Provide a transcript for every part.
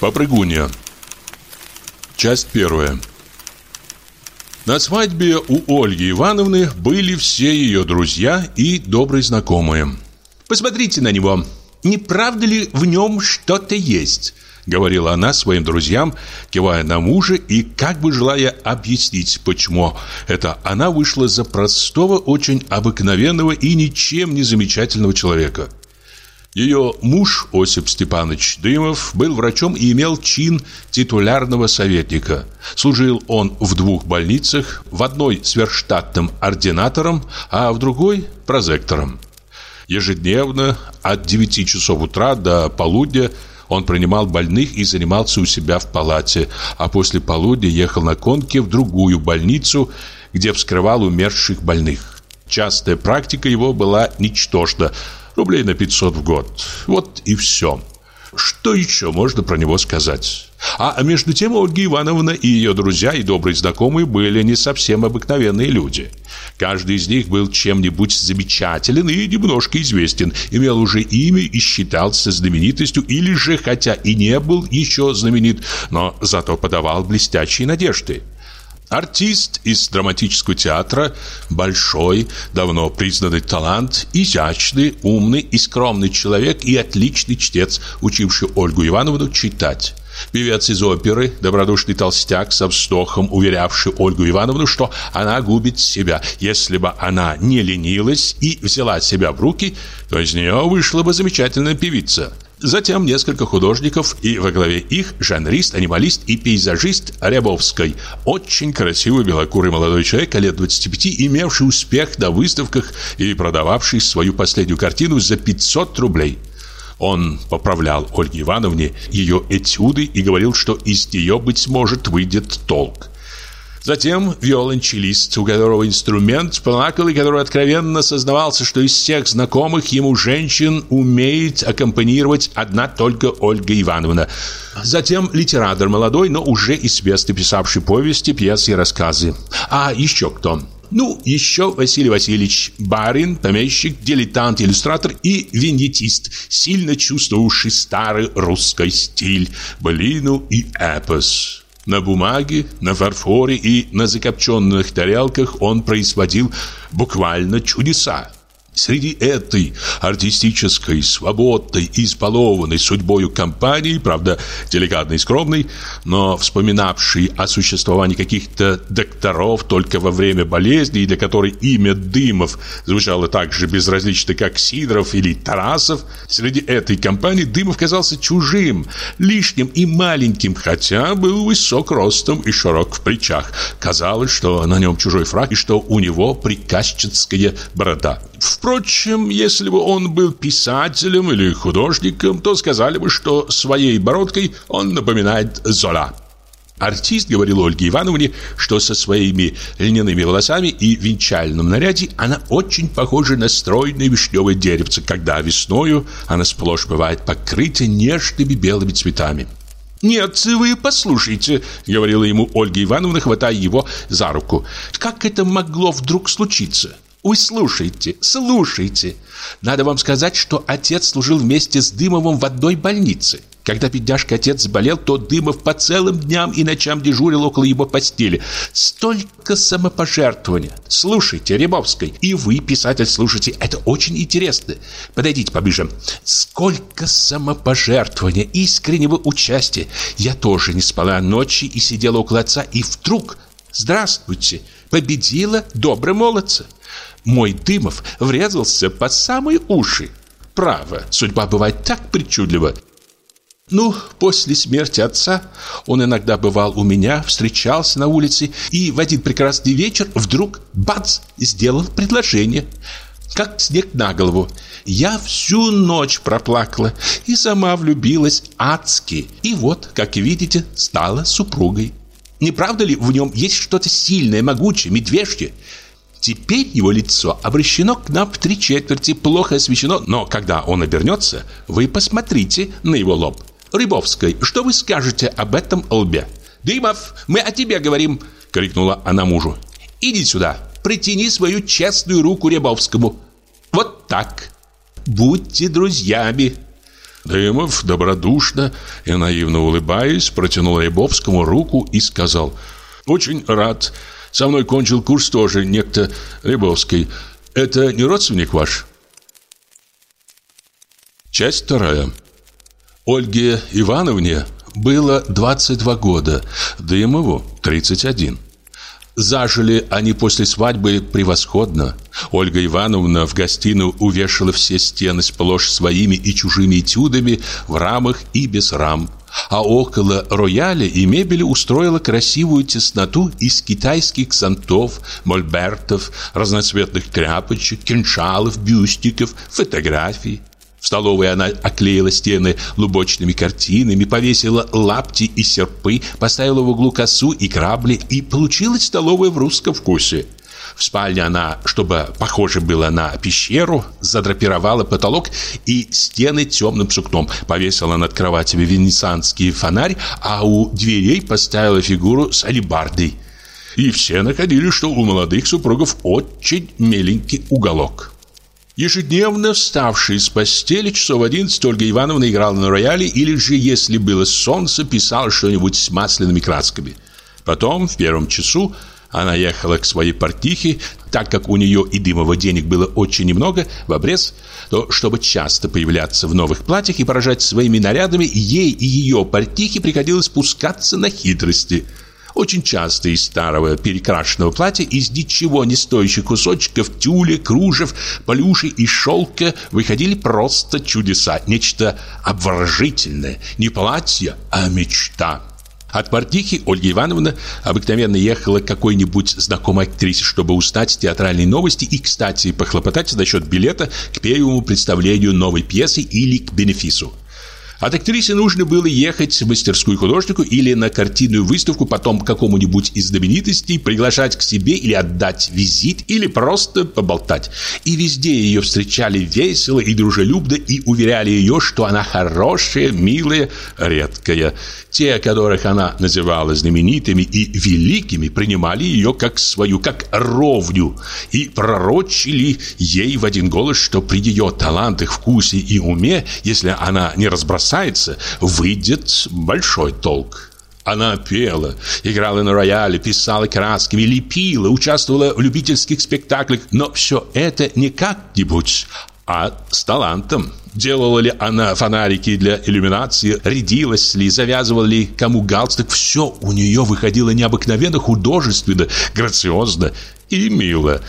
Попрыгунья. Часть первая. На свадьбе у Ольги Ивановны были все ее друзья и добрые знакомые. «Посмотрите на него. Не правда ли в нем что-то есть?» Говорила она своим друзьям, кивая на мужа и как бы желая объяснить, почему это она вышла за простого, очень обыкновенного и ничем не замечательного человека. Ее муж Осип Степанович Дымов был врачом и имел чин титулярного советника. Служил он в двух больницах, в одной сверхштатным ординатором, а в другой прозектором. Ежедневно от 9 часов утра до полудня он принимал больных и занимался у себя в палате, а после полудня ехал на конке в другую больницу, где вскрывал умерших больных. Частая практика его была ничтожна – Рублей на 500 в год. Вот и все. Что еще можно про него сказать? А между тем Ольга Ивановна и ее друзья и добрые знакомые были не совсем обыкновенные люди. Каждый из них был чем-нибудь замечателен и немножко известен, имел уже имя и считался знаменитостью, или же, хотя и не был еще знаменит, но зато подавал блестящие надежды. Артист из драматического театра, большой, давно признанный талант, изящный, умный и скромный человек и отличный чтец, учивший Ольгу Ивановну читать. Певец из оперы, добродушный толстяк со вздохом, уверявший Ольгу Ивановну, что она губит себя. Если бы она не ленилась и взяла себя в руки, то из нее вышла бы замечательная певица. Затем несколько художников, и во главе их жанрист, анималист и пейзажист Рябовской. Очень красивый белокурый молодой человек, лет 25, имевший успех на выставках и продававший свою последнюю картину за 500 рублей. Он поправлял Ольге Ивановне ее этюды и говорил, что из нее, быть может, выйдет толк. Затем виолончелист, у которого инструмент плакал и который откровенно сознавался, что из всех знакомых ему женщин умеет аккомпанировать одна только Ольга Ивановна. Затем литератор молодой, но уже известный, писавший повести, пьесы и рассказы. А еще кто? Ну, еще Василий Васильевич Барин, помещик, дилетант, иллюстратор и виньетист, сильно чувствовавший старый русский стиль, былину и эпос. На бумаге, на фарфоре и на закопченных тарелках он производил буквально чудеса. Среди этой артистической, свободной, избалованной судьбою компании, правда, деликатной и скромной, но вспоминавшей о существовании каких-то докторов только во время болезни, и для которой имя Дымов звучало так же безразлично, как Сидоров или Тарасов, среди этой компании Дымов казался чужим, лишним и маленьким, хотя был высок ростом и широк в плечах. Казалось, что на нем чужой фраг и что у него приказчицкая борода. Впрочем, если бы он был писателем или художником, то сказали бы, что своей бородкой он напоминает Зола. Артист говорил Ольге Ивановне, что со своими льняными волосами и венчальном наряде она очень похожа на стройное вишневое деревце, когда весною она сплошь бывает покрыта нежными белыми цветами. «Нет, вы послушайте», — говорила ему Ольга Ивановна, хватая его за руку. «Как это могло вдруг случиться? Вы слушайте, слушайте. Надо вам сказать, что отец служил вместе с Дымовым в одной больнице. Когда бедняжка отец заболел, то Дымов по целым дням и ночам дежурил около его постели. Столько самопожертвования. Слушайте, Рябовской, и вы, писатель, слушайте. Это очень интересно. Подойдите поближе. Сколько самопожертвования, искреннего участия. Я тоже не спала ночи и сидела около отца, и вдруг... Здравствуйте! Победила добрый молодца мой Дымов врезался под самые уши. Право, судьба бывает так причудлива. Ну, после смерти отца он иногда бывал у меня, встречался на улице и в один прекрасный вечер вдруг, бац, сделал предложение. Как снег на голову. Я всю ночь проплакала и сама влюбилась адски. И вот, как видите, стала супругой. Не правда ли в нем есть что-то сильное, могучее, медвежье? Теперь его лицо обращено к нам в три четверти, плохо освещено, но когда он обернется, вы посмотрите на его лоб. Рябовской, что вы скажете об этом лбе? «Дымов, мы о тебе говорим!» — крикнула она мужу. «Иди сюда, притяни свою честную руку Рябовскому. Вот так. Будьте друзьями!» Дымов добродушно и наивно улыбаясь протянул Рябовскому руку и сказал «Очень рад. Со мной кончил курс тоже некто Рябовский. Это не родственник ваш?» Часть вторая. Ольге Ивановне было 22 года, Дымову 31. Зажили они после свадьбы превосходно. Ольга Ивановна в гостиную увешала все стены сплошь своими и чужими этюдами в рамах и без рам. А около рояля и мебели устроила красивую тесноту из китайских зонтов, мольбертов, разноцветных тряпочек, кинжалов, бюстиков, фотографий. В столовой она оклеила стены лубочными картинами, повесила лапти и серпы, поставила в углу косу и крабли, и получилась столовая в русском вкусе. В спальне она, чтобы похоже было на пещеру, задрапировала потолок и стены темным сукном, повесила над кроватями венецианский фонарь, а у дверей поставила фигуру с алебардой. И все находили, что у молодых супругов очень миленький уголок. Ежедневно вставший с постели часов 11 Ольга Ивановна играла на рояле или же, если было солнце, писала что-нибудь с масляными красками. Потом, в первом часу, она ехала к своей партихе, так как у нее и дымового денег было очень немного, в обрез, то, чтобы часто появляться в новых платьях и поражать своими нарядами, ей и ее партихе приходилось спускаться на хитрости – очень часто из старого перекрашенного платья, из ничего не стоящих кусочков тюля, кружев, полюши и шелка выходили просто чудеса, нечто обворожительное, не платье, а мечта. От партихи Ольга Ивановна обыкновенно ехала к какой-нибудь знакомой актрисе, чтобы узнать театральные новости и, кстати, похлопотать насчет билета к первому представлению новой пьесы или к бенефису. От актрисы нужно было ехать в мастерскую художнику или на картинную выставку, потом к какому-нибудь из знаменитостей, приглашать к себе или отдать визит, или просто поболтать. И везде ее встречали весело и дружелюбно и уверяли ее, что она хорошая, милая, редкая. Те, которых она называла знаменитыми и великими, принимали ее как свою, как ровню, и пророчили ей в один голос, что при ее талантах, вкусе и уме, если она не разбросается, выйдет большой толк. Она пела, играла на рояле, писала красками, лепила, участвовала в любительских спектаклях, но все это не как-нибудь, а с талантом. Делала ли она фонарики для иллюминации, рядилась ли, завязывала ли кому галстук, все у нее выходило необыкновенно художественно, грациозно и мило.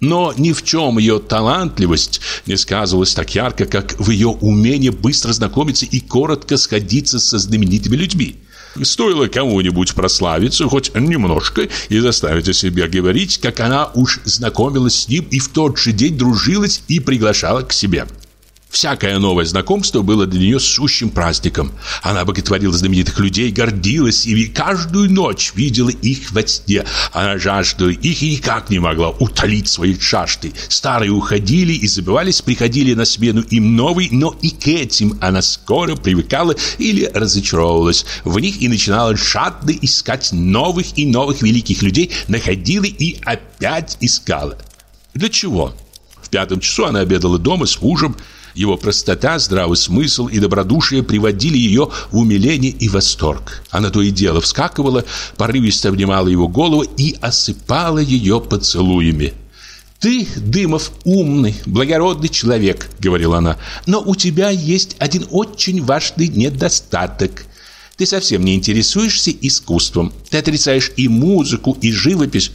Но ни в чем ее талантливость не сказывалась так ярко, как в ее умении быстро знакомиться и коротко сходиться со знаменитыми людьми. Стоило кому-нибудь прославиться хоть немножко и заставить о себе говорить, как она уж знакомилась с ним и в тот же день дружилась и приглашала к себе. Всякое новое знакомство было для нее сущим праздником. Она боготворила знаменитых людей, гордилась ими, каждую ночь видела их во сне. Она жаждала их и никак не могла утолить свои жажды. Старые уходили и забывались, приходили на смену им новые, но и к этим она скоро привыкала или разочаровывалась в них и начинала жадно искать новых и новых великих людей, находила и опять искала. Для чего? В пятом часу она обедала дома с мужем, его простота, здравый смысл и добродушие приводили ее в умиление и восторг. Она то и дело вскакивала, порывисто обнимала его голову и осыпала ее поцелуями. «Ты, Дымов, умный, благородный человек», — говорила она, «но у тебя есть один очень важный недостаток. Ты совсем не интересуешься искусством. Ты отрицаешь и музыку, и живопись».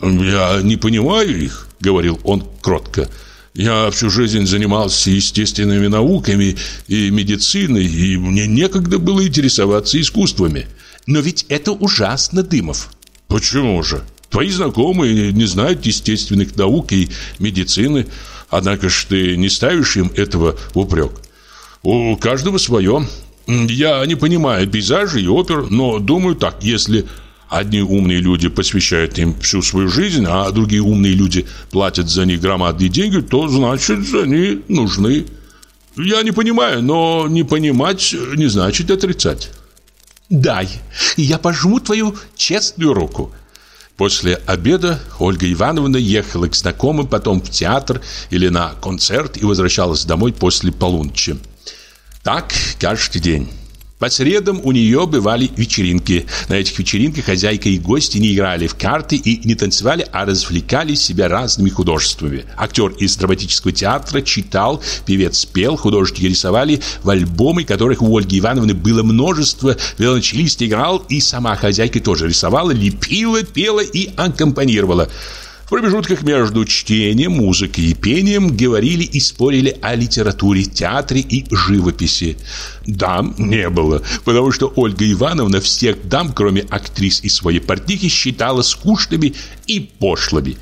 «Я не понимаю их», — говорил он кротко. Я всю жизнь занимался естественными науками и медициной, и мне некогда было интересоваться искусствами. Но ведь это ужасно, Дымов. Почему же? Твои знакомые не знают естественных наук и медицины, однако ж ты не ставишь им этого в упрек. У каждого свое. Я не понимаю пейзажей и опер, но думаю так, если Одни умные люди посвящают им всю свою жизнь, а другие умные люди платят за них громадные деньги, то значит они нужны. Я не понимаю, но не понимать не значит отрицать. Дай, я пожму твою честную руку. После обеда Ольга Ивановна ехала к знакомым, потом в театр или на концерт и возвращалась домой после полуночи. Так каждый день. По средам у нее бывали вечеринки. На этих вечеринках хозяйка и гости не играли в карты и не танцевали, а развлекали себя разными художествами. Актер из драматического театра читал, певец пел, художники рисовали в альбомы, которых у Ольги Ивановны было множество. Велончелист играл, и сама хозяйка тоже рисовала, лепила, пела и аккомпанировала. В промежутках между чтением, музыкой и пением говорили и спорили о литературе, театре и живописи. Дам не было, потому что Ольга Ивановна всех дам, кроме актрис и своей партнихи, считала скучными и пошлыми.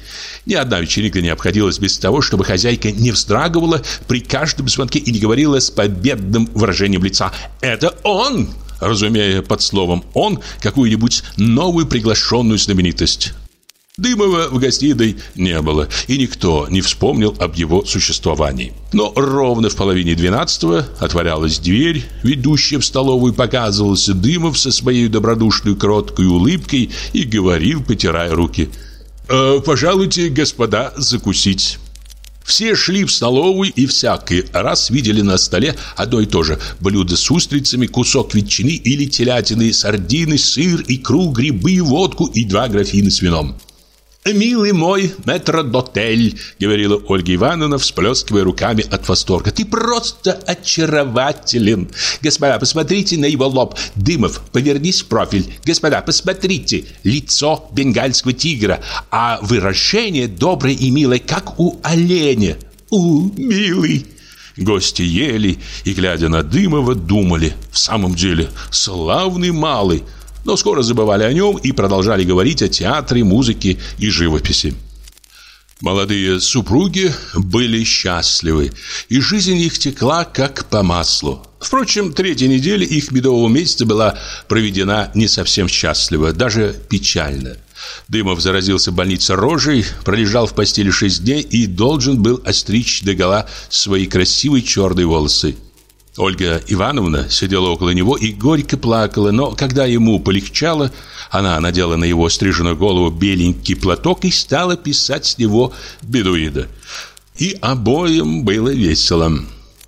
Ни одна вечеринка не обходилась без того, чтобы хозяйка не вздрагивала при каждом звонке и не говорила с победным выражением лица «Это он!» разумея под словом «он» какую-нибудь новую приглашенную знаменитость. Дымова в гостиной не было, и никто не вспомнил об его существовании. Но ровно в половине двенадцатого отворялась дверь, ведущая в столовую показывался Дымов со своей добродушной кроткой улыбкой и говорил, потирая руки. «Э, «Пожалуйте, господа, закусить». Все шли в столовую и всякий раз видели на столе одно и то же блюдо с устрицами, кусок ветчины или телятины, сардины, сыр, икру, грибы, водку и два графина с вином. «Милый мой метродотель», — говорила Ольга Ивановна, всплескивая руками от восторга. «Ты просто очарователен! Господа, посмотрите на его лоб. Дымов, повернись в профиль. Господа, посмотрите. Лицо бенгальского тигра, а выражение доброе и милое, как у оленя. У, милый!» Гости ели и, глядя на Дымова, думали. В самом деле, славный малый но скоро забывали о нем и продолжали говорить о театре, музыке и живописи. Молодые супруги были счастливы, и жизнь их текла как по маслу. Впрочем, третья неделя их медового месяца была проведена не совсем счастливо, даже печально. Дымов заразился в больнице рожей, пролежал в постели шесть дней и должен был остричь догола свои красивые черные волосы. Ольга Ивановна сидела около него и горько плакала, но когда ему полегчало, она надела на его стриженную голову беленький платок и стала писать с него бедуида. И обоим было весело.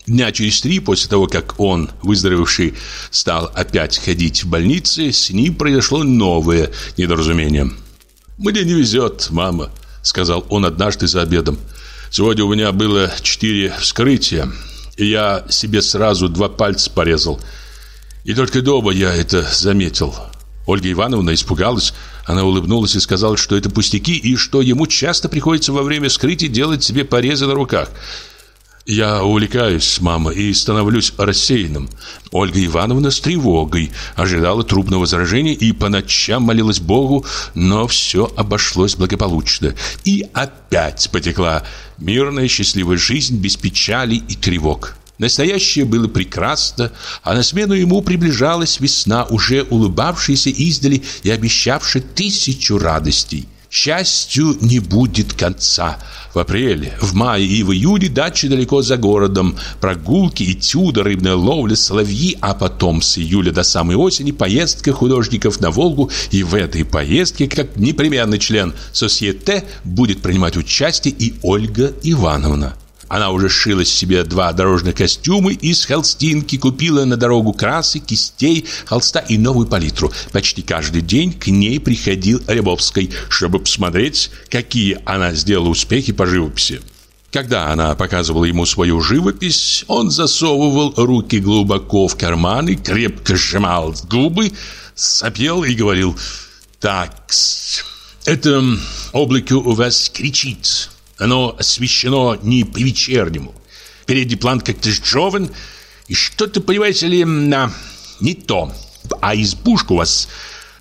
Дня через три после того, как он, выздоровевший, стал опять ходить в больнице, с ним произошло новое недоразумение. «Мне не везет, мама», — сказал он однажды за обедом. «Сегодня у меня было четыре вскрытия» я себе сразу два пальца порезал. И только дома я это заметил. Ольга Ивановна испугалась. Она улыбнулась и сказала, что это пустяки и что ему часто приходится во время скрытия делать себе порезы на руках. Я увлекаюсь, мама, и становлюсь рассеянным. Ольга Ивановна с тревогой ожидала трупного заражения и по ночам молилась Богу, но все обошлось благополучно. И опять потекла мирная счастливая жизнь без печали и тревог. Настоящее было прекрасно, а на смену ему приближалась весна, уже улыбавшаяся издали и обещавшая тысячу радостей. Счастью не будет конца. В апреле, в мае и в июне дачи далеко за городом, прогулки, этюды, рыбная ловля, соловьи, а потом с июля до самой осени поездка художников на Волгу, и в этой поездке, как непременный член Сосьете, будет принимать участие и Ольга Ивановна. Она уже шила себе два дорожных костюма из холстинки, купила на дорогу красы, кистей, холста и новую палитру. Почти каждый день к ней приходил Рябовский, чтобы посмотреть, какие она сделала успехи по живописи. Когда она показывала ему свою живопись, он засовывал руки глубоко в карманы, крепко сжимал губы, сопел и говорил «Так, это облако у вас кричит, оно освещено не по-вечернему. Передний план как-то сжеван, и что-то, понимаете ли, на, не то. А избушка у вас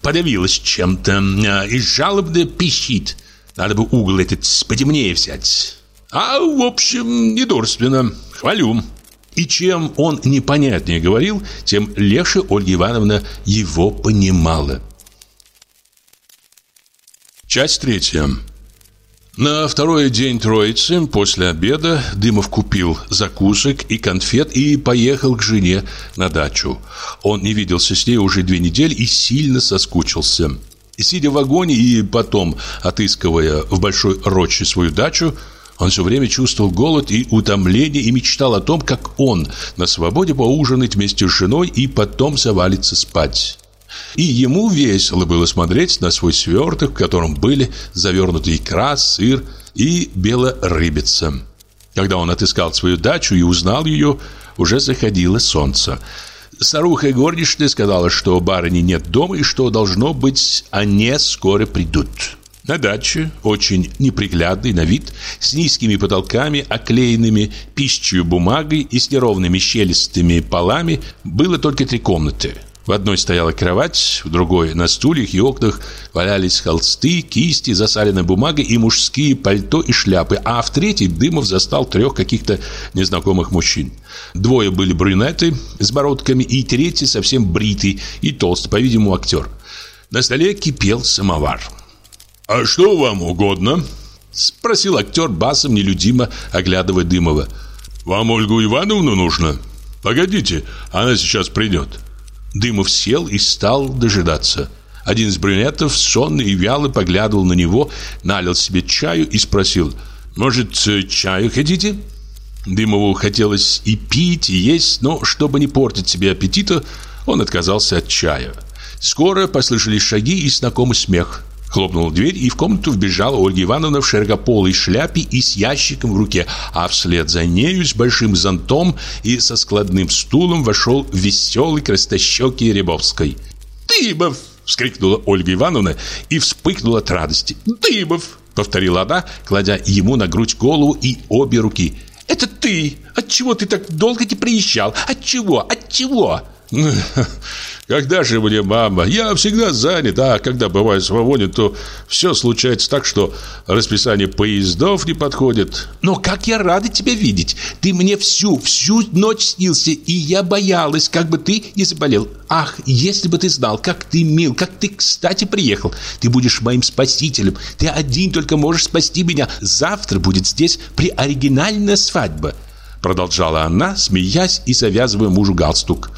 подавилась чем-то а, и жалобно пищит. Надо бы угол этот потемнее взять. А, в общем, недурственно. Хвалю. И чем он непонятнее говорил, тем легче Ольга Ивановна его понимала. Часть третья. На второй день Троицы, после обеда, Дымов купил закусок и конфет и поехал к жене на дачу. Он не виделся с ней уже две недели и сильно соскучился. Сидя в вагоне и потом отыскивая в Большой Роще свою дачу, Он все время чувствовал голод и утомление и мечтал о том, как он на свободе поужинать вместе с женой и потом завалится спать. И ему весело было смотреть на свой сверток, в котором были завернуты икра, сыр и белорыбица. Когда он отыскал свою дачу и узнал ее, уже заходило солнце. Старуха горничная сказала, что барыни нет дома и что, должно быть, они скоро придут. На даче, очень неприглядный на вид, с низкими потолками, оклеенными пищей бумагой и с неровными щелистыми полами, было только три комнаты – в одной стояла кровать, в другой на стульях и окнах валялись холсты, кисти, засаленная бумага и мужские пальто и шляпы, а в третьей Дымов застал трех каких-то незнакомых мужчин. Двое были брюнеты с бородками, и третий совсем бритый и толстый, по-видимому, актер. На столе кипел самовар. «А что вам угодно?» Спросил актер басом нелюдимо, оглядывая Дымова. «Вам Ольгу Ивановну нужно? Погодите, она сейчас придет». Дымов сел и стал дожидаться. Один из брюнетов, сонный и вяло, поглядывал на него, налил себе чаю и спросил «Может, чаю хотите?» Дымову хотелось и пить, и есть, но чтобы не портить себе аппетита, он отказался от чая. Скоро послышались шаги и знакомый смех. Хлопнула дверь, и в комнату вбежала Ольга Ивановна в широкополой шляпе и с ящиком в руке, а вслед за нею с большим зонтом и со складным стулом вошел веселый крастощекий Рябовской. «Дымов!» — вскрикнула Ольга Ивановна и вспыхнула от радости. «Дымов!» — повторила она, кладя ему на грудь голову и обе руки. «Это ты! Отчего ты так долго не приезжал? Отчего? Отчего?» Когда же мне мама? Я всегда занят, а когда бываю свободен, то все случается так, что расписание поездов не подходит. Но как я рада тебя видеть. Ты мне всю, всю ночь снился, и я боялась, как бы ты не заболел. Ах, если бы ты знал, как ты мил, как ты кстати приехал. Ты будешь моим спасителем. Ты один только можешь спасти меня. Завтра будет здесь приоригинальная свадьба. Продолжала она, смеясь и завязывая мужу галстук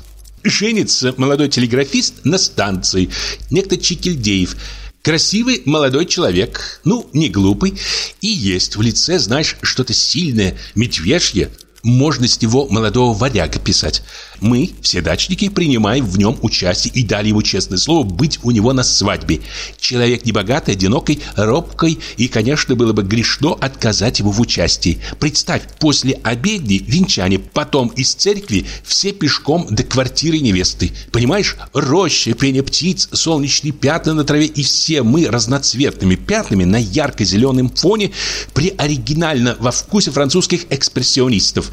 женится молодой телеграфист на станции, некто Чикильдеев. Красивый молодой человек, ну, не глупый, и есть в лице, знаешь, что-то сильное, медвежье, можно с него молодого варяга писать. Мы, все дачники, принимаем в нем участие и дали ему честное слово быть у него на свадьбе. Человек небогатый, одинокий, робкой, и, конечно, было бы грешно отказать ему в участии. Представь, после обедни венчания, потом из церкви все пешком до квартиры невесты. Понимаешь, роща, пение птиц, солнечные пятна на траве, и все мы разноцветными пятнами на ярко-зеленом фоне при оригинально во вкусе французских экспрессионистов.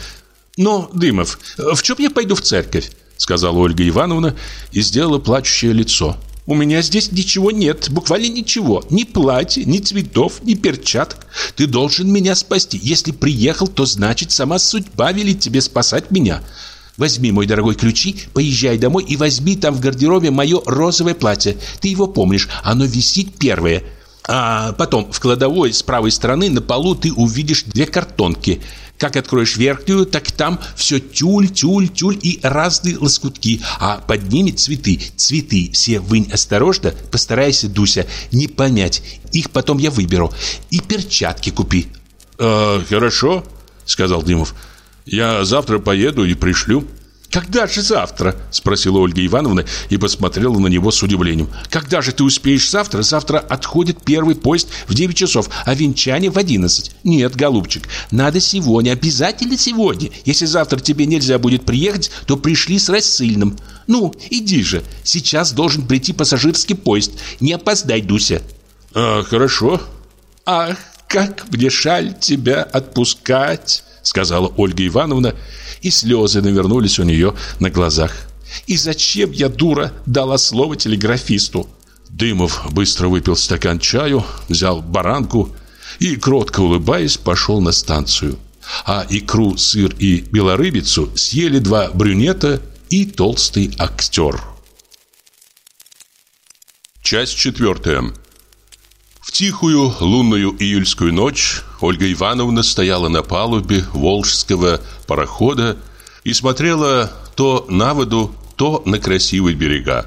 «Но, Дымов, в чем я пойду в церковь?» Сказала Ольга Ивановна и сделала плачущее лицо. «У меня здесь ничего нет, буквально ничего. Ни платья, ни цветов, ни перчаток. Ты должен меня спасти. Если приехал, то значит, сама судьба велит тебе спасать меня. Возьми, мой дорогой, ключи, поезжай домой и возьми там в гардеробе мое розовое платье. Ты его помнишь, оно висит первое. А потом в кладовой с правой стороны на полу ты увидишь две картонки – как откроешь верхнюю, так там все тюль, тюль, тюль и разные лоскутки, а под ними цветы. Цветы все вынь осторожно, постарайся, Дуся, не понять. Их потом я выберу. И перчатки купи. «Э, «Хорошо», — сказал Дымов. «Я завтра поеду и пришлю». «Когда же завтра?» – спросила Ольга Ивановна и посмотрела на него с удивлением. «Когда же ты успеешь завтра? Завтра отходит первый поезд в 9 часов, а венчание в 11. Нет, голубчик, надо сегодня, обязательно сегодня. Если завтра тебе нельзя будет приехать, то пришли с рассыльным. Ну, иди же, сейчас должен прийти пассажирский поезд. Не опоздай, Дуся». «А, хорошо». «Ах, как мне жаль тебя отпускать», – сказала Ольга Ивановна, – и слезы навернулись у нее на глазах. «И зачем я, дура, дала слово телеграфисту?» Дымов быстро выпил стакан чаю, взял баранку и, кротко улыбаясь, пошел на станцию. А икру, сыр и белорыбицу съели два брюнета и толстый актер. Часть четвертая. Тихую лунную июльскую ночь Ольга Ивановна стояла на палубе волжского парохода и смотрела то на воду, то на красивые берега.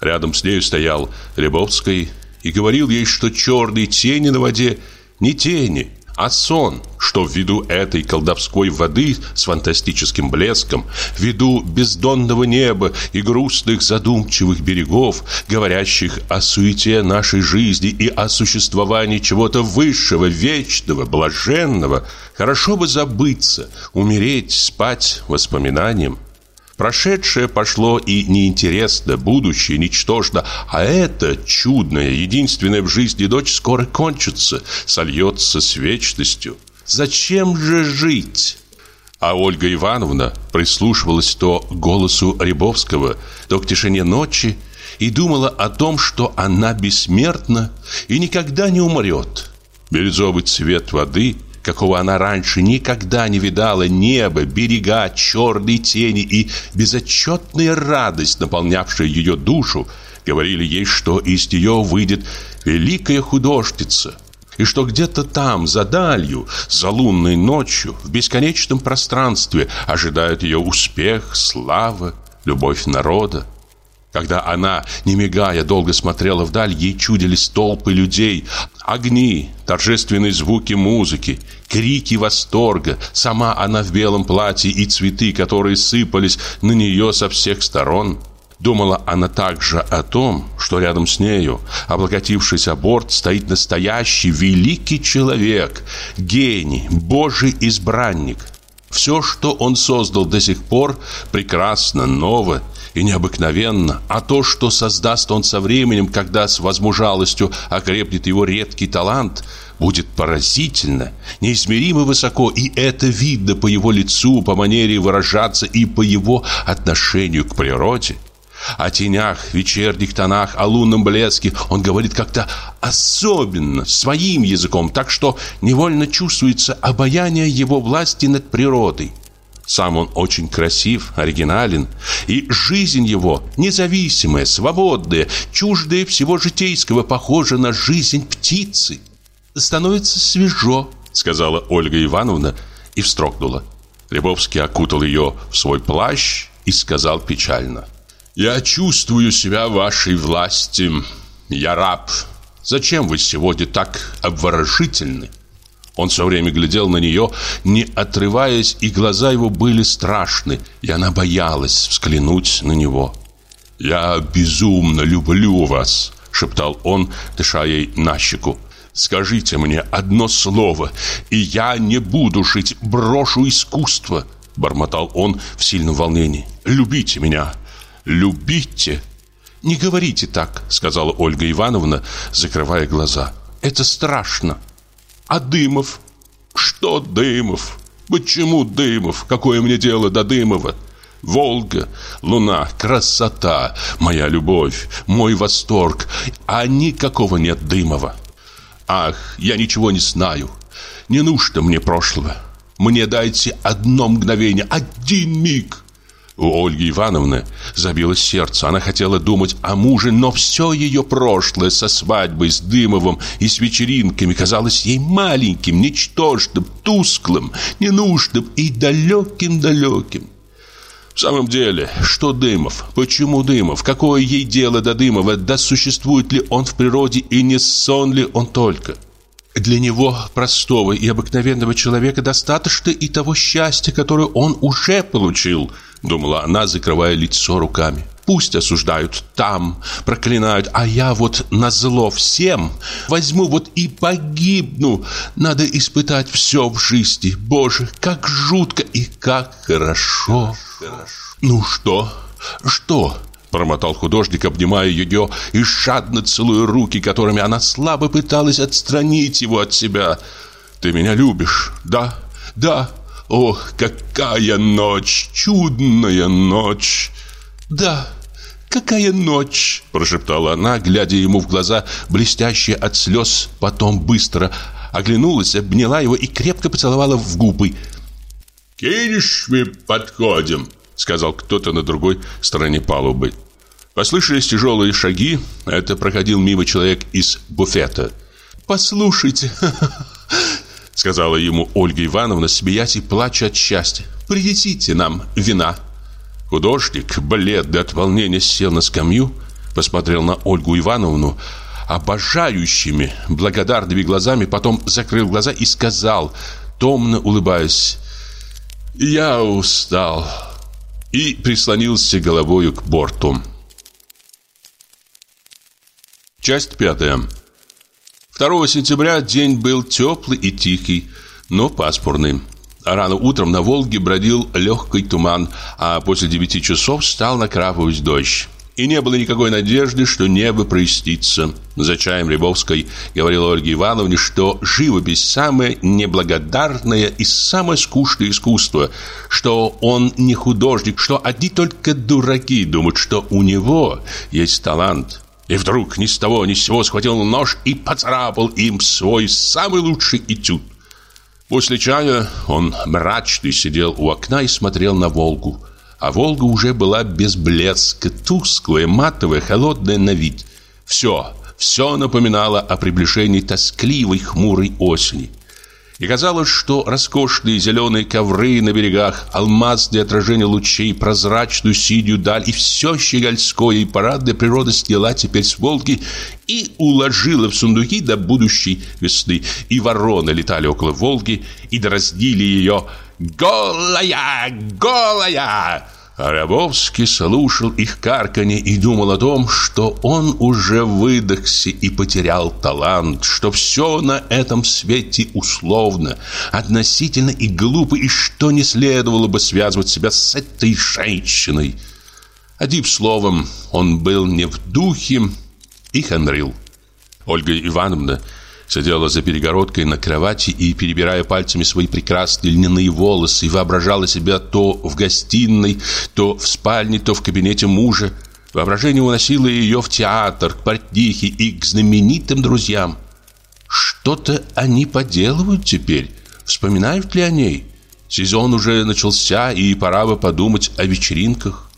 Рядом с нею стоял Рябовский и говорил ей, что черные тени на воде не тени, а сон, что ввиду этой колдовской воды с фантастическим блеском, ввиду бездонного неба и грустных задумчивых берегов, говорящих о суете нашей жизни и о существовании чего-то высшего, вечного, блаженного, хорошо бы забыться, умереть, спать воспоминанием. Прошедшее пошло и неинтересно, будущее ничтожно, а это чудное, единственное в жизни дочь скоро кончится, сольется с вечностью. Зачем же жить? А Ольга Ивановна прислушивалась то к голосу Рябовского, то к тишине ночи и думала о том, что она бессмертна и никогда не умрет. Бирюзовый цвет воды – какого она раньше никогда не видала, небо, берега, черные тени и безотчетная радость, наполнявшая ее душу, говорили ей, что из нее выйдет великая художница, и что где-то там, за далью, за лунной ночью, в бесконечном пространстве ожидает ее успех, слава, любовь народа. Когда она, не мигая, долго смотрела вдаль, ей чудились толпы людей, огни, торжественные звуки музыки, крики восторга, сама она в белом платье и цветы, которые сыпались на нее со всех сторон. Думала она также о том, что рядом с нею, облокотившись о борт, стоит настоящий великий человек, гений, божий избранник. Все, что он создал до сих пор, прекрасно, ново и необыкновенно, а то, что создаст он со временем, когда с возмужалостью окрепнет его редкий талант, будет поразительно, неизмеримо высоко, и это видно по его лицу, по манере выражаться и по его отношению к природе. О тенях, вечерних тонах, о лунном блеске он говорит как-то особенно, своим языком, так что невольно чувствуется обаяние его власти над природой. Сам он очень красив, оригинален, и жизнь его независимая, свободная, чуждая всего житейского, похожа на жизнь птицы. «Становится свежо», — сказала Ольга Ивановна и встрогнула. Рябовский окутал ее в свой плащ и сказал печально. «Я чувствую себя вашей власти. Я раб. Зачем вы сегодня так обворожительны?» Он все время глядел на нее, не отрываясь, и глаза его были страшны, и она боялась взглянуть на него. «Я безумно люблю вас», — шептал он, дыша ей на щеку. «Скажите мне одно слово, и я не буду жить, брошу искусство», — бормотал он в сильном волнении. «Любите меня, любите». «Не говорите так», — сказала Ольга Ивановна, закрывая глаза. «Это страшно». А Дымов? Что Дымов? Почему Дымов? Какое мне дело до Дымова? Волга, луна, красота, моя любовь, мой восторг, а никакого нет Дымова. Ах, я ничего не знаю. Не нужно мне прошлого. Мне дайте одно мгновение, один миг. У Ольги Ивановны забилось сердце. Она хотела думать о муже, но все ее прошлое со свадьбой, с Дымовым и с вечеринками казалось ей маленьким, ничтожным, тусклым, ненужным и далеким-далеким. В самом деле, что Дымов? Почему Дымов? Какое ей дело до Дымова? Да существует ли он в природе и не сон ли он только? Для него, простого и обыкновенного человека, достаточно и того счастья, которое он уже получил – Думала она, закрывая лицо руками. Пусть осуждают там, проклинают, а я вот на зло всем возьму вот и погибну. Надо испытать все в жизни. Боже, как жутко и как хорошо. хорошо. Ну что? Что? Промотал художник, обнимая ее и жадно целуя руки, которыми она слабо пыталась отстранить его от себя. «Ты меня любишь, да? Да, Ох, какая ночь, чудная ночь. Да, какая ночь, прошептала она, глядя ему в глаза, блестящие от слез, потом быстро оглянулась, обняла его и крепко поцеловала в губы. «Кинешь мы подходим», — сказал кто-то на другой стороне палубы. Послышались тяжелые шаги. Это проходил мимо человек из буфета. «Послушайте, Сказала ему Ольга Ивановна, смеясь и плача от счастья. «Принесите нам вина». Художник, бледный от волнения, сел на скамью, посмотрел на Ольгу Ивановну, обожающими, благодарными глазами, потом закрыл глаза и сказал, томно улыбаясь, «Я устал» и прислонился головою к борту. Часть пятая. 2 сентября день был теплый и тихий, но пасмурный. Рано утром на Волге бродил легкий туман, а после девяти часов стал накрапывать дождь. И не было никакой надежды, что небо прояснится. За чаем Рябовской говорила Ольге Ивановне, что живопись самое неблагодарное и самое скучное искусство, что он не художник, что одни только дураки думают, что у него есть талант. И вдруг ни с того ни с сего схватил нож и поцарапал им свой самый лучший этюд. После чая он мрачный сидел у окна и смотрел на Волгу. А Волга уже была без блеска, тусклая, матовая, холодная на вид. Все, все напоминало о приближении тоскливой, хмурой осени. И казалось, что роскошные зеленые ковры на берегах, алмазные отражения лучей, прозрачную синюю даль и все щегольское и парадное природа сняла теперь с Волги и уложила в сундуки до будущей весны. И вороны летали около Волги и дразнили ее «Голая! Голая!» Рябовский слушал их карканье и думал о том, что он уже выдохся и потерял талант, что все на этом свете условно, относительно и глупо, и что не следовало бы связывать себя с этой женщиной. Одним словом, он был не в духе и хандрил. Ольга Ивановна Сидела за перегородкой на кровати и, перебирая пальцами свои прекрасные льняные волосы, воображала себя то в гостиной, то в спальне, то в кабинете мужа. Воображение уносило ее в театр, к портнихе и к знаменитым друзьям. Что-то они поделывают теперь. Вспоминают ли о ней? Сезон уже начался, и пора бы подумать о вечеринках.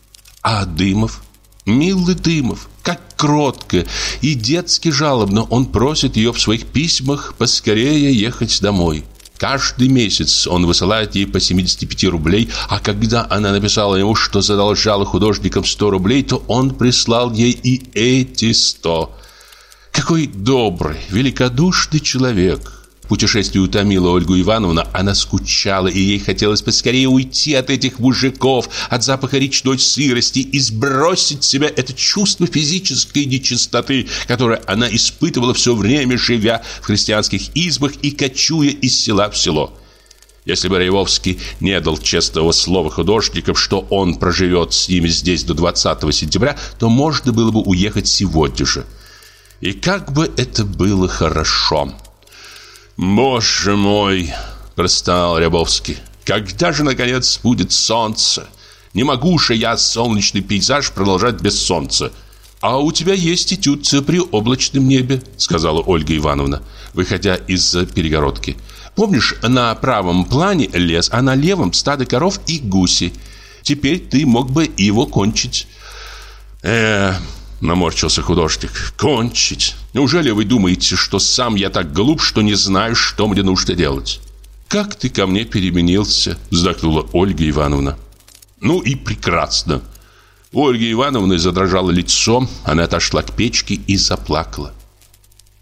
А Дымов? Милый Дымов, как кротко и детски жалобно он просит ее в своих письмах поскорее ехать домой. Каждый месяц он высылает ей по 75 рублей, а когда она написала ему, что задолжала художникам 100 рублей, то он прислал ей и эти 100. Какой добрый, великодушный человек. Путешествие утомило Ольгу Ивановну, она скучала, и ей хотелось поскорее уйти от этих мужиков, от запаха речной сырости и сбросить с себя это чувство физической нечистоты, которое она испытывала все время, живя в христианских избах и кочуя из села в село. Если бы Райвовский не дал честного слова художникам, что он проживет с ними здесь до 20 сентября, то можно было бы уехать сегодня же. И как бы это было хорошо. «Боже мой!» – простонал Рябовский. «Когда же, наконец, будет солнце? Не могу же я солнечный пейзаж продолжать без солнца». «А у тебя есть этюд при облачном небе», — сказала Ольга Ивановна, выходя из перегородки. «Помнишь, на правом плане лес, а на левом стадо коров и гуси. Теперь ты мог бы его кончить». «Э, Наморщился художник. Кончить. Неужели вы думаете, что сам я так глуп, что не знаю, что мне нужно делать? Как ты ко мне переменился? Вздохнула Ольга Ивановна. Ну и прекрасно. У Ольги Ивановны задрожало лицо, она отошла к печке и заплакала.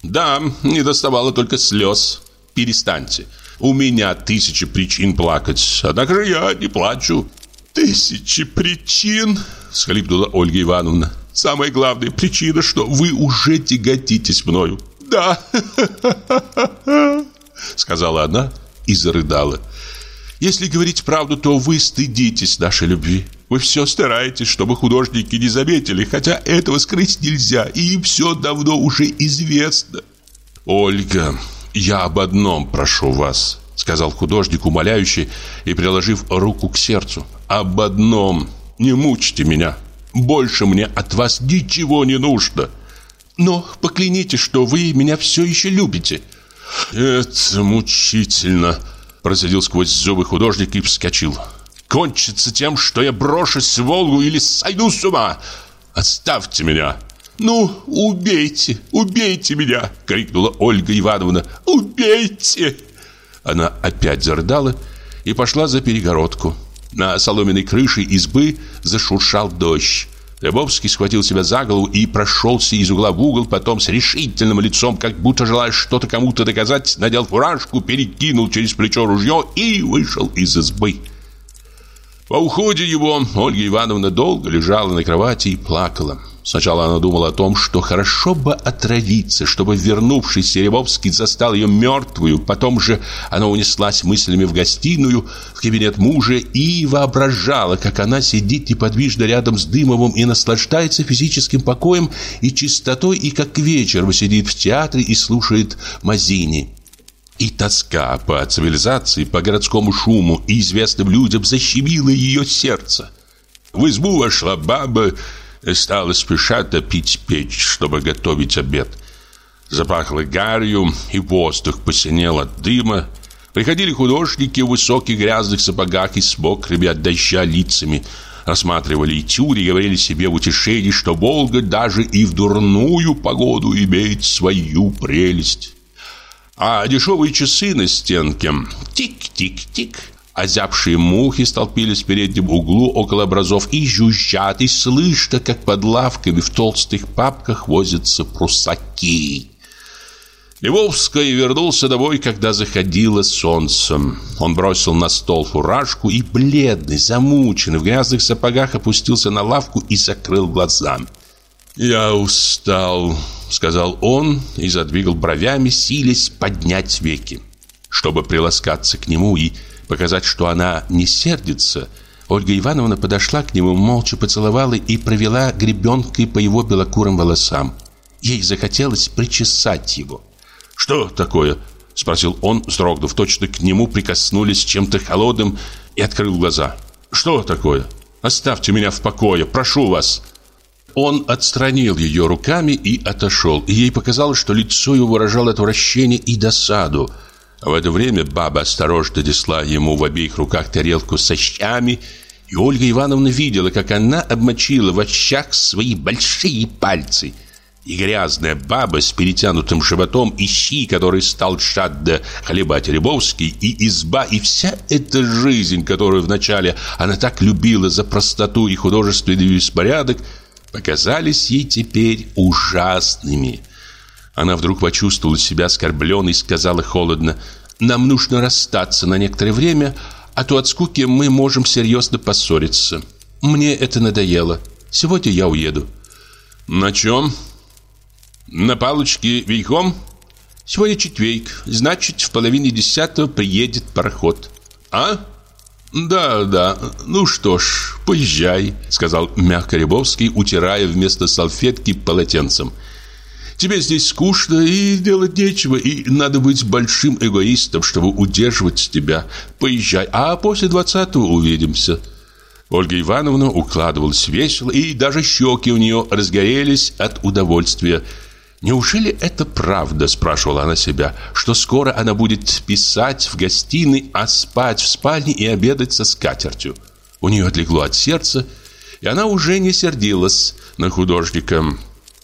Да, не доставало только слез. Перестаньте. У меня тысячи причин плакать, однако же я не плачу. Тысячи причин, всхлипнула Ольга Ивановна. Самая главная причина, что вы уже тяготитесь мною. Да, сказала она и зарыдала. Если говорить правду, то вы стыдитесь нашей любви. Вы все стараетесь, чтобы художники не заметили, хотя этого скрыть нельзя, и им все давно уже известно. Ольга, я об одном прошу вас, сказал художник умоляюще и приложив руку к сердцу. Об одном, не мучьте меня. Больше мне от вас ничего не нужно. Но поклянитесь, что вы меня все еще любите. Это мучительно, процедил сквозь зубы художник и вскочил. Кончится тем, что я брошусь в Волгу или сойду с ума. Оставьте меня. «Ну, убейте, убейте меня!» — крикнула Ольга Ивановна. «Убейте!» Она опять зарыдала и пошла за перегородку. На соломенной крыше избы зашуршал дождь. Рябовский схватил себя за голову и прошелся из угла в угол, потом с решительным лицом, как будто желая что-то кому-то доказать, надел фуражку, перекинул через плечо ружье и вышел из избы. По уходе его Ольга Ивановна долго лежала на кровати и плакала. Сначала она думала о том, что хорошо бы отравиться, чтобы вернувшийся Серебовский застал ее мертвую. Потом же она унеслась мыслями в гостиную, в кабинет мужа и воображала, как она сидит неподвижно рядом с Дымовым и наслаждается физическим покоем и чистотой, и как вечером сидит в театре и слушает Мазини. И тоска по цивилизации, по городскому шуму и известным людям защемила ее сердце. В избу вошла баба, стала спеша топить печь, чтобы готовить обед. Запахло гарью, и воздух посинел от дыма. Приходили художники в высоких грязных сапогах и с мокрыми от дождя лицами, рассматривали этюды и говорили себе в утешении, что Волга даже и в дурную погоду имеет свою прелесть. А дешевые часы на стенке тик-тик-тик Озябшие мухи столпились в переднем углу около образов и жужжат, и слышно, как под лавками в толстых папках возятся прусаки. Львовский вернулся домой, когда заходило солнце. Он бросил на стол фуражку и, бледный, замученный, в грязных сапогах опустился на лавку и закрыл глаза. «Я устал», — сказал он и задвигал бровями, силясь поднять веки. Чтобы приласкаться к нему и показать, что она не сердится, Ольга Ивановна подошла к нему, молча поцеловала и провела гребенкой по его белокурым волосам. Ей захотелось причесать его. «Что такое?» – спросил он, вздрогнув. Точно к нему прикоснулись чем-то холодным и открыл глаза. «Что такое? Оставьте меня в покое, прошу вас!» Он отстранил ее руками и отошел. И ей показалось, что лицо его выражало отвращение и досаду – в это время баба осторожно несла ему в обеих руках тарелку со щами, и Ольга Ивановна видела, как она обмочила в щах свои большие пальцы. И грязная баба с перетянутым животом, и щи, который стал шадда хлебать Рябовский, и изба, и вся эта жизнь, которую вначале она так любила за простоту и художественный беспорядок, показались ей теперь ужасными – она вдруг почувствовала себя оскорбленной и сказала холодно, «Нам нужно расстаться на некоторое время, а то от скуки мы можем серьезно поссориться. Мне это надоело. Сегодня я уеду». «На чем?» «На палочке верхом?» «Сегодня четверг, значит, в половине десятого приедет пароход». «А?» «Да, да, ну что ж, поезжай», — сказал мягко Рябовский, утирая вместо салфетки полотенцем. Тебе здесь скучно и делать нечего, и надо быть большим эгоистом, чтобы удерживать тебя. Поезжай, а после двадцатого увидимся». Ольга Ивановна укладывалась весело, и даже щеки у нее разгорелись от удовольствия. «Неужели это правда?» – спрашивала она себя, что скоро она будет писать в гостиной, а спать в спальне и обедать со скатертью. У нее отлегло от сердца, и она уже не сердилась на художника.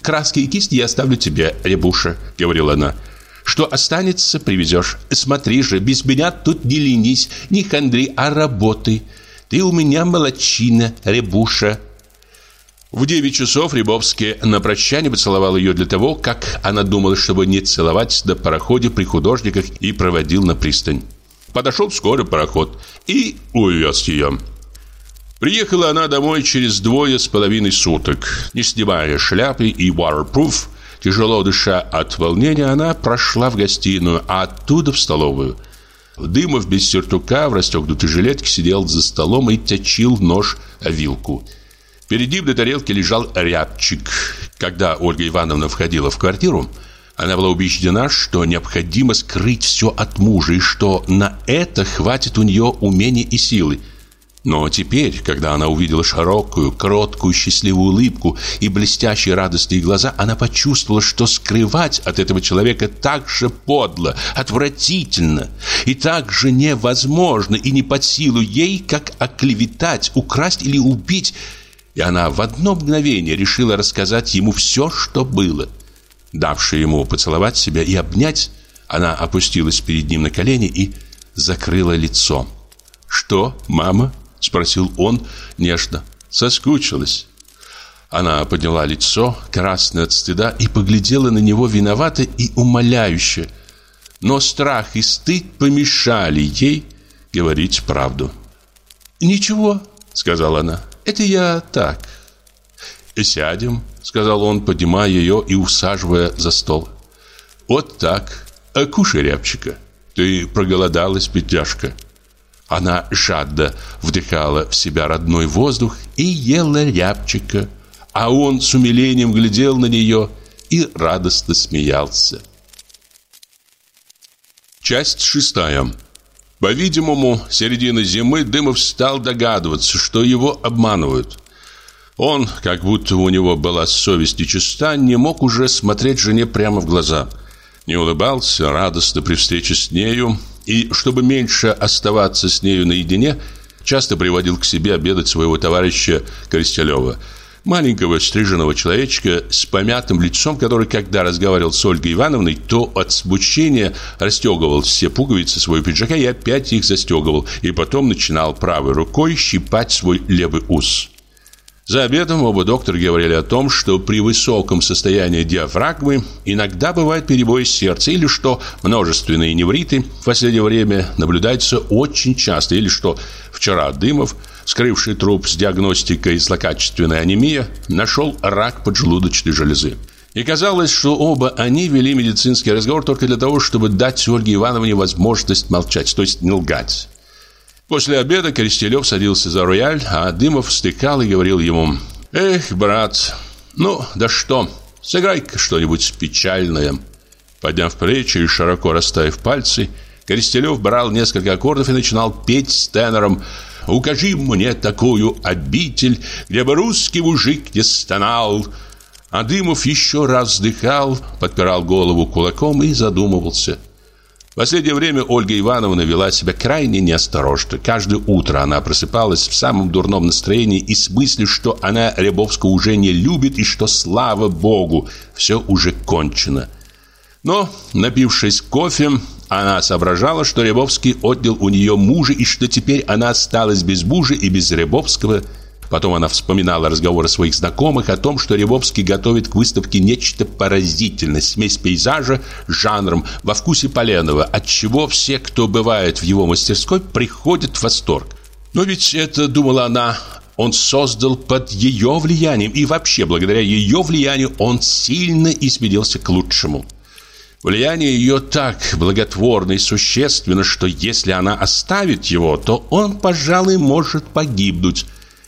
Краски и кисти я оставлю тебе, Рябуша», — говорила она. «Что останется, привезешь. Смотри же, без меня тут не ленись, не хандри, а работай. Ты у меня молочина, Рябуша». В девять часов Рябовский на прощание поцеловал ее для того, как она думала, чтобы не целовать на пароходе при художниках и проводил на пристань. Подошел вскоре пароход и увез ее. Приехала она домой через двое с половиной суток. Не снимая шляпы и waterproof, тяжело дыша от волнения, она прошла в гостиную, а оттуда в столовую. Дымов без сюртука в расстегнутой жилетке сидел за столом и точил нож о вилку. Перед ним на тарелке лежал рябчик. Когда Ольга Ивановна входила в квартиру, она была убеждена, что необходимо скрыть все от мужа и что на это хватит у нее умения и силы. Но теперь, когда она увидела широкую, кроткую, счастливую улыбку и блестящие радостные глаза, она почувствовала, что скрывать от этого человека так же подло, отвратительно и так же невозможно и не под силу ей, как оклеветать, украсть или убить. И она в одно мгновение решила рассказать ему все, что было. Давши ему поцеловать себя и обнять, она опустилась перед ним на колени и закрыла лицо. «Что, мама?» Спросил он нежно. Соскучилась. Она подняла лицо, красное от стыда, и поглядела на него виновато и умоляюще. Но страх и стыд помешали ей говорить правду. «Ничего», — сказала она, — «это я так». «Сядем», — сказал он, поднимая ее и усаживая за стол. «Вот так. Кушай рябчика. Ты проголодалась, бедняжка». Она жадно вдыхала в себя родной воздух и ела рябчика, а он с умилением глядел на нее и радостно смеялся. Часть шестая. По-видимому, середины зимы Дымов стал догадываться, что его обманывают. Он, как будто у него была совесть и чиста, не мог уже смотреть жене прямо в глаза. Не улыбался радостно при встрече с нею, и, чтобы меньше оставаться с нею наедине, часто приводил к себе обедать своего товарища Коростелева – маленького стриженного человечка с помятым лицом, который, когда разговаривал с Ольгой Ивановной, то от смущения расстегивал все пуговицы своего пиджака и опять их застегивал, и потом начинал правой рукой щипать свой левый ус. За обедом оба доктора говорили о том, что при высоком состоянии диафрагмы иногда бывает перебои сердца, или что множественные невриты в последнее время наблюдаются очень часто, или что вчера Дымов – скрывший труп с диагностикой злокачественной анемии, нашел рак поджелудочной железы. И казалось, что оба они вели медицинский разговор только для того, чтобы дать Ольге Ивановне возможность молчать, то есть не лгать. После обеда Коростелев садился за рояль, а Дымов стыкал и говорил ему «Эх, брат, ну да что, сыграй-ка что-нибудь печальное». Подняв плечи и широко расставив пальцы, Коростелев брал несколько аккордов и начинал петь с тенором Укажи мне такую обитель, где бы русский мужик не стонал. А Дымов еще раз вздыхал, подпирал голову кулаком и задумывался. В последнее время Ольга Ивановна вела себя крайне неосторожно. Каждое утро она просыпалась в самом дурном настроении и с мыслью, что она Рябовского уже не любит и что, слава богу, все уже кончено. Но, напившись кофе, она соображала, что Рябовский отнял у нее мужа и что теперь она осталась без мужа и без Рябовского. Потом она вспоминала разговоры своих знакомых о том, что Рябовский готовит к выставке нечто поразительное, смесь пейзажа с жанром во вкусе Поленова, от чего все, кто бывает в его мастерской, приходят в восторг. Но ведь это, думала она, он создал под ее влиянием, и вообще благодаря ее влиянию он сильно изменился к лучшему. Влияние ее так благотворно и существенно, что если она оставит его, то он, пожалуй, может погибнуть.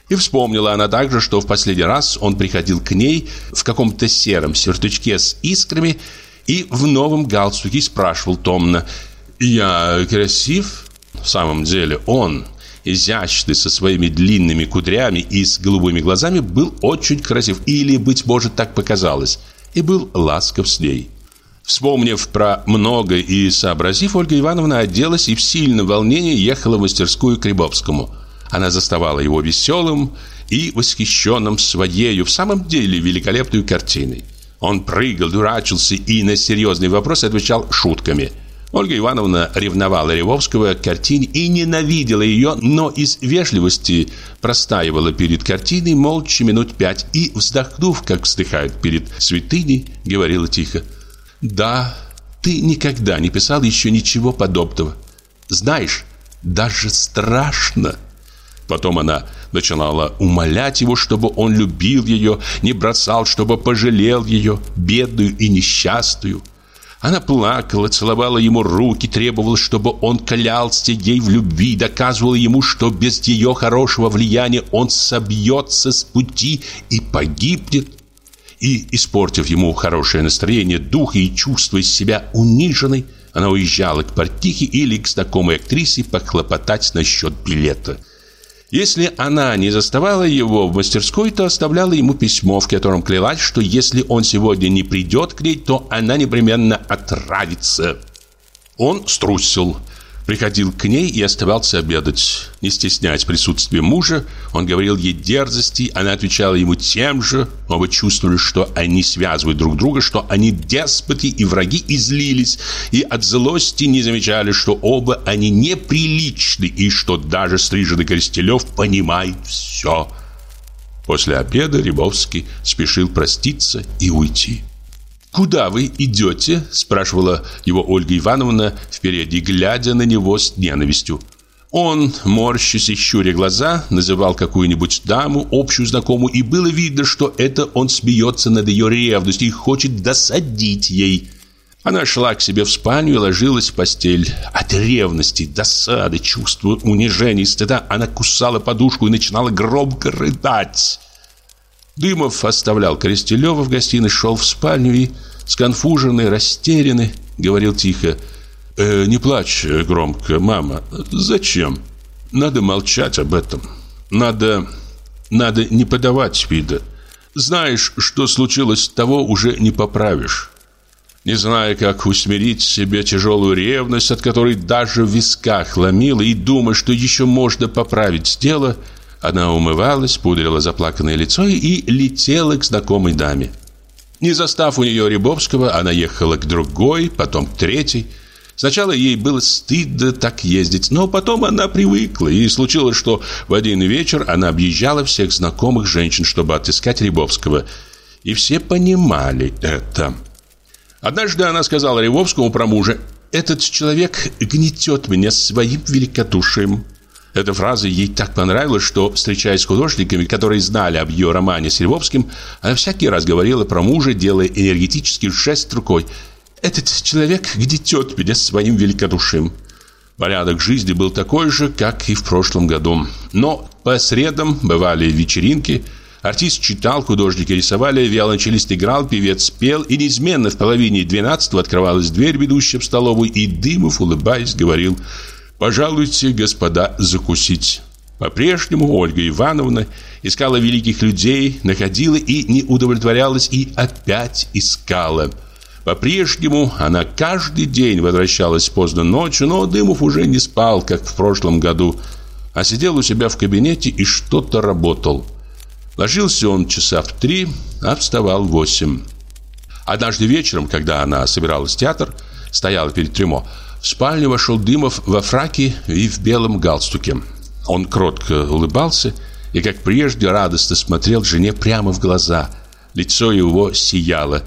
И вспомнила она также, что в последний раз он приходил к ней в каком-то сером сюртучке с искрами и в новом галстуке спрашивал томно «Я красив?» В самом деле он, изящный, со своими длинными кудрями и с голубыми глазами, был очень красив, или, быть может, так показалось, и был ласков с ней. Вспомнив про многое и сообразив, Ольга Ивановна оделась и в сильном волнении ехала в мастерскую к Рябовскому. Она заставала его веселым и восхищенным своею, в самом деле, великолепной картиной. Он прыгал, дурачился и на серьезные вопросы отвечал шутками. Ольга Ивановна ревновала Рябовского к картине и ненавидела ее, но из вежливости простаивала перед картиной молча минут пять и, вздохнув, как вздыхают перед святыней, говорила тихо – да, ты никогда не писал еще ничего подобного. Знаешь, даже страшно. Потом она начинала умолять его, чтобы он любил ее, не бросал, чтобы пожалел ее, бедную и несчастную. Она плакала, целовала ему руки, требовала, чтобы он клялся ей в любви, доказывала ему, что без ее хорошего влияния он собьется с пути и погибнет и, испортив ему хорошее настроение, дух и чувствуя себя униженной, она уезжала к портихе или к знакомой актрисе похлопотать насчет билета. Если она не заставала его в мастерской, то оставляла ему письмо, в котором клялась, что если он сегодня не придет к ней, то она непременно отравится. Он струсил. Приходил к ней и оставался обедать. Не стесняясь присутствия мужа, он говорил ей дерзости, она отвечала ему тем же. Оба чувствовали, что они связывают друг друга, что они деспоты и враги, и злились. И от злости не замечали, что оба они неприличны, и что даже стриженный Коростелев понимает все. После обеда Рябовский спешил проститься и уйти. «Куда вы идете?» – спрашивала его Ольга Ивановна впереди, глядя на него с ненавистью. Он, морщась и щуря глаза, называл какую-нибудь даму, общую знакомую, и было видно, что это он смеется над ее ревностью и хочет досадить ей. Она шла к себе в спальню и ложилась в постель. От ревности, досады, чувства унижения и стыда она кусала подушку и начинала громко рыдать. Дымов оставлял Коростелева в гостиной, шел в спальню и, сконфуженный, растерянный, говорил тихо э, «Не плачь громко, мама. Зачем? Надо молчать об этом. Надо... надо не подавать вида. Знаешь, что случилось, того уже не поправишь». Не зная, как усмирить себе тяжелую ревность, от которой даже в висках ломила, и думая, что еще можно поправить дело, она умывалась, пудрила заплаканное лицо и летела к знакомой даме. Не застав у нее Рябовского, она ехала к другой, потом к третьей. Сначала ей было стыдно так ездить, но потом она привыкла, и случилось, что в один вечер она объезжала всех знакомых женщин, чтобы отыскать Рябовского. И все понимали это. Однажды она сказала Рябовскому про мужа, «Этот человек гнетет меня своим великодушием». Эта фраза ей так понравилась, что, встречаясь с художниками, которые знали об ее романе с Львовским, она всякий раз говорила про мужа, делая энергетический жест рукой. «Этот человек гнетет меня своим великодушием». Порядок жизни был такой же, как и в прошлом году. Но по средам бывали вечеринки, артист читал, художники рисовали, виолончелист играл, певец пел, и неизменно в половине двенадцатого открывалась дверь, ведущая в столовую, и Дымов, улыбаясь, говорил Пожалуйте, господа, закусить. По-прежнему Ольга Ивановна искала великих людей, находила и не удовлетворялась, и опять искала. По-прежнему она каждый день возвращалась поздно ночью, но Дымов уже не спал, как в прошлом году, а сидел у себя в кабинете и что-то работал. Ложился он часа в три, а вставал в восемь. Однажды вечером, когда она собиралась в театр, стояла перед трюмо, в спальню вошел Дымов во фраке и в белом галстуке. Он кротко улыбался и, как прежде, радостно смотрел жене прямо в глаза. Лицо его сияло.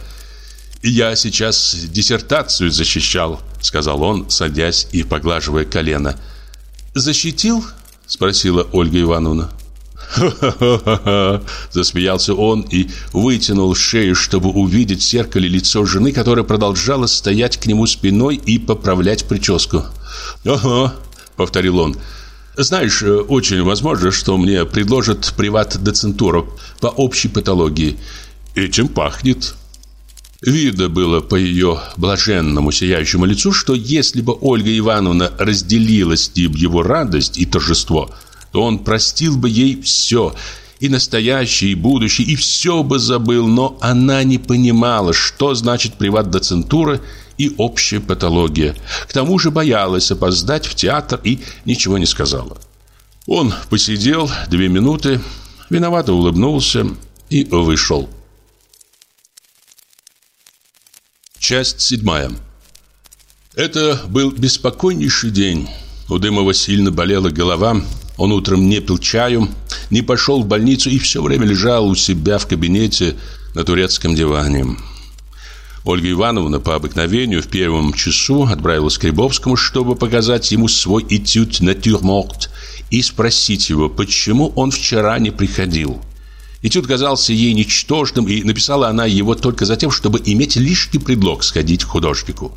«Я сейчас диссертацию защищал», — сказал он, садясь и поглаживая колено. «Защитил?» — спросила Ольга Ивановна. «Ха-ха-ха-ха!» Засмеялся он и вытянул шею, чтобы увидеть в зеркале лицо жены, которая продолжала стоять к нему спиной и поправлять прическу. «Ага», — повторил он. «Знаешь, очень возможно, что мне предложат приват-доцентуру по общей патологии. Этим пахнет». Видно было по ее блаженному сияющему лицу, что если бы Ольга Ивановна разделила с ним его радость и торжество – то он простил бы ей все, и настоящее, и будущее, и все бы забыл, но она не понимала, что значит приват-доцентура и общая патология. К тому же боялась опоздать в театр и ничего не сказала. Он посидел две минуты, виновато улыбнулся и вышел. Часть седьмая. Это был беспокойнейший день. У Дымова сильно болела голова, он утром не пил чаю, не пошел в больницу и все время лежал у себя в кабинете на турецком диване. Ольга Ивановна по обыкновению в первом часу отправилась к Рябовскому, чтобы показать ему свой этюд «Натюрморт» и спросить его, почему он вчера не приходил. Этюд казался ей ничтожным, и написала она его только за тем, чтобы иметь лишний предлог сходить к художнику.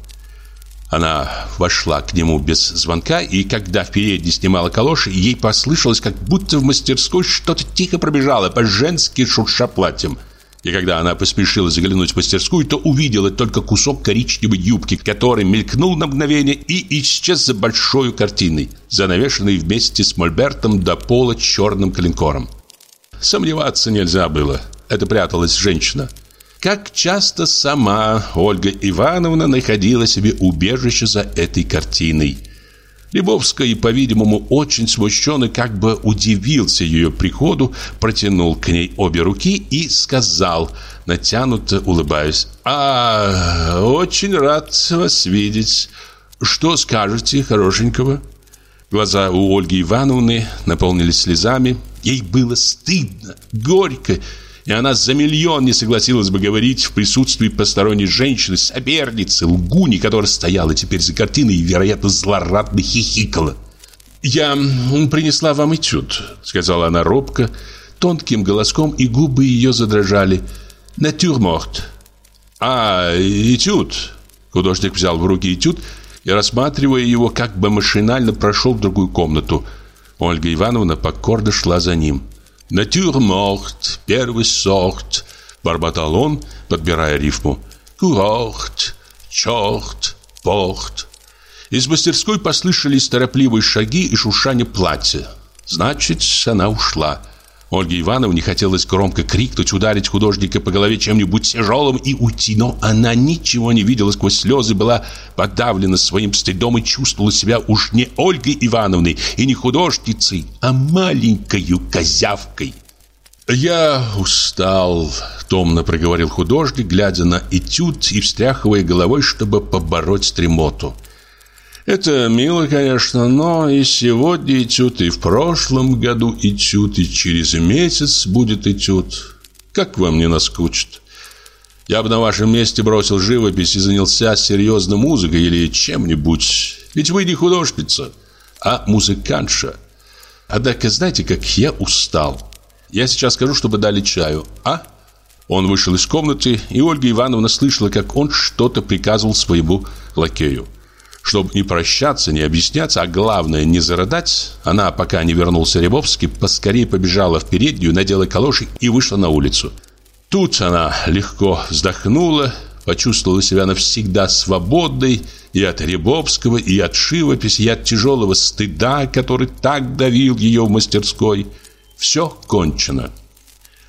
Она вошла к нему без звонка, и когда в передней снимала калоши, ей послышалось, как будто в мастерской что-то тихо пробежало, по-женски шурша платьем. И когда она поспешила заглянуть в мастерскую, то увидела только кусок коричневой юбки, который мелькнул на мгновение и исчез за большой картиной, занавешенной вместе с мольбертом до пола черным клинкором. Сомневаться нельзя было. Это пряталась женщина. Как часто сама Ольга Ивановна находила себе убежище за этой картиной. Лебовский, по-видимому, очень смущенный, как бы удивился ее приходу, протянул к ней обе руки и сказал, натянуто улыбаясь, «А, очень рад вас видеть. Что скажете хорошенького?» Глаза у Ольги Ивановны наполнились слезами. Ей было стыдно, горько, и она за миллион не согласилась бы говорить в присутствии посторонней женщины, соперницы, лгуни, которая стояла теперь за картиной и, вероятно, злорадно хихикала. «Я принесла вам этюд», — сказала она робко, тонким голоском, и губы ее задрожали. «Натюрморт». «А, этюд». Художник взял в руки этюд и, рассматривая его, как бы машинально прошел в другую комнату. Ольга Ивановна покорно шла за ним. «Натюрморт, первый сорт», — бормотал он, подбирая рифму. «Курорт, черт, порт». Из мастерской послышались торопливые шаги и шуршание платья. Значит, она ушла. Ольге Ивановне хотелось громко крикнуть, ударить художника по голове чем-нибудь тяжелым и уйти, но она ничего не видела сквозь слезы, была подавлена своим стыдом и чувствовала себя уж не Ольгой Ивановной и не художницей, а маленькою козявкой. «Я устал», — томно проговорил художник, глядя на этюд и встряхивая головой, чтобы побороть стремоту. Это мило, конечно, но и сегодня этюд, и в прошлом году этюд, и через месяц будет этюд. Как вам не наскучит? Я бы на вашем месте бросил живопись и занялся серьезной музыкой или чем-нибудь. Ведь вы не художница, а музыкантша. Однако знаете, как я устал. Я сейчас скажу, чтобы дали чаю, а? Он вышел из комнаты, и Ольга Ивановна слышала, как он что-то приказывал своему лакею. Чтобы не прощаться, не объясняться, а главное не зарыдать, она, пока не вернулся Рябовский, поскорее побежала в переднюю, надела калоши и вышла на улицу. Тут она легко вздохнула, почувствовала себя навсегда свободной и от Рябовского, и от живописи, и от тяжелого стыда, который так давил ее в мастерской. Все кончено.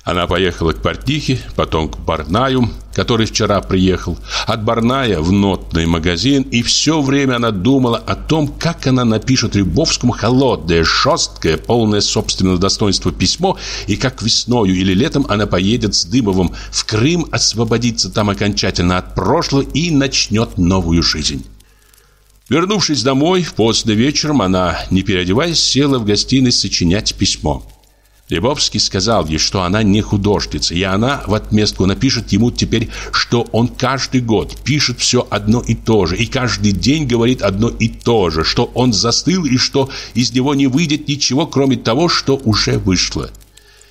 Она поехала к портнихе, потом к Барнаю, который вчера приехал, от Барная в нотный магазин, и все время она думала о том, как она напишет Рябовскому холодное, жесткое, полное собственного достоинства письмо, и как весною или летом она поедет с Дымовым в Крым, освободиться там окончательно от прошлого и начнет новую жизнь. Вернувшись домой, поздно вечером, она, не переодеваясь, села в гостиной сочинять письмо. Лебовский сказал ей, что она не художница, и она в отместку напишет ему теперь, что он каждый год пишет все одно и то же, и каждый день говорит одно и то же, что он застыл и что из него не выйдет ничего, кроме того, что уже вышло.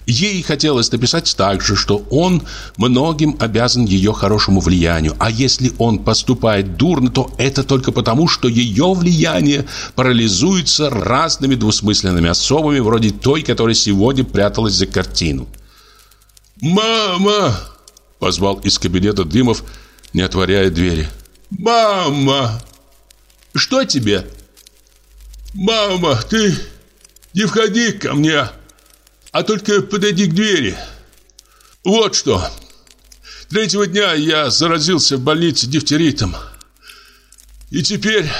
Ей хотелось написать также, что он многим обязан ее хорошему влиянию, а если он поступает дурно, то это только потому, что ее влияние парализуется разными двусмысленными особами, вроде той, которая сегодня пряталась за картину. «Мама!» — позвал из кабинета Дымов, не отворяя двери. «Мама!» «Что тебе?» «Мама, ты не входи ко мне!» А только подойди к двери. Вот что. Третьего дня я заразился в больнице дифтеритом. И теперь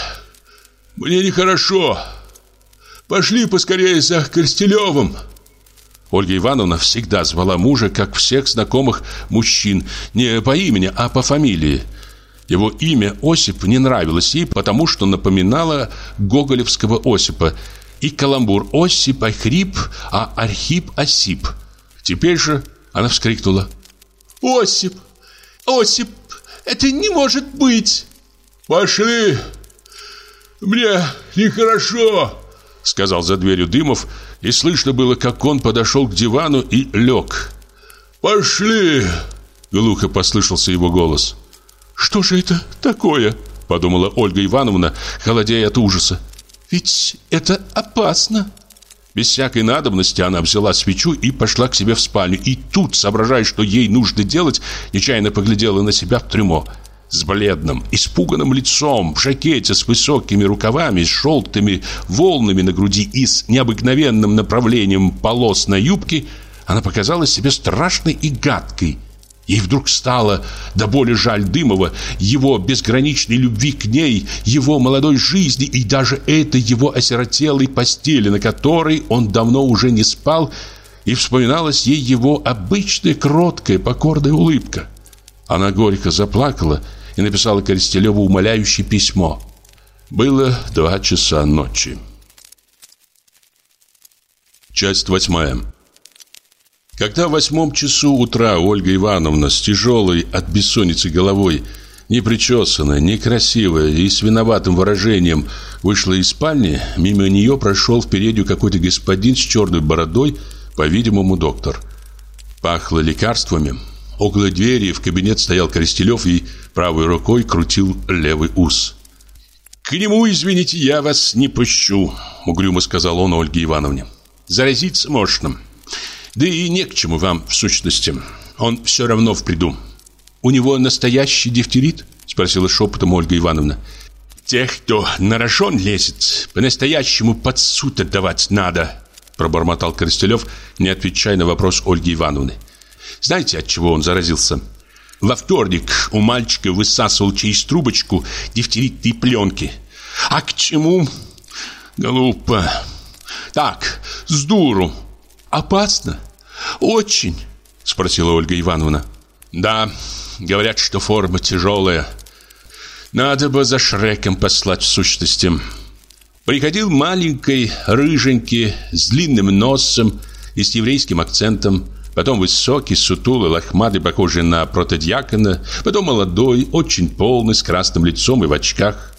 мне нехорошо. Пошли поскорее за Корстелевым. Ольга Ивановна всегда звала мужа, как всех знакомых мужчин, не по имени, а по фамилии. Его имя Осип не нравилось ей, потому что напоминало гоголевского Осипа – и каламбур Осип Ахрип, а Архип Осип. Теперь же она вскрикнула. «Осип! Осип! Это не может быть!» «Пошли! Мне нехорошо!» Сказал за дверью Дымов, и слышно было, как он подошел к дивану и лег. «Пошли!» Глухо послышался его голос. «Что же это такое?» Подумала Ольга Ивановна, холодея от ужаса. Ведь это опасно. Без всякой надобности она взяла свечу и пошла к себе в спальню. И тут, соображая, что ей нужно делать, нечаянно поглядела на себя в трюмо. С бледным, испуганным лицом, в жакете с высокими рукавами, с желтыми волнами на груди и с необыкновенным направлением полос на юбке, она показалась себе страшной и гадкой. Ей вдруг стало до боли жаль Дымова, его безграничной любви к ней, его молодой жизни и даже этой его осиротелой постели, на которой он давно уже не спал, и вспоминалась ей его обычная кроткая покорная улыбка. Она горько заплакала и написала Коростелеву умоляющее письмо. Было два часа ночи. Часть восьмая. Когда в восьмом часу утра Ольга Ивановна с тяжелой от бессонницы головой, непричесанная, некрасивая и с виноватым выражением вышла из спальни, мимо нее прошел в переднюю какой-то господин с черной бородой, по-видимому, доктор. Пахло лекарствами. Около двери в кабинет стоял Коростелев и правой рукой крутил левый ус. «К нему, извините, я вас не пущу», — угрюмо сказал он Ольге Ивановне. Заразиться можно. Да и не к чему вам, в сущности. Он все равно в приду. У него настоящий дифтерит? Спросила шепотом Ольга Ивановна. Тех, кто на рожон лезет, по-настоящему под суд отдавать надо, пробормотал Коростелев, не отвечая на вопрос Ольги Ивановны. Знаете, от чего он заразился? Во вторник у мальчика высасывал через трубочку дифтеритные пленки. А к чему? Глупо. Так, с дуру. Опасно? Очень, спросила Ольга Ивановна. Да, говорят, что форма тяжелая. Надо бы за Шреком послать в сущности. Приходил маленький, рыженький, с длинным носом и с еврейским акцентом. Потом высокий, сутулый, лохматый, похожий на протодьякона. Потом молодой, очень полный, с красным лицом и в очках.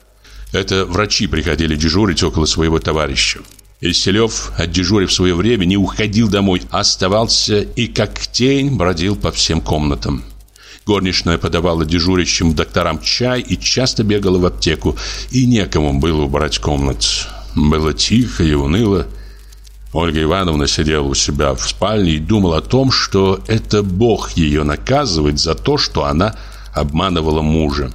Это врачи приходили дежурить около своего товарища. Исселев, отдежурив свое время, не уходил домой, оставался и как тень бродил по всем комнатам. Горничная подавала дежурящим докторам чай и часто бегала в аптеку, и некому было убрать комнат. Было тихо и уныло. Ольга Ивановна сидела у себя в спальне и думала о том, что это Бог ее наказывает за то, что она обманывала мужа.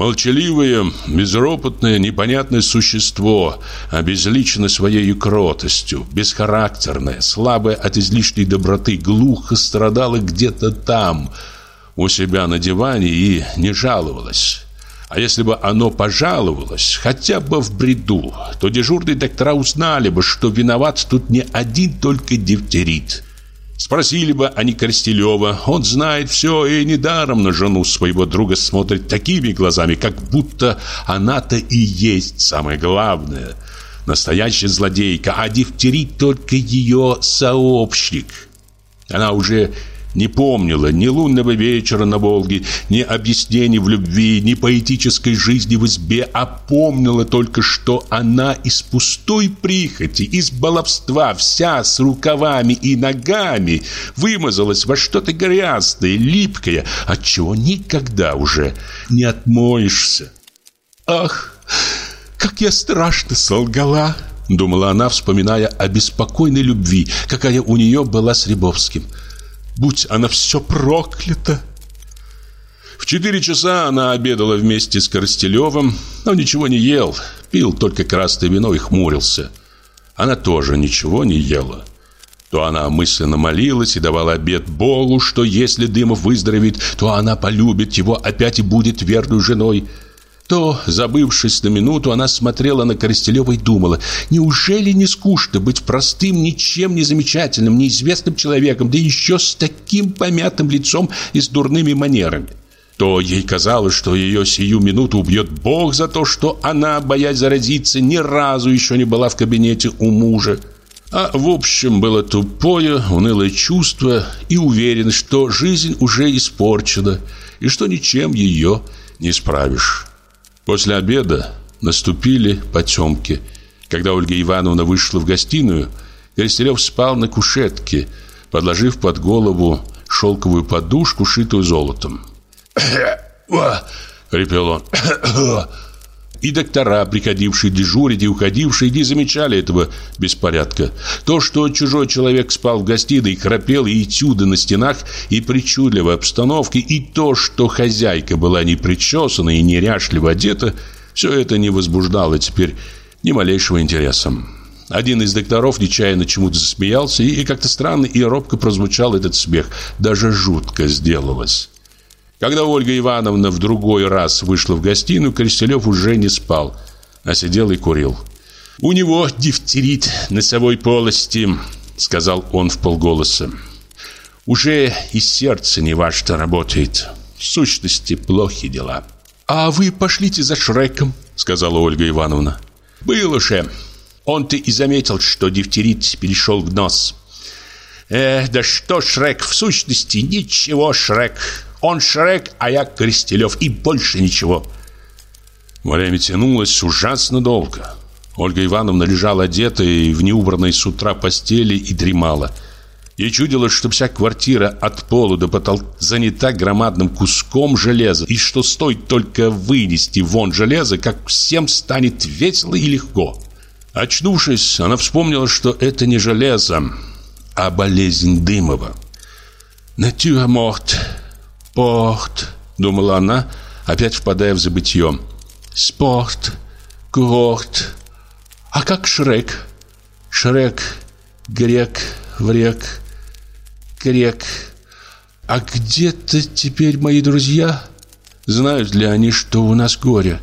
Молчаливое, безропотное, непонятное существо, обезличено своей кротостью, бесхарактерное, слабое от излишней доброты, глухо страдало где-то там, у себя на диване и не жаловалось. А если бы оно пожаловалось, хотя бы в бреду, то дежурные доктора узнали бы, что виноват тут не один только дифтерит – Спросили бы они Коростелева, он знает все и недаром на жену своего друга смотрит такими глазами, как будто она-то и есть самое главное. Настоящая злодейка, а дифтерит только ее сообщник. Она уже не помнила ни лунного вечера на Волге, ни объяснений в любви, ни поэтической жизни в избе, а помнила только, что она из пустой прихоти, из баловства, вся с рукавами и ногами, вымазалась во что-то грязное, липкое, от чего никогда уже не отмоешься. «Ах, как я страшно солгала!» Думала она, вспоминая о беспокойной любви, какая у нее была с Рябовским – Будь она все проклята. В четыре часа она обедала вместе с Коростелевым, но ничего не ел, пил только красное вино и хмурился. Она тоже ничего не ела. То она мысленно молилась и давала обет Богу, что если Дымов выздоровеет, то она полюбит его опять и будет верной женой то, забывшись на минуту, она смотрела на Коростелева и думала, неужели не скучно быть простым, ничем не замечательным, неизвестным человеком, да еще с таким помятым лицом и с дурными манерами? То ей казалось, что ее сию минуту убьет Бог за то, что она, боясь заразиться, ни разу еще не была в кабинете у мужа. А в общем было тупое, унылое чувство и уверенность, что жизнь уже испорчена и что ничем ее не справишь. После обеда наступили потемки. Когда Ольга Ивановна вышла в гостиную, Коростелев спал на кушетке, подложив под голову шелковую подушку, шитую золотом. «Хрипел он. И доктора, приходившие дежурить и уходившие, не замечали этого беспорядка. То, что чужой человек спал в гостиной, храпел, и этюды на стенах, и причудливая обстановка, и то, что хозяйка была не причесана и неряшливо одета, все это не возбуждало теперь ни малейшего интереса. Один из докторов нечаянно чему-то засмеялся, и как-то странно и робко прозвучал этот смех. Даже жутко сделалось. Когда Ольга Ивановна в другой раз вышла в гостиную, Коростелев уже не спал, а сидел и курил. «У него дифтерит носовой полости», — сказал он в полголоса. «Уже и сердце не ваше работает. В сущности, плохи дела». «А вы пошлите за Шреком», — сказала Ольга Ивановна. «Был уже. Он-то и заметил, что дифтерит перешел в нос. Эх, да что Шрек, в сущности, ничего Шрек. Он Шрек, а я Крестелев, и больше ничего. Время тянулось ужасно долго. Ольга Ивановна лежала одетая в неубранной с утра постели и дремала. Ей чудилось, что вся квартира от пола до потолка занята громадным куском железа, и что стоит только вынести вон железо, как всем станет весело и легко. Очнувшись, она вспомнила, что это не железо, а болезнь Дымова. «Натюрморт, порт», — думала она, опять впадая в забытье. «Спорт, курорт. А как Шрек? Шрек, грек, врек, грек. А где-то теперь мои друзья? Знают ли они, что у нас горе?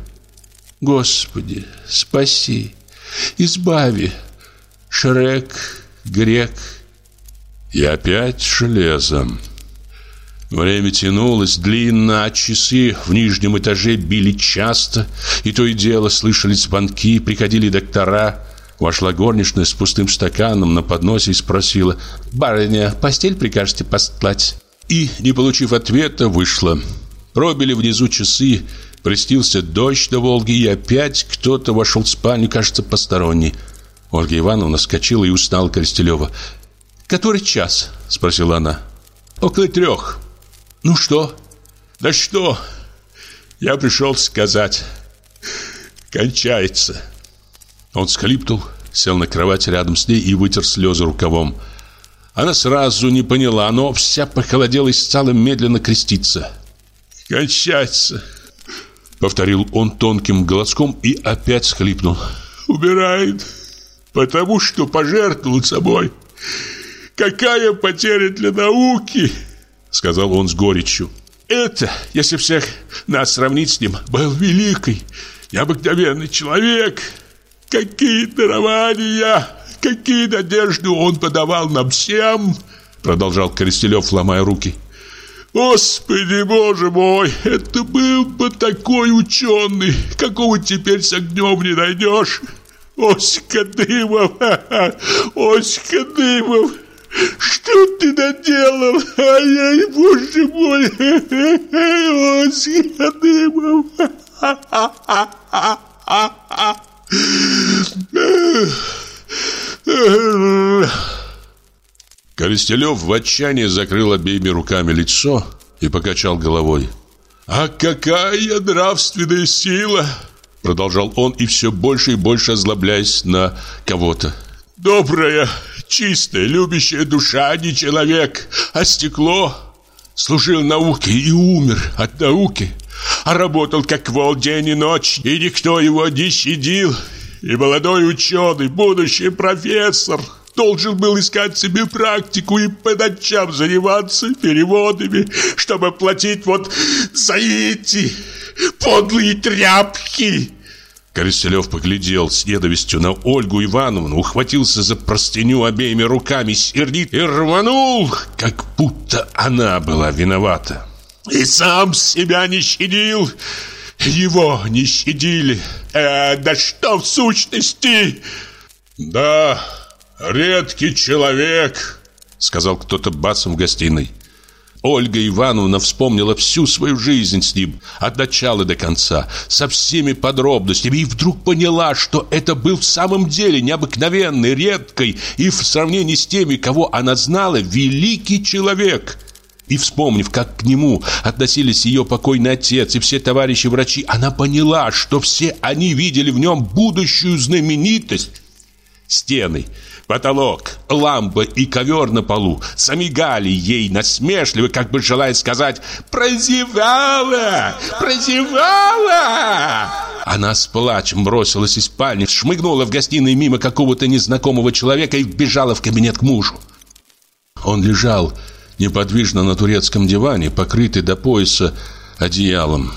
Господи, спаси, избави. Шрек, грек, и опять железом. Время тянулось длинно, а часы в нижнем этаже били часто, и то и дело слышались звонки, приходили доктора. Вошла горничная с пустым стаканом на подносе и спросила, «Барыня, постель прикажете постлать?» И, не получив ответа, вышла. Пробили внизу часы, Простился дождь до Волги, и опять кто-то вошел в спальню, кажется, посторонний. Ольга Ивановна вскочила и устала Коростелева. «Который час?» – спросила она. «Около трех». «Ну что?» «Да что? Я пришел сказать. Кончается». Он схлипнул, сел на кровать рядом с ней и вытер слезы рукавом. Она сразу не поняла, но вся похолодела и стала медленно креститься. «Кончается», — повторил он тонким голоском и опять схлипнул. «Убирает, потому что пожертвовал собой». Какая потеря для науки!» Сказал он с горечью. «Это, если всех нас сравнить с ним, был великий, необыкновенный человек. Какие дарования, какие надежды он подавал нам всем!» Продолжал Коростелев, ломая руки. Господи, боже мой, это был бы такой ученый, какого теперь с огнем не найдешь. Оська Дымов, Оська Дымов. Что ты наделал? Ай-яй, боже мой! Оська Дымов! Коростелев в отчаянии закрыл обеими руками лицо и покачал головой. «А какая нравственная сила!» Продолжал он и все больше и больше озлобляясь на кого-то. «Добрая, чистая, любящая душа, не человек, а стекло. Служил науке и умер от науки, а работал как вол день и ночь, и никто его не щадил. И молодой ученый, будущий профессор, должен был искать себе практику и по ночам заниматься переводами, чтобы платить вот за эти подлые тряпки. Коростелев поглядел с ненавистью на Ольгу Ивановну, ухватился за простыню обеими руками, сердит и рванул, как будто она была виновата. И сам себя не щадил, его не щадили. Э, да что в сущности? Да, редкий человек, сказал кто-то басом в гостиной. Ольга Ивановна вспомнила всю свою жизнь с ним, от начала до конца, со всеми подробностями, и вдруг поняла, что это был в самом деле необыкновенный, редкий и в сравнении с теми, кого она знала, великий человек. И вспомнив, как к нему относились ее покойный отец и все товарищи-врачи, она поняла, что все они видели в нем будущую знаменитость. Стены – Потолок, лампа и ковер на полу замигали ей насмешливо, как бы желая сказать «Прозевала! Прозевала!» Она с плачем бросилась из спальни, шмыгнула в гостиной мимо какого-то незнакомого человека и бежала в кабинет к мужу. Он лежал неподвижно на турецком диване, покрытый до пояса одеялом.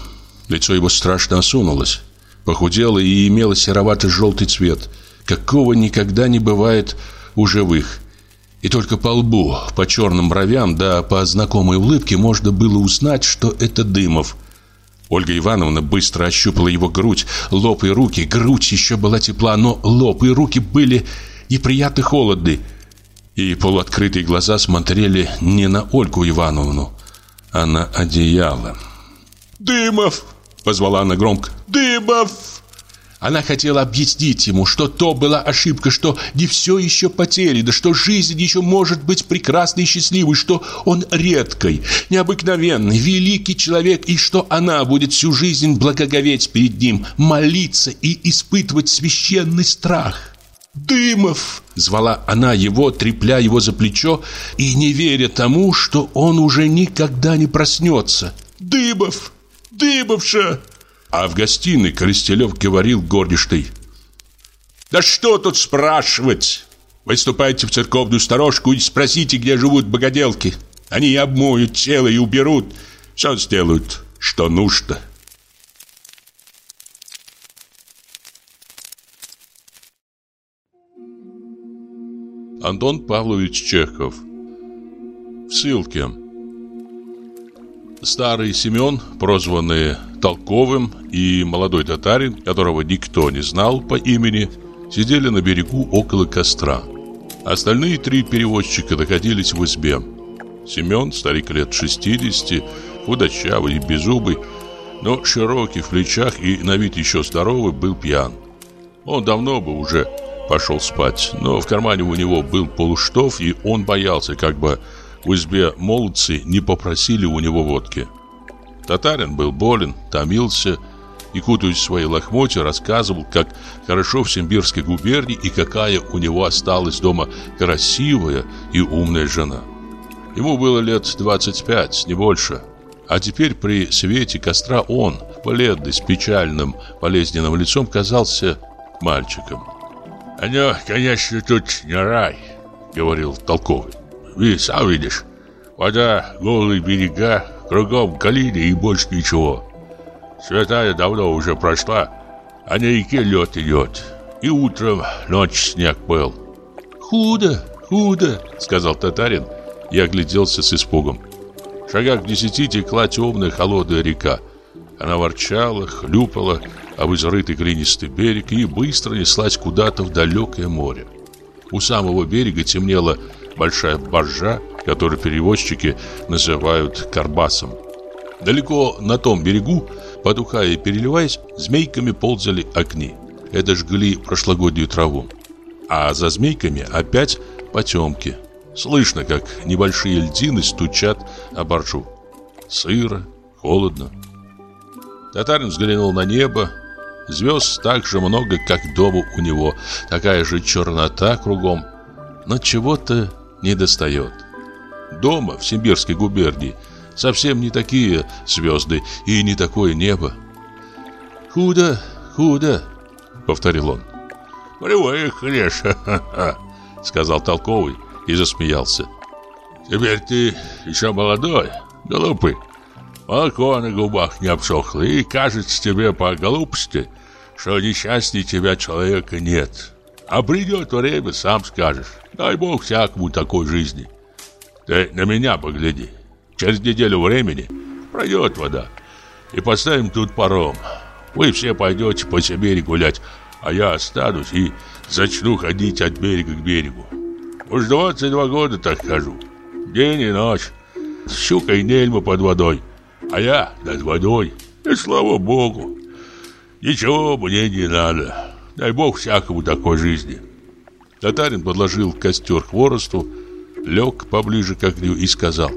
Лицо его страшно осунулось, похудело и имело серовато-желтый цвет – какого никогда не бывает у живых. И только по лбу, по черным бровям, да по знакомой улыбке можно было узнать, что это Дымов. Ольга Ивановна быстро ощупала его грудь, лоб и руки. Грудь еще была тепла, но лоб и руки были неприятно холодны. И полуоткрытые глаза смотрели не на Ольгу Ивановну, а на одеяло. «Дымов!» — позвала она громко. «Дымов!» Она хотела объяснить ему, что то была ошибка, что не все еще потеряно, что жизнь еще может быть прекрасной и счастливой, что он редкий, необыкновенный, великий человек, и что она будет всю жизнь благоговеть перед ним, молиться и испытывать священный страх. «Дымов!» — звала она его, трепля его за плечо и не веря тому, что он уже никогда не проснется. «Дымов! Дымовша!» А в гостиной Коростелев говорил горничной. «Да что тут спрашивать? Вы ступайте в церковную сторожку и спросите, где живут богоделки. Они обмоют тело и уберут. Все сделают, что нужно». Антон Павлович Чехов В ссылке Старый Семен, прозванный Толковым, и молодой татарин, которого никто не знал по имени, сидели на берегу около костра. Остальные три перевозчика находились в избе. Семен, старик лет 60, худощавый и беззубый, но широкий в плечах и на вид еще здоровый, был пьян. Он давно бы уже пошел спать, но в кармане у него был полуштов, и он боялся, как бы в избе молодцы не попросили у него водки. Татарин был болен, томился и, кутаясь в свои лохмотья, рассказывал, как хорошо в Симбирской губернии и какая у него осталась дома красивая и умная жена. Ему было лет 25, не больше. А теперь при свете костра он, бледный, с печальным, болезненным лицом, казался мальчиком. «Оно, конечно, тут не рай», — говорил толковый. Вы сам видишь. Вода, голые берега, кругом галины и больше ничего. Святая давно уже прошла, а на реке лед идет. И утром ночь снег был. «Худо, худо», — сказал татарин и огляделся с испугом. В шагах десяти текла темная холодная река. Она ворчала, хлюпала об изрытый глинистый берег и быстро неслась куда-то в далекое море. У самого берега темнело большая баржа, которую перевозчики называют карбасом. Далеко на том берегу, потухая и переливаясь, змейками ползали огни. Это жгли прошлогоднюю траву. А за змейками опять потемки. Слышно, как небольшие льдины стучат о боржу. Сыро, холодно. Татарин взглянул на небо. Звезд так же много, как дома у него. Такая же чернота кругом. Но чего-то не достает. Дома, в Симбирской губернии, совсем не такие звезды и не такое небо. «Худо, худо», — повторил он. «Привыкнешь, сказал толковый и засмеялся. «Теперь ты еще молодой, глупый. Молоко на губах не обсохло, и кажется тебе по глупости, что несчастнее тебя человека нет. А придет время, сам скажешь. Дай бог всякому такой жизни. Ты на меня погляди. Через неделю времени пройдет вода. И поставим тут паром. Вы все пойдете по Сибири гулять, а я останусь и зачну ходить от берега к берегу. Уж 22 года так хожу. День и ночь. Щука и нельма под водой. А я над водой. И слава богу. Ничего мне не надо. Дай бог всякому такой жизни. Татарин подложил костер хворосту, лег поближе к огню и сказал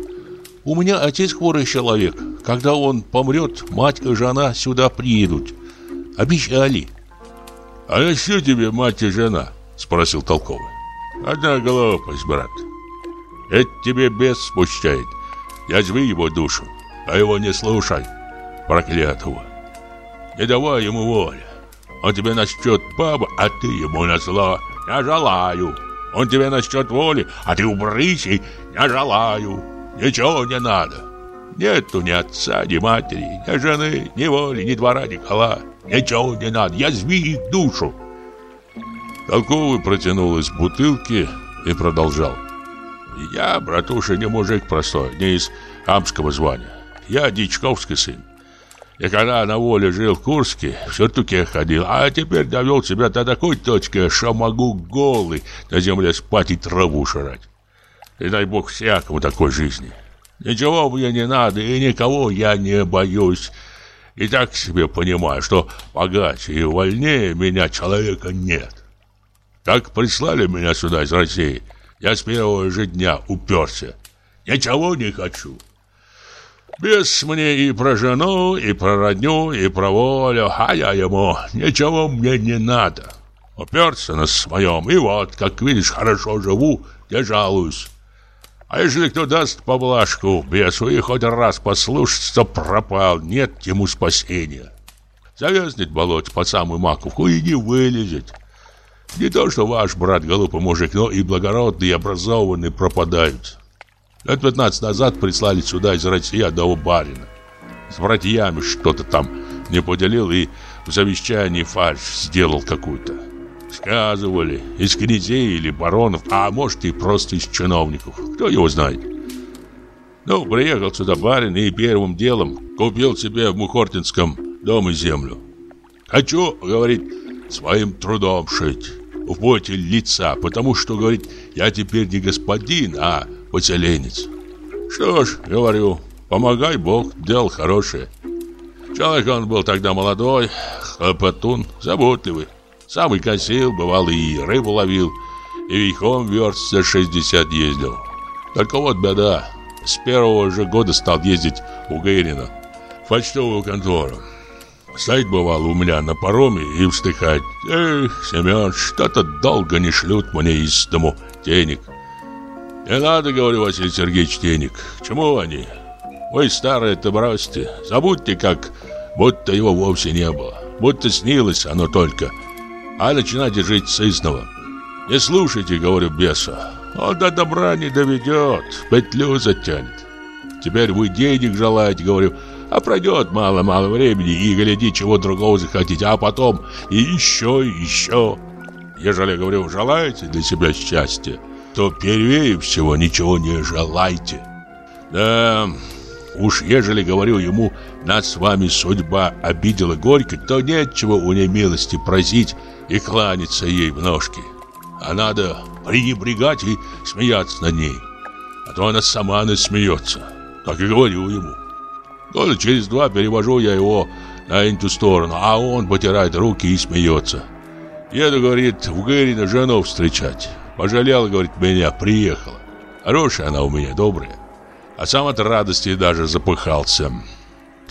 «У меня отец хворый человек. Когда он помрет, мать и жена сюда приедут. Обещали». «А на что тебе мать и жена?» – спросил толковый. «Одна глупость, брат. Это тебе бес смущает. Язви его душу, а его не слушай, проклятого. Не давай ему воли. Он тебе начнет баба, а ты ему на зло не желаю. Он тебе насчет воли, а ты убрись и не желаю. Ничего не надо. Нету ни отца, ни матери, ни жены, ни воли, ни двора, ни кола. Ничего не надо, язви их душу. Толковый протянул из бутылки и продолжал. Я, братуша, не мужик простой, не из амского звания. Я дичковский сын. И когда на воле жил в Курске, в сюртуке ходил, а теперь довел себя до такой точки, что могу голый на земле спать и траву шарать. И дай бог всякому такой жизни. Ничего мне не надо, и никого я не боюсь. И так себе понимаю, что богаче и вольнее меня человека нет. Как прислали меня сюда из России, я с первого же дня уперся. Ничего не хочу. Без мне и про жену, и про родню, и про волю, а я ему ничего мне не надо. Уперся на своем, и вот, как видишь, хорошо живу, не жалуюсь. А если кто даст поблажку бесу и хоть раз послушать, что пропал, нет ему спасения. Завязнет болото по самую маковку и не вылезет. Не то, что ваш брат голубый мужик, но и благородный, и образованный пропадают. Лет 15 назад прислали сюда из России одного барина. С братьями что-то там не поделил и в завещании фальшь сделал какую-то. Сказывали, из князей или баронов, а может и просто из чиновников. Кто его знает. Ну, приехал сюда барин и первым делом купил себе в Мухортинском дом и землю. Хочу, говорит, своим трудом шить в поте лица, потому что, говорит, я теперь не господин, а поселенец. Что ж, говорю, помогай Бог, делал хорошее. Человек он был тогда молодой, хлопотун, заботливый. Сам и косил, бывал и рыбу ловил, и верхом верст за 60 ездил. Только вот беда, с первого же года стал ездить у Гейрина в почтовую контору. Стоит бывало у меня на пароме и вздыхать. Эх, Семен, что-то долго не шлют мне из дому денег. Не надо, говорю, Василий Сергеевич, денег. Чему они? Вы старые-то бросьте. Забудьте, как будто его вовсе не было. Будто снилось оно только. А начинайте жить с изного. Не слушайте, говорю, беса. Он до добра не доведет, петлю затянет. Теперь вы денег желаете, говорю, а пройдет мало-мало времени и, гляди, чего другого захотите, а потом и еще, и еще. Ежели, говорю, желаете для себя счастья, то первее всего ничего не желайте. Да, уж ежели, говорю ему, нас с вами судьба обидела горько, то нечего у ней милости просить и кланяться ей в ножки. А надо пренебрегать и смеяться над ней. А то она сама насмеется. Так и говорю ему. Года через два перевожу я его на эту сторону, а он потирает руки и смеется. Еду, говорит, в Гэрина жену встречать. Пожалела, говорит, меня, приехала. Хорошая она у меня, добрая. А сам от радости даже запыхался.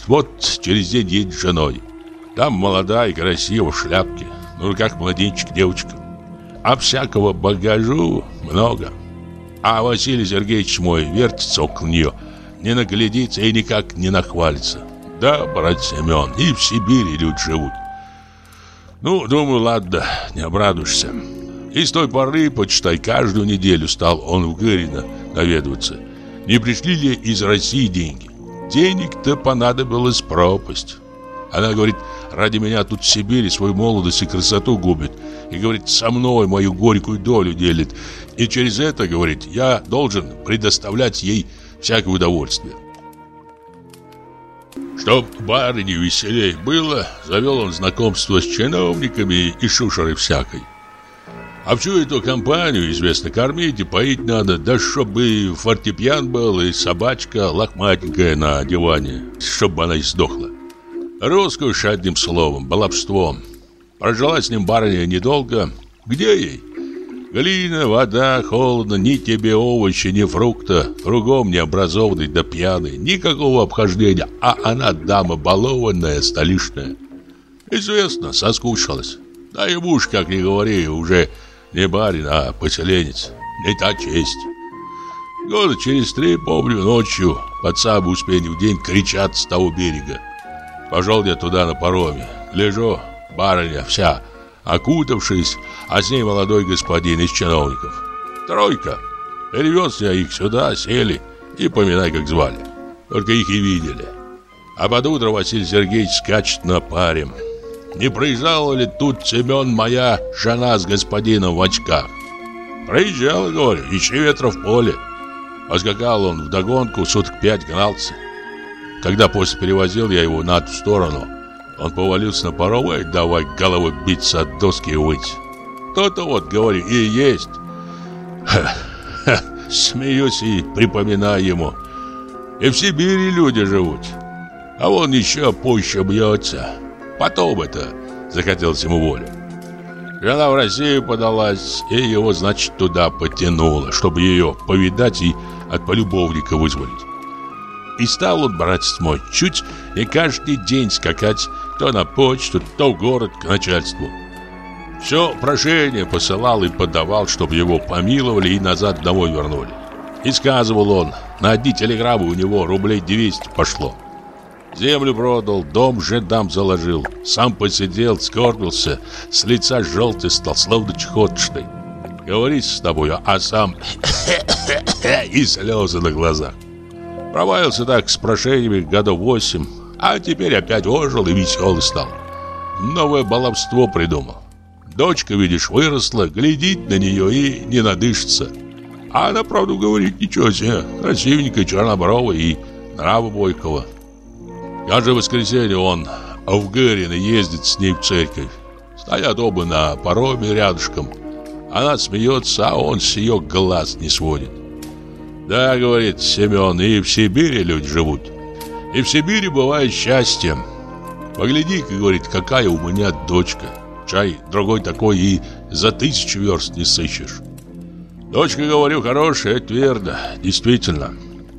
Вот через день едет с женой. Там молодая и красивая в шляпке. Ну, как младенчик, девочка. А всякого багажу много. А Василий Сергеевич мой вертится около нее, не наглядится и никак не нахвалится. Да, брат Семен, и в Сибири люди живут. Ну, думаю, ладно, не обрадуешься. И с той поры, почитай, каждую неделю стал он в Гырина наведываться. Не пришли ли из России деньги? Денег-то понадобилась пропасть. Она говорит, ради меня тут в Сибири свою молодость и красоту губит. И говорит, со мной мою горькую долю делит. И через это, говорит, я должен предоставлять ей всякое удовольствие. Чтоб барыне веселей было, завел он знакомство с чиновниками и шушерой всякой. А всю эту компанию, известно, кормить и поить надо, да чтобы фортепьян был и собачка лохматенькая на диване, чтобы она и сдохла. Роскошь, одним словом, баловством. Прожила с ним барыня недолго. Где ей? Глина, вода, холодно, ни тебе овощи, ни фрукта, кругом необразованный да пьяный, никакого обхождения, а она дама балованная, столичная. Известно, соскучилась. Да и муж, как ни говори, уже не барин, а поселенец. Не та честь. Года через три, помню, ночью под самый успенью день кричат с того берега. Пошел я туда на пароме. Лежу, барыня вся, окутавшись, а с ней молодой господин из чиновников. Тройка. Перевез я их сюда, сели и поминай, как звали. Только их и видели. А под утро Василий Сергеевич скачет на паре. Не проезжала ли тут, Семен, моя жена с господином в очках? Проезжала, говорю, ищи ветра в поле. Поскакал он вдогонку, суток пять гнался. Когда после перевозил я его на ту сторону, он повалился на паровой, давай головой биться от доски и выть. То-то вот, говорю, и есть. Ха, ха, смеюсь и припоминаю ему. И в Сибири люди живут. А он еще пуще бьется. Потом это захотелось ему воли. Жена в Россию подалась, и его, значит, туда потянуло, чтобы ее повидать и от полюбовника вызволить. И стал он, братец мой, чуть не каждый день скакать то на почту, то в город к начальству. Все прошение посылал и подавал, чтобы его помиловали и назад домой вернули. И сказывал он, на одни телеграммы у него рублей 200 пошло. Землю продал, дом жедам заложил. Сам посидел, скорбился, с лица желтый стал, словно чехоточный. Говорит с тобою, а сам и слезы на глазах. Провалился так с прошениями годов восемь, а теперь опять ожил и веселый стал. Новое баловство придумал. Дочка, видишь, выросла, глядит на нее и не надышится. А она, правду говорит, ничего себе, красивенькая, чернобровая и нрава бойкого. Каждое воскресенье он в Гырина ездит с ней в церковь. Стоят оба на пароме рядышком. Она смеется, а он с ее глаз не сводит. Да, говорит Семен, и в Сибири люди живут. И в Сибири бывает счастье. Погляди-ка, говорит, какая у меня дочка. Чай другой такой и за тысячу верст не сыщешь. Дочка, говорю, хорошая, твердо, действительно.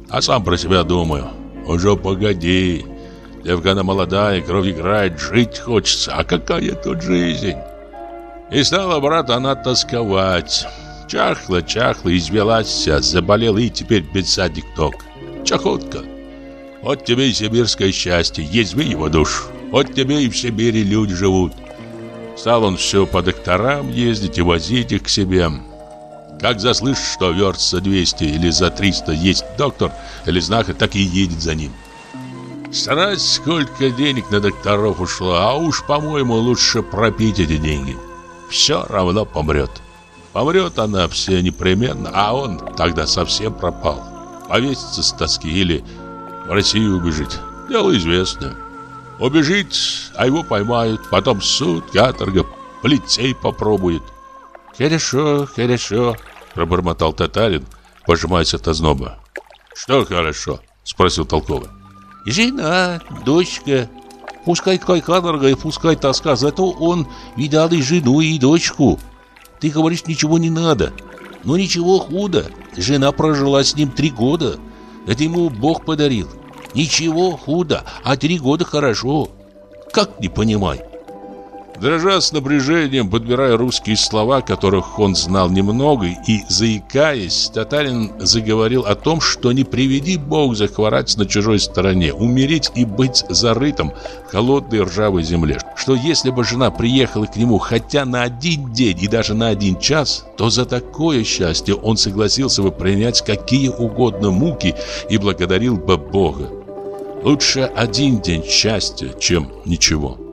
А сам про себя думаю, уже погоди. Девка она молодая, кровь играет, жить хочется. А какая тут жизнь? И стала, брат, она тосковать. Чахла, чахла, извелась вся, заболела и теперь бедсадик ток. Чахотка. Вот тебе и сибирское счастье, язви его душ. Вот тебе и в Сибири люди живут. Стал он все по докторам ездить и возить их к себе. Как заслышит, что верст за 200 или за 300 есть доктор или знахарь, так и едет за ним. Старать, сколько денег на докторов ушло, а уж, по-моему, лучше пропить эти деньги. Все равно помрет. Помрет она все непременно, а он тогда совсем пропал. Повесится с тоски или в Россию убежит. Дело известное. Убежит, а его поймают, потом суд, каторга, полицей попробует. «Хорошо, хорошо», — пробормотал татарин, пожимаясь от озноба. «Что хорошо?» — спросил толковый. Жена, дочка. Пускай какая каторга и пускай тоска, зато он видал и жену, и дочку. Ты говоришь, ничего не надо. Но ничего худо. Жена прожила с ним три года. Это ему Бог подарил. Ничего худо, а три года хорошо. Как не понимай? Дрожа с напряжением, подбирая русские слова, которых он знал немного, и заикаясь, татарин заговорил о том, что не приведи Бог захворать на чужой стороне, умереть и быть зарытым в холодной ржавой земле. Что если бы жена приехала к нему хотя на один день и даже на один час, то за такое счастье он согласился бы принять какие угодно муки и благодарил бы Бога. Лучше один день счастья, чем ничего.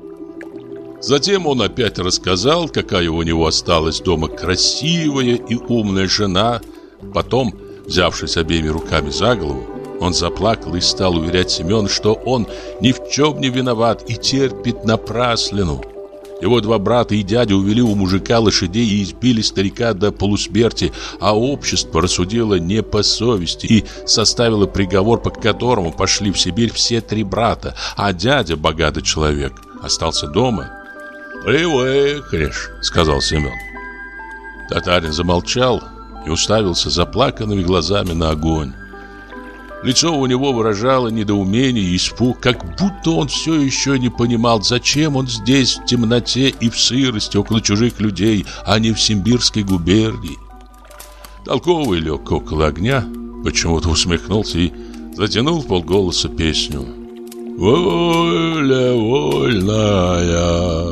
Затем он опять рассказал, какая у него осталась дома красивая и умная жена. Потом, взявшись обеими руками за голову, он заплакал и стал уверять Семена, что он ни в чем не виноват и терпит напраслину. Его два брата и дядя увели у мужика лошадей и избили старика до полусмерти, а общество рассудило не по совести и составило приговор, по которому пошли в Сибирь все три брата, а дядя, богатый человек, остался дома «Привыкнешь», — сказал Семен. Татарин замолчал и уставился заплаканными глазами на огонь. Лицо у него выражало недоумение и испуг, как будто он все еще не понимал, зачем он здесь в темноте и в сырости около чужих людей, а не в Симбирской губернии. Толковый лег около огня, почему-то усмехнулся и затянул полголоса песню. «Воля вольная,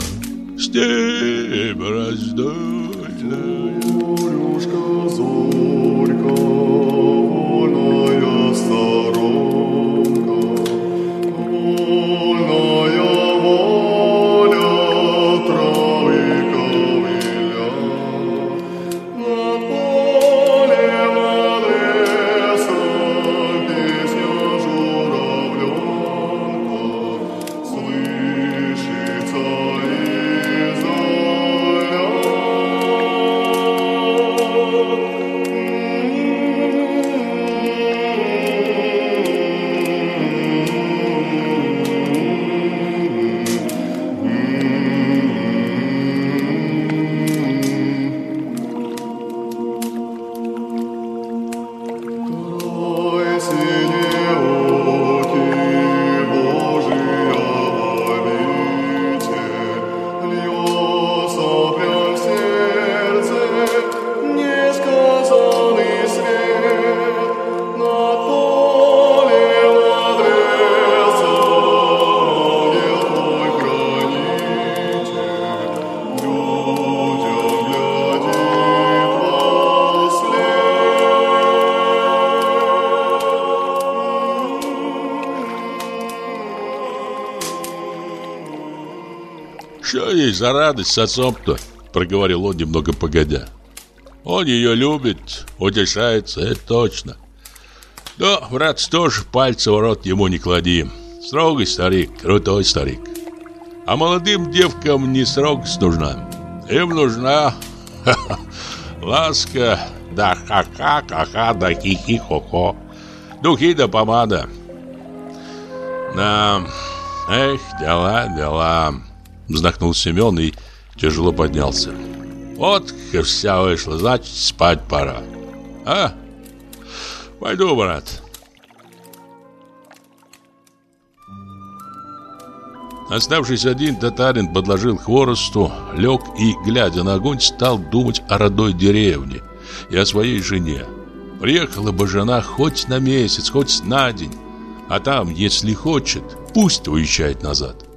степь раздольная. Радость с отцом-то? Проговорил он немного погодя. Он ее любит, утешается, это точно. Но, брат, тоже пальца в рот ему не клади. Строгий старик, крутой старик. А молодым девкам не строгость нужна. Им нужна ласка, да ха-ха, ха-ха, да хи-хи-хо-хо. Духи да помада. Да, эх, дела, дела. Вздохнул Семен и тяжело поднялся. Вот вся вышла, значит, спать пора. А? Пойду, брат. Оставшись один, татарин подложил хворосту, лег и, глядя на огонь, стал думать о родной деревне и о своей жене. Приехала бы жена хоть на месяц, хоть на день, а там, если хочет, пусть уезжает назад.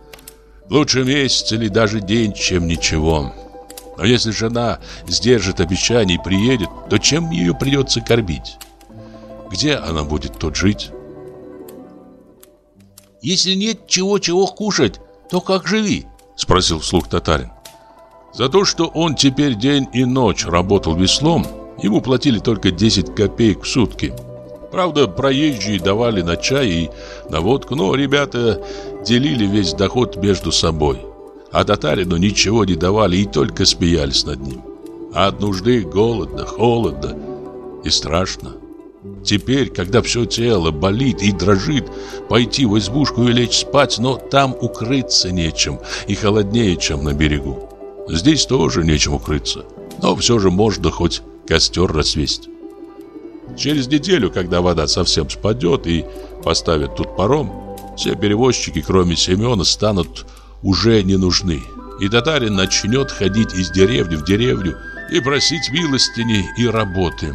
Лучше месяц или даже день, чем ничего. Но если жена сдержит обещание и приедет, то чем ее придется кормить? Где она будет тут жить? Если нет чего-чего кушать, то как живи? Спросил вслух татарин. За то, что он теперь день и ночь работал веслом, ему платили только 10 копеек в сутки. Правда, проезжие давали на чай и на водку, но ребята делили весь доход между собой. А татарину ничего не давали и только смеялись над ним. А от нужды голодно, холодно и страшно. Теперь, когда все тело болит и дрожит, пойти в избушку и лечь спать, но там укрыться нечем и холоднее, чем на берегу. Здесь тоже нечем укрыться, но все же можно хоть костер расвесить. Через неделю, когда вода совсем спадет и поставят тут паром, все перевозчики, кроме Семена, станут уже не нужны. И татарин начнет ходить из деревни в деревню и просить милостини и работы.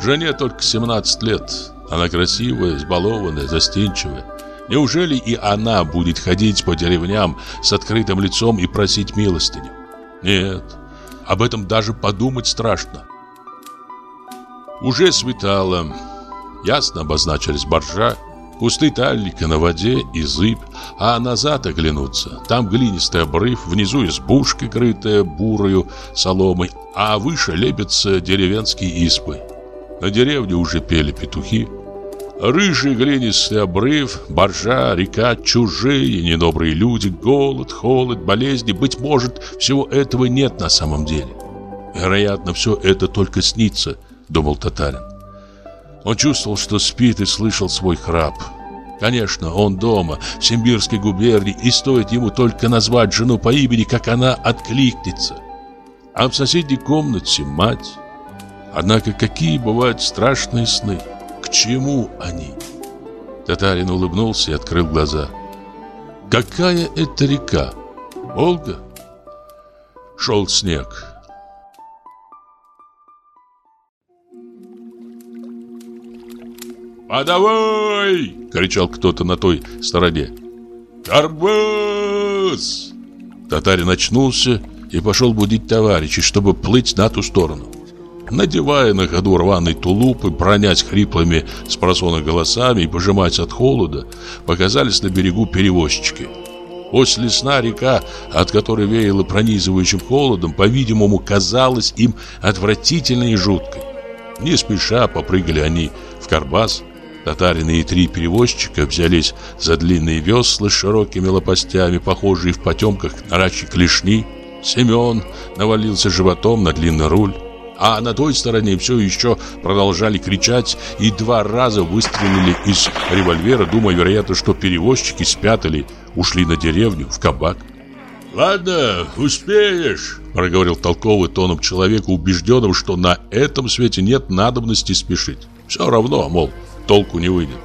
Жене только 17 лет. Она красивая, избалованная, застенчивая. Неужели и она будет ходить по деревням с открытым лицом и просить милостыню? Нет, об этом даже подумать страшно. Уже светало. Ясно обозначились боржа, кусты таллика на воде и зыбь, а назад оглянуться. Там глинистый обрыв, внизу избушка, крытая бурою соломой, а выше лепятся деревенские испы. На деревне уже пели петухи. Рыжий глинистый обрыв, боржа, река, чужие, недобрые люди, голод, холод, болезни. Быть может, всего этого нет на самом деле. Вероятно, все это только снится, думал татарин. Он чувствовал, что спит и слышал свой храп. Конечно, он дома, в Симбирской губернии, и стоит ему только назвать жену по имени, как она откликнется. А в соседней комнате мать... Однако какие бывают страшные сны? К чему они? Татарин улыбнулся и открыл глаза. Какая это река? Волга? Шел снег. «Подавай!» — кричал кто-то на той стороне. «Карбуз!» Татарин очнулся и пошел будить товарищей, чтобы плыть на ту сторону надевая на ходу рваный тулуп и бронясь хриплыми с голосами и пожимать от холода, показались на берегу перевозчики. После сна река, от которой веяло пронизывающим холодом, по-видимому, казалась им отвратительной и жуткой. Не спеша попрыгали они в карбас. Татарины и три перевозчика взялись за длинные весла с широкими лопастями, похожие в потемках на рачьи клешни. Семен навалился животом на длинный руль а на той стороне все еще продолжали кричать и два раза выстрелили из револьвера, думая, вероятно, что перевозчики спят или ушли на деревню, в кабак. «Ладно, успеешь», — проговорил толковый тоном человека, убежденного, что на этом свете нет надобности спешить. Все равно, мол, толку не выйдет.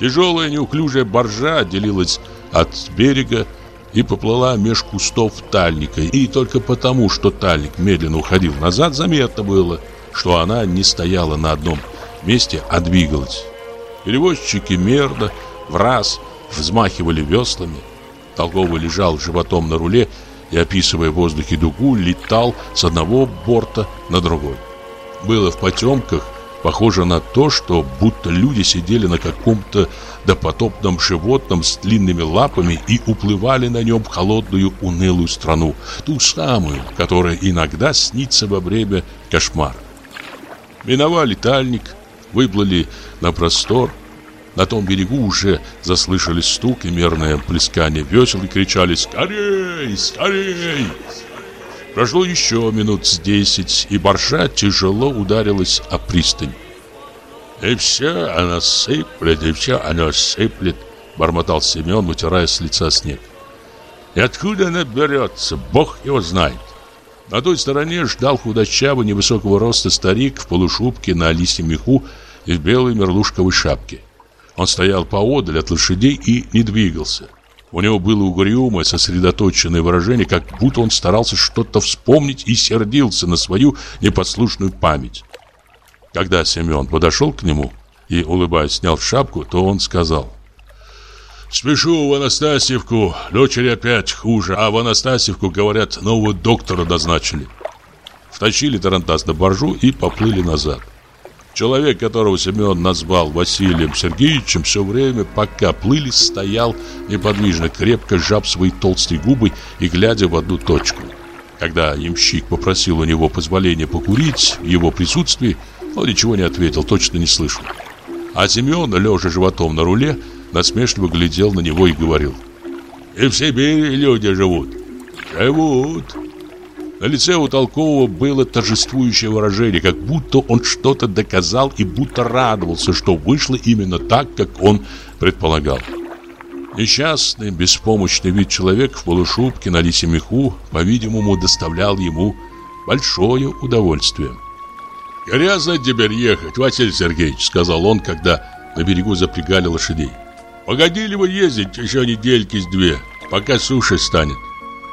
Тяжелая неуклюжая боржа отделилась от берега, и поплыла меж кустов тальника. И только потому, что тальник медленно уходил назад, заметно было, что она не стояла на одном месте, а двигалась. Перевозчики мерно, в раз взмахивали веслами. Толковый лежал животом на руле и, описывая в воздухе дугу, летал с одного борта на другой. Было в потемках Похоже на то, что будто люди сидели на каком-то допотопном животном с длинными лапами и уплывали на нем в холодную унылую страну, ту самую, которая иногда снится во время кошмара. Миновали тальник, выплыли на простор. На том берегу уже заслышались стук и мерное плескание весел и кричали «Скорей! Скорей!». Прошло еще минут с десять, и баржа тяжело ударилась о пристань. «И все она сыплет, и все она сыплет», — бормотал Семен, вытирая с лица снег. «И откуда она берется, бог его знает». На той стороне ждал худощавый невысокого роста старик в полушубке на лисьем меху и в белой мерлушковой шапке. Он стоял поодаль от лошадей и не двигался. У него было угрюмое, сосредоточенное выражение, как будто он старался что-то вспомнить и сердился на свою непослушную память. Когда Семен подошел к нему и, улыбаясь, снял шапку, то он сказал «Спешу в Анастасьевку, дочери опять хуже, а в Анастасьевку, говорят, нового доктора назначили». Втащили Тарантас на боржу и поплыли назад. Человек, которого Семен назвал Василием Сергеевичем, все время, пока плыли, стоял неподвижно, крепко сжав свои толстые губы и глядя в одну точку. Когда ямщик попросил у него позволения покурить в его присутствии, он ничего не ответил, точно не слышал. А Семен, лежа животом на руле, насмешливо глядел на него и говорил. «И в Сибири люди живут». «Живут», на лице у Толкового было торжествующее выражение, как будто он что-то доказал и будто радовался, что вышло именно так, как он предполагал. Несчастный, беспомощный вид человека в полушубке на лисе меху, по-видимому, доставлял ему большое удовольствие. «Грязно теперь ехать, Василий Сергеевич», — сказал он, когда на берегу запрягали лошадей. «Погодили вы ездить еще недельки с две, пока суша станет.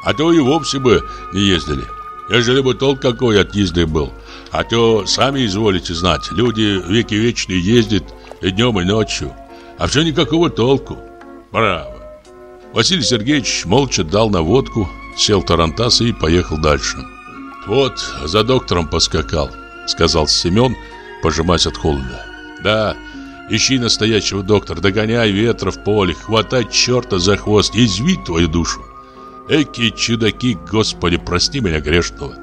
А то и вовсе бы не ездили. Ежели бы толк какой от езды был. А то, сами изволите знать, люди веки вечные ездят и днем, и ночью. А все никакого толку. Браво. Василий Сергеевич молча дал на водку, сел в тарантас и поехал дальше. «Вот, за доктором поскакал», — сказал Семен, пожимаясь от холода. «Да, ищи настоящего доктора, догоняй ветра в поле, хватай черта за хвост, изви твою душу. Эки чудаки, Господи, прости меня грешного.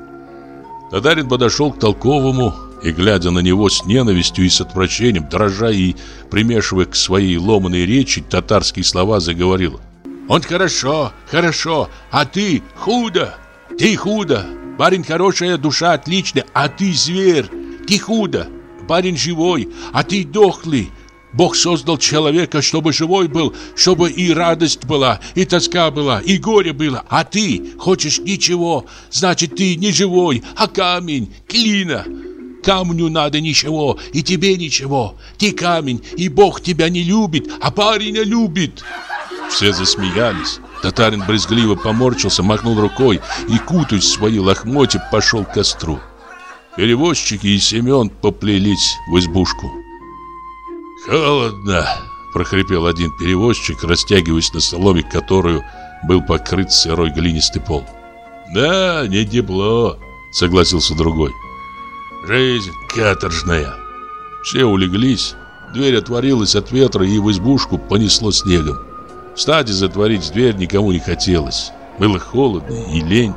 Татарин подошел к Толковому и, глядя на него с ненавистью и с отвращением, дрожа и примешивая к своей ломаной речи татарские слова, заговорил. «Он хорошо, хорошо, а ты худо, ты худо. Парень хорошая, душа отличная, а ты зверь, ты худо. Парень живой, а ты дохлый, Бог создал человека, чтобы живой был, чтобы и радость была, и тоска была, и горе было. А ты хочешь ничего, значит, ты не живой, а камень, клина. Камню надо ничего, и тебе ничего. Ты камень, и Бог тебя не любит, а парня любит. Все засмеялись. Татарин брезгливо поморщился, махнул рукой и, кутаясь в свои лохмотья, пошел к костру. Перевозчики и Семен поплелись в избушку. «Холодно!» – прохрипел один перевозчик, растягиваясь на соломе, которую был покрыт сырой глинистый пол. «Да, не тепло», – согласился другой. «Жизнь каторжная». Все улеглись, дверь отворилась от ветра и в избушку понесло снегом. Встать и затворить дверь никому не хотелось. Было холодно и лень.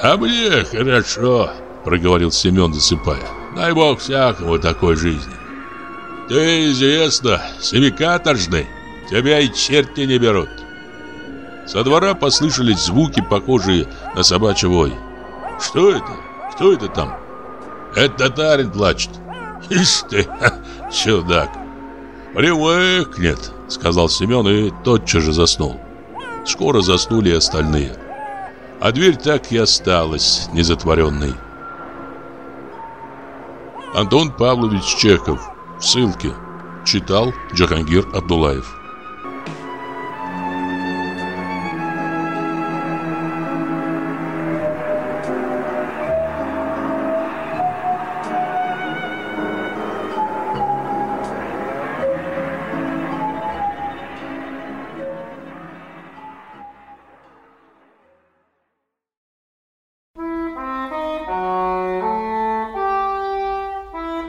«А мне хорошо», — проговорил Семен, засыпая. «Дай бог всякому такой жизни». Ты известно, семикаторжный. Тебя и черти не берут. Со двора послышались звуки, похожие на собачий вой. Что это? Кто это там? Это татарин плачет. Ишь ты, чудак. Привыкнет, сказал Семен и тотчас же заснул. Скоро заснули и остальные. А дверь так и осталась незатворенной. Антон Павлович Чехов в ссылке. Читал Джахангир Абдулаев.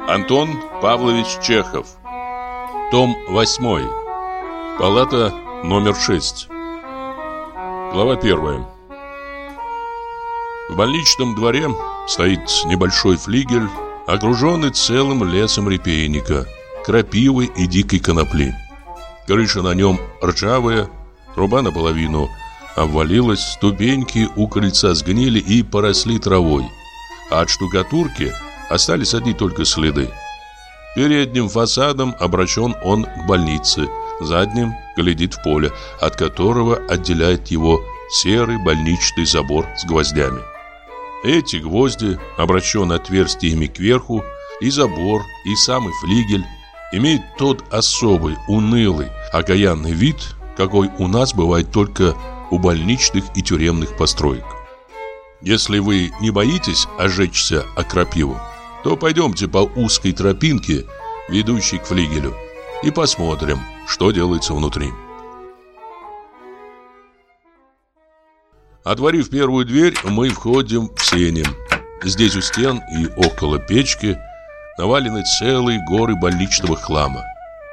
Антон Павлович Чехов. Том 8. Палата номер 6. Глава 1. В больничном дворе стоит небольшой флигель, окруженный целым лесом репейника, крапивы и дикой конопли. Крыша на нем ржавая, труба наполовину обвалилась, ступеньки у крыльца сгнили и поросли травой, а от штукатурки остались одни только следы. Передним фасадом обращен он к больнице, задним глядит в поле, от которого отделяет его серый больничный забор с гвоздями. Эти гвозди обращены отверстиями кверху, и забор, и самый флигель имеют тот особый, унылый, окаянный вид, какой у нас бывает только у больничных и тюремных построек. Если вы не боитесь ожечься о то пойдемте по узкой тропинке, ведущей к флигелю, и посмотрим, что делается внутри. Отворив первую дверь, мы входим в сени. Здесь у стен и около печки навалены целые горы больничного хлама.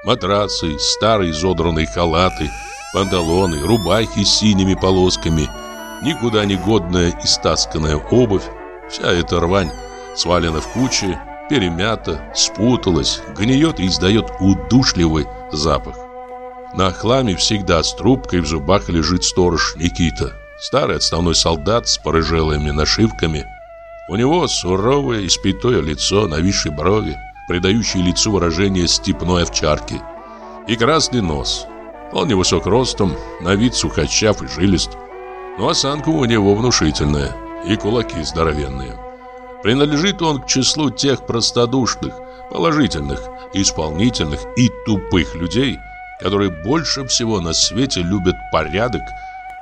Матрасы, старые изодранные халаты, панталоны, рубахи с синими полосками, никуда не годная истасканная обувь. Вся эта рвань свалена в кучи, перемята, спуталась, гниет и издает удушливый запах. На хламе всегда с трубкой в зубах лежит сторож Никита. Старый отставной солдат с порыжелыми нашивками. У него суровое, испятое лицо, нависшие брови, придающие лицу выражение степной овчарки. И красный нос. Он невысок ростом, на вид сухощав и жилист. Но осанка у него внушительная, и кулаки здоровенные. Принадлежит он к числу тех простодушных, положительных, исполнительных и тупых людей, которые больше всего на свете любят порядок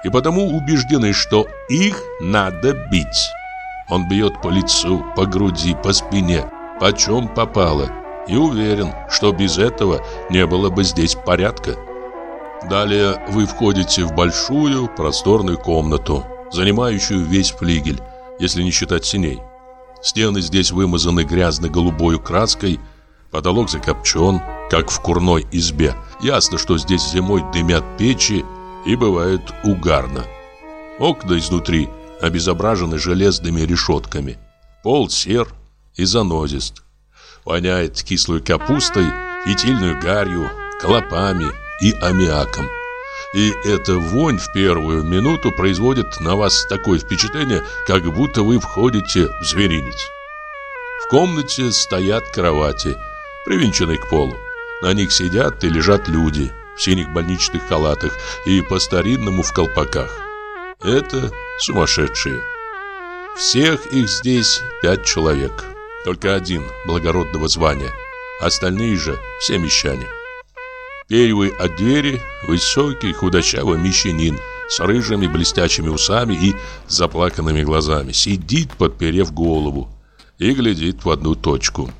и потому убеждены, что их надо бить. Он бьет по лицу, по груди, по спине, почем попало, и уверен, что без этого не было бы здесь порядка. Далее вы входите в большую просторную комнату, занимающую весь флигель, если не считать синей. Стены здесь вымазаны грязно-голубой краской, потолок закопчен, как в курной избе. Ясно, что здесь зимой дымят печи и бывает угарно. Окна изнутри обезображены железными решетками. Пол сер и занозист. Воняет кислой капустой, фитильной гарью, клопами и аммиаком. И эта вонь в первую минуту производит на вас такое впечатление, как будто вы входите в зверинец. В комнате стоят кровати, привинченные к полу. На них сидят и лежат люди – в синих больничных халатах и по-старинному в колпаках. Это сумасшедшие. Всех их здесь пять человек. Только один благородного звания. Остальные же все мещане. Первый от двери высокий худощавый мещанин с рыжими блестящими усами и заплаканными глазами. Сидит, подперев голову, и глядит в одну точку.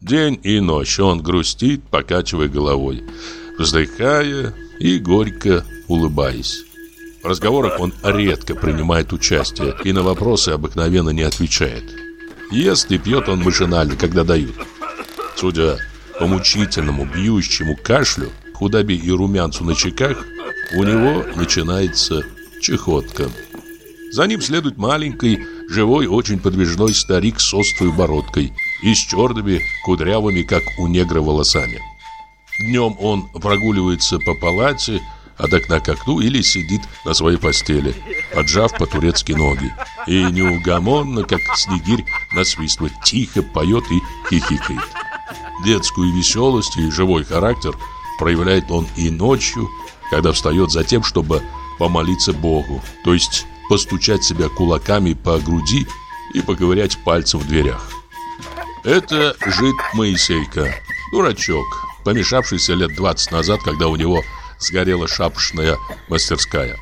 День и ночь он грустит, покачивая головой вздыхая и горько улыбаясь. В разговорах он редко принимает участие и на вопросы обыкновенно не отвечает. Ест и пьет он машинально, когда дают. Судя по мучительному, бьющему кашлю, худобе и румянцу на чеках, у него начинается чехотка. За ним следует маленький, живой, очень подвижной старик с острой бородкой и с черными, кудрявыми, как у негра, волосами. Днем он прогуливается по палате от окна к окну или сидит на своей постели, поджав по-турецки ноги. И неугомонно, как снегирь, насвистывает, тихо поет и хихикает. Детскую веселость и живой характер проявляет он и ночью, когда встает за тем, чтобы помолиться Богу, то есть постучать себя кулаками по груди и поковырять пальцем в дверях. Это жид Моисейка, дурачок, помешавшийся лет 20 назад, когда у него сгорела шапочная мастерская.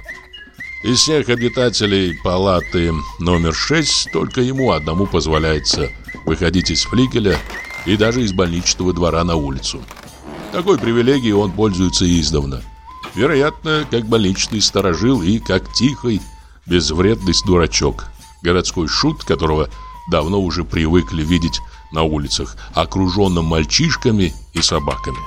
Из всех обитателей палаты номер 6 только ему одному позволяется выходить из флигеля и даже из больничного двора на улицу. Такой привилегией он пользуется издавна. Вероятно, как больничный сторожил и как тихий, безвредный дурачок, городской шут, которого давно уже привыкли видеть на улицах, окруженным мальчишками и собаками.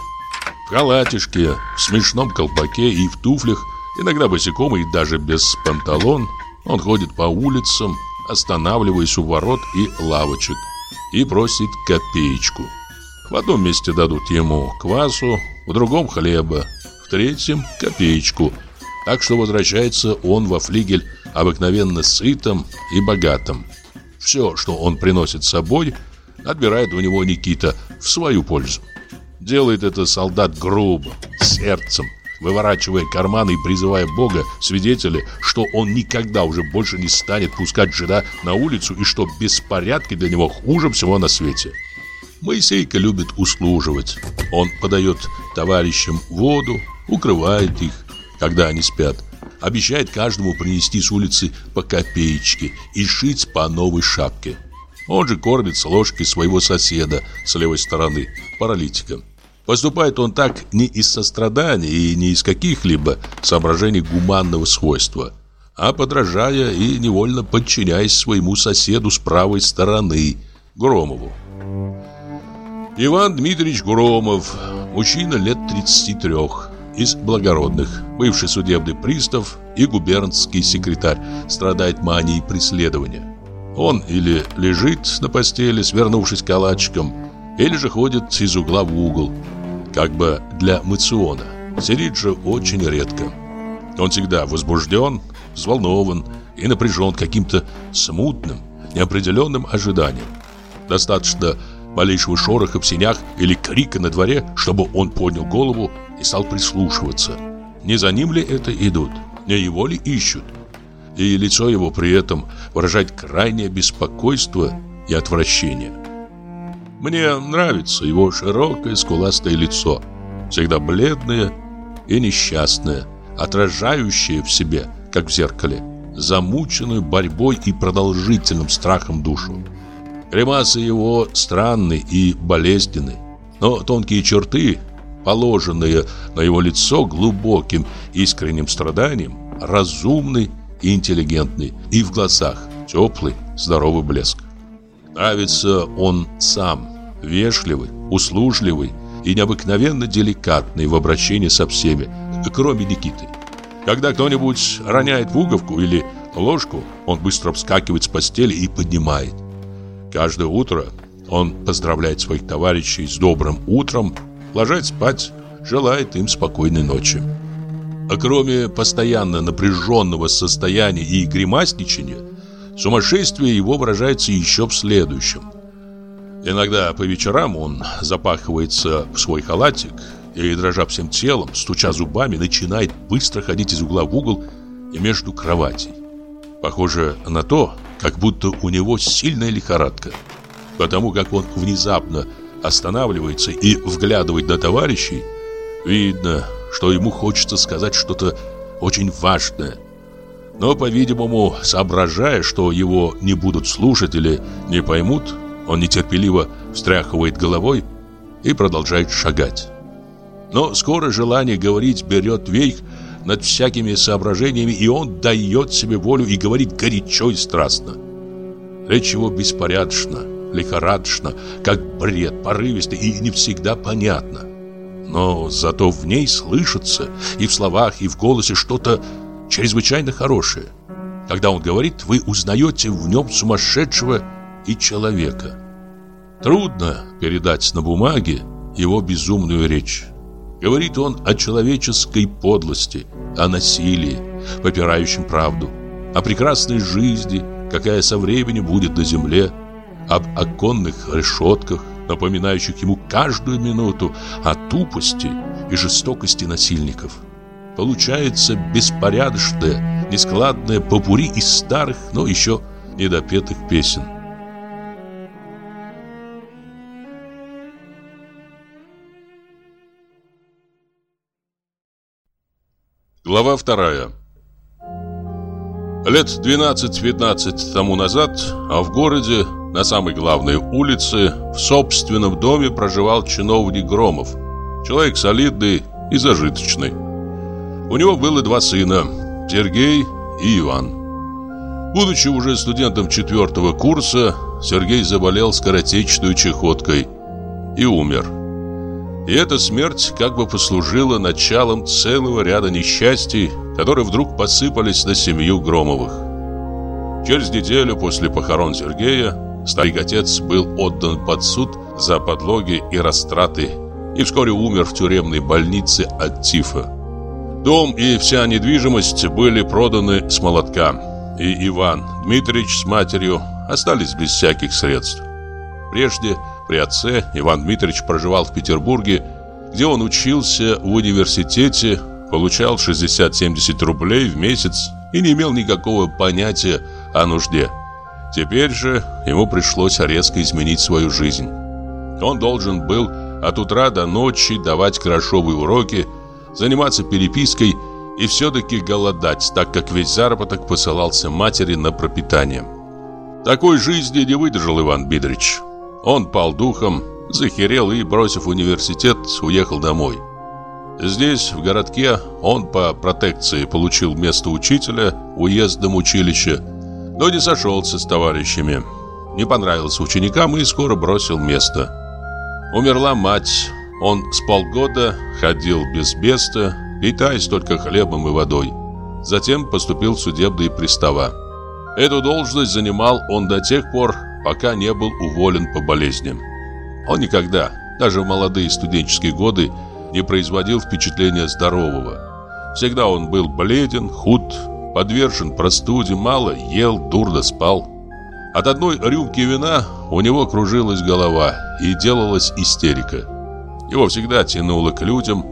В халатишке, в смешном колпаке и в туфлях, иногда босиком и даже без панталон, он ходит по улицам, останавливаясь у ворот и лавочек, и просит копеечку. В одном месте дадут ему квасу, в другом хлеба, в третьем копеечку. Так что возвращается он во флигель обыкновенно сытым и богатым. Все, что он приносит с собой, отбирает у него Никита в свою пользу. Делает это солдат грубо, сердцем, выворачивая карманы и призывая Бога, свидетели, что он никогда уже больше не станет пускать жена на улицу и что беспорядки для него хуже всего на свете. Моисейка любит услуживать. Он подает товарищам воду, укрывает их, когда они спят, обещает каждому принести с улицы по копеечке и шить по новой шапке. Он же кормит с ложки своего соседа с левой стороны, паралитика. Поступает он так не из сострадания и не из каких-либо соображений гуманного свойства, а подражая и невольно подчиняясь своему соседу с правой стороны, Громову. Иван Дмитриевич Громов, мужчина лет 33, из благородных, бывший судебный пристав и губернский секретарь, страдает манией преследования. Он или лежит на постели, свернувшись калачиком, или же ходит из угла в угол, как бы для мациона. Сидит же очень редко. Он всегда возбужден, взволнован и напряжен каким-то смутным, неопределенным ожиданием. Достаточно малейшего шороха в синях или крика на дворе, чтобы он поднял голову и стал прислушиваться. Не за ним ли это идут, не его ли ищут? И лицо его при этом выражает крайнее беспокойство и отвращение. Мне нравится его широкое скуластое лицо, всегда бледное и несчастное, отражающее в себе, как в зеркале, замученную борьбой и продолжительным страхом душу. Гримасы его странны и болезненны, но тонкие черты, положенные на его лицо глубоким искренним страданием, разумны и интеллигентны, и в глазах теплый, здоровый блеск. Нравится он сам, вежливый, услужливый и необыкновенно деликатный в обращении со всеми, кроме Никиты. Когда кто-нибудь роняет пуговку или ложку, он быстро вскакивает с постели и поднимает. Каждое утро он поздравляет своих товарищей с добрым утром, ложась спать, желает им спокойной ночи. А кроме постоянно напряженного состояния и гримасничания, сумасшествие его выражается еще в следующем – Иногда по вечерам он запахивается в свой халатик и, дрожа всем телом, стуча зубами, начинает быстро ходить из угла в угол и между кроватей. Похоже на то, как будто у него сильная лихорадка. Потому как он внезапно останавливается и вглядывает на товарищей, видно, что ему хочется сказать что-то очень важное. Но, по-видимому, соображая, что его не будут слушать или не поймут, он нетерпеливо встряхивает головой и продолжает шагать. Но скоро желание говорить берет вейх над всякими соображениями, и он дает себе волю и говорит горячо и страстно. Речь его беспорядочна, лихорадочна, как бред, порывисто и не всегда понятно. Но зато в ней слышится и в словах, и в голосе что-то чрезвычайно хорошее. Когда он говорит, вы узнаете в нем сумасшедшего и человека. Трудно передать на бумаге его безумную речь. Говорит он о человеческой подлости, о насилии, попирающем правду, о прекрасной жизни, какая со временем будет на земле, об оконных решетках, напоминающих ему каждую минуту о тупости и жестокости насильников. Получается беспорядочное, нескладное попури из старых, но еще недопетых песен. Глава вторая Лет 12-15 тому назад, а в городе, на самой главной улице, в собственном доме проживал чиновник Громов. Человек солидный и зажиточный. У него было два сына, Сергей и Иван. Будучи уже студентом четвертого курса, Сергей заболел скоротечной чехоткой и умер. И эта смерть как бы послужила началом целого ряда несчастий, которые вдруг посыпались на семью Громовых. Через неделю после похорон Сергея старик-отец был отдан под суд за подлоги и растраты и вскоре умер в тюремной больнице от тифа. Дом и вся недвижимость были проданы с молотка, и Иван Дмитриевич с матерью остались без всяких средств. Прежде при отце Иван Дмитриевич проживал в Петербурге, где он учился в университете, получал 60-70 рублей в месяц и не имел никакого понятия о нужде. Теперь же ему пришлось резко изменить свою жизнь. Он должен был от утра до ночи давать грошовые уроки, заниматься перепиской и все-таки голодать, так как весь заработок посылался матери на пропитание. Такой жизни не выдержал Иван Бидрич. Он пал духом, захерел и, бросив университет, уехал домой. Здесь, в городке, он по протекции получил место учителя в уездном училище, но не сошелся с товарищами. Не понравился ученикам и скоро бросил место. Умерла мать, он с полгода ходил без места, питаясь только хлебом и водой. Затем поступил в судебные пристава. Эту должность занимал он до тех пор, пока не был уволен по болезням. Он никогда, даже в молодые студенческие годы, не производил впечатления здорового. Всегда он был бледен, худ, подвержен простуде, мало ел, дурно спал. От одной рюмки вина у него кружилась голова и делалась истерика. Его всегда тянуло к людям,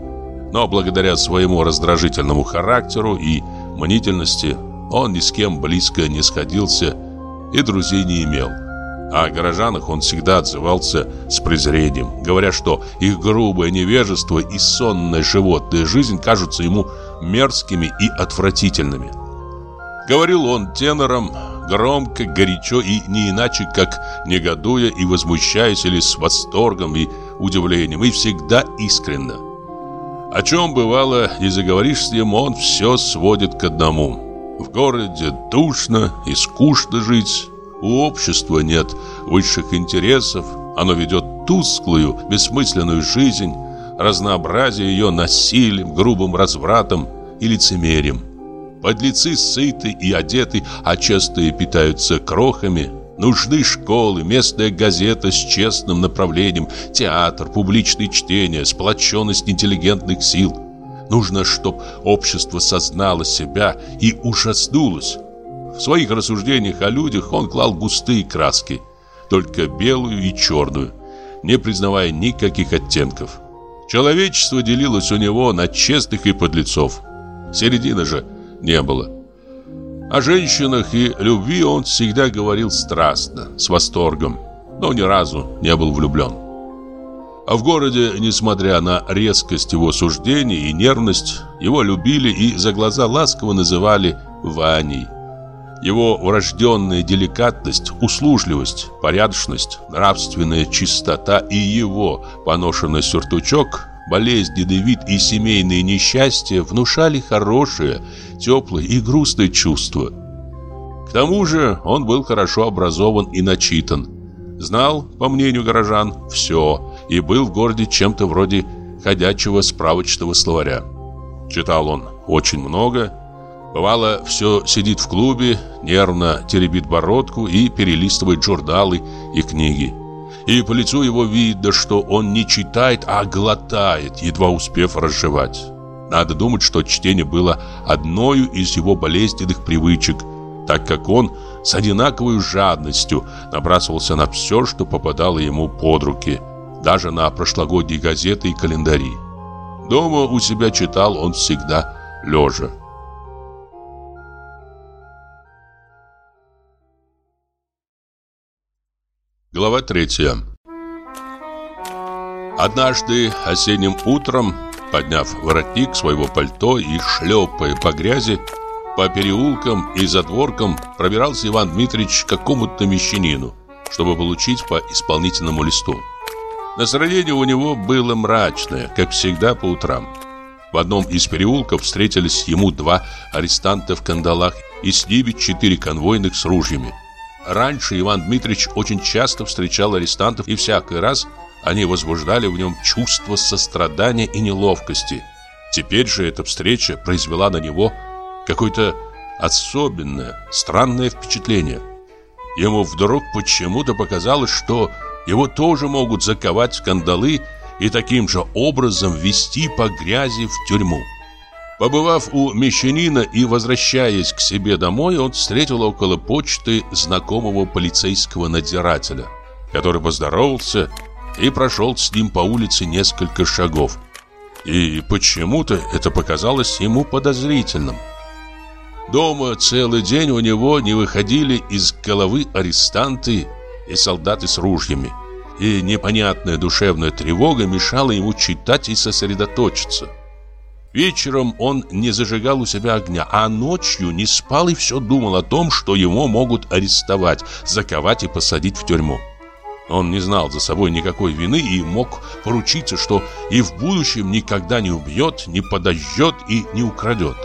но благодаря своему раздражительному характеру и мнительности он ни с кем близко не сходился и друзей не имел. О горожанах он всегда отзывался с презрением, говоря, что их грубое невежество и сонная животная жизнь кажутся ему мерзкими и отвратительными. Говорил он тенором, громко, горячо и не иначе, как негодуя и возмущаясь или с восторгом и удивлением, и всегда искренно. О чем бывало, и заговоришь с ним, он все сводит к одному – в городе душно и скучно жить. У общества нет высших интересов. Оно ведет тусклую, бессмысленную жизнь. Разнообразие ее насилием, грубым развратом и лицемерием. Подлецы сыты и одеты, а частые питаются крохами. Нужны школы, местная газета с честным направлением, театр, публичные чтения, сплоченность интеллигентных сил – Нужно, чтобы общество сознало себя и ужаснулось. Своих рассуждениях о людях он клал густые краски, только белую и черную, не признавая никаких оттенков. Человечество делилось у него на честных и подлецов. Середины же не было. О женщинах и любви он всегда говорил страстно, с восторгом, но ни разу не был влюблен. А в городе, несмотря на резкость его суждений и нервность, его любили и за глаза ласково называли Ваней. Его врожденная деликатность, услужливость, порядочность, нравственная чистота и его поношенный сюртучок, болезненный вид и семейные несчастья внушали хорошее, теплое и грустное чувство. К тому же он был хорошо образован и начитан. Знал, по мнению горожан, все – и был в городе чем-то вроде ходячего справочного словаря. Читал он очень много. Бывало, все сидит в клубе, нервно теребит бородку и перелистывает журналы и книги. И по лицу его видно, что он не читает, а глотает, едва успев разжевать. Надо думать, что чтение было одной из его болезненных привычек, так как он с одинаковой жадностью набрасывался на все, что попадало ему под руки – даже на прошлогодние газеты и календари. Дома у себя читал он всегда лежа. Глава третья. Однажды осенним утром, подняв воротник своего пальто и шлепая по грязи, по переулкам и задворкам пробирался Иван Дмитриевич к какому-то мещанину, чтобы получить по исполнительному листу. Настроение у него было мрачное, как всегда по утрам. В одном из переулков встретились ему два арестанта в кандалах и с ними четыре конвойных с ружьями. Раньше Иван Дмитриевич очень часто встречал арестантов, и всякий раз они возбуждали в нем чувство сострадания и неловкости. Теперь же эта встреча произвела на него какое-то особенное, странное впечатление. Ему вдруг почему-то показалось, что его тоже могут заковать в кандалы и таким же образом вести по грязи в тюрьму. Побывав у мещанина и возвращаясь к себе домой, он встретил около почты знакомого полицейского надзирателя, который поздоровался и прошел с ним по улице несколько шагов. И почему-то это показалось ему подозрительным. Дома целый день у него не выходили из головы арестанты и солдаты с ружьями, и непонятная душевная тревога мешала ему читать и сосредоточиться. Вечером он не зажигал у себя огня, а ночью не спал и все думал о том, что его могут арестовать, заковать и посадить в тюрьму. Он не знал за собой никакой вины и мог поручиться, что и в будущем никогда не убьет, не подожжет и не украдет.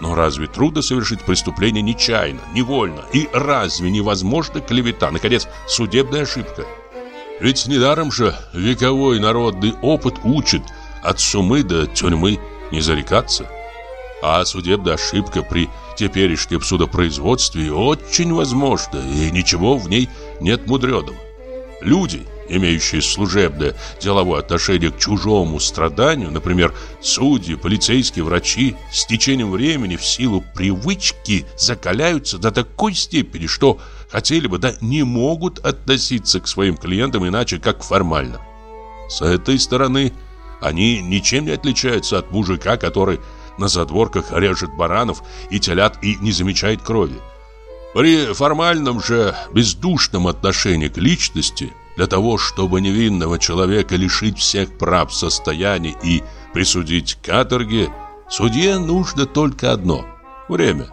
Но разве трудно совершить преступление нечаянно, невольно? И разве невозможна клевета, наконец, судебная ошибка? Ведь недаром же вековой народный опыт учит от сумы до тюрьмы не зарекаться. А судебная ошибка при теперешнем судопроизводстве очень возможна, и ничего в ней нет мудреного. Люди, имеющие служебное деловое отношение к чужому страданию, например, судьи, полицейские, врачи, с течением времени в силу привычки закаляются до такой степени, что хотели бы, да не могут относиться к своим клиентам иначе, как формально. С этой стороны – они ничем не отличаются от мужика, который на задворках режет баранов и телят и не замечает крови. При формальном же бездушном отношении к личности, для того, чтобы невинного человека лишить всех прав состояния и присудить каторге, судье нужно только одно – время.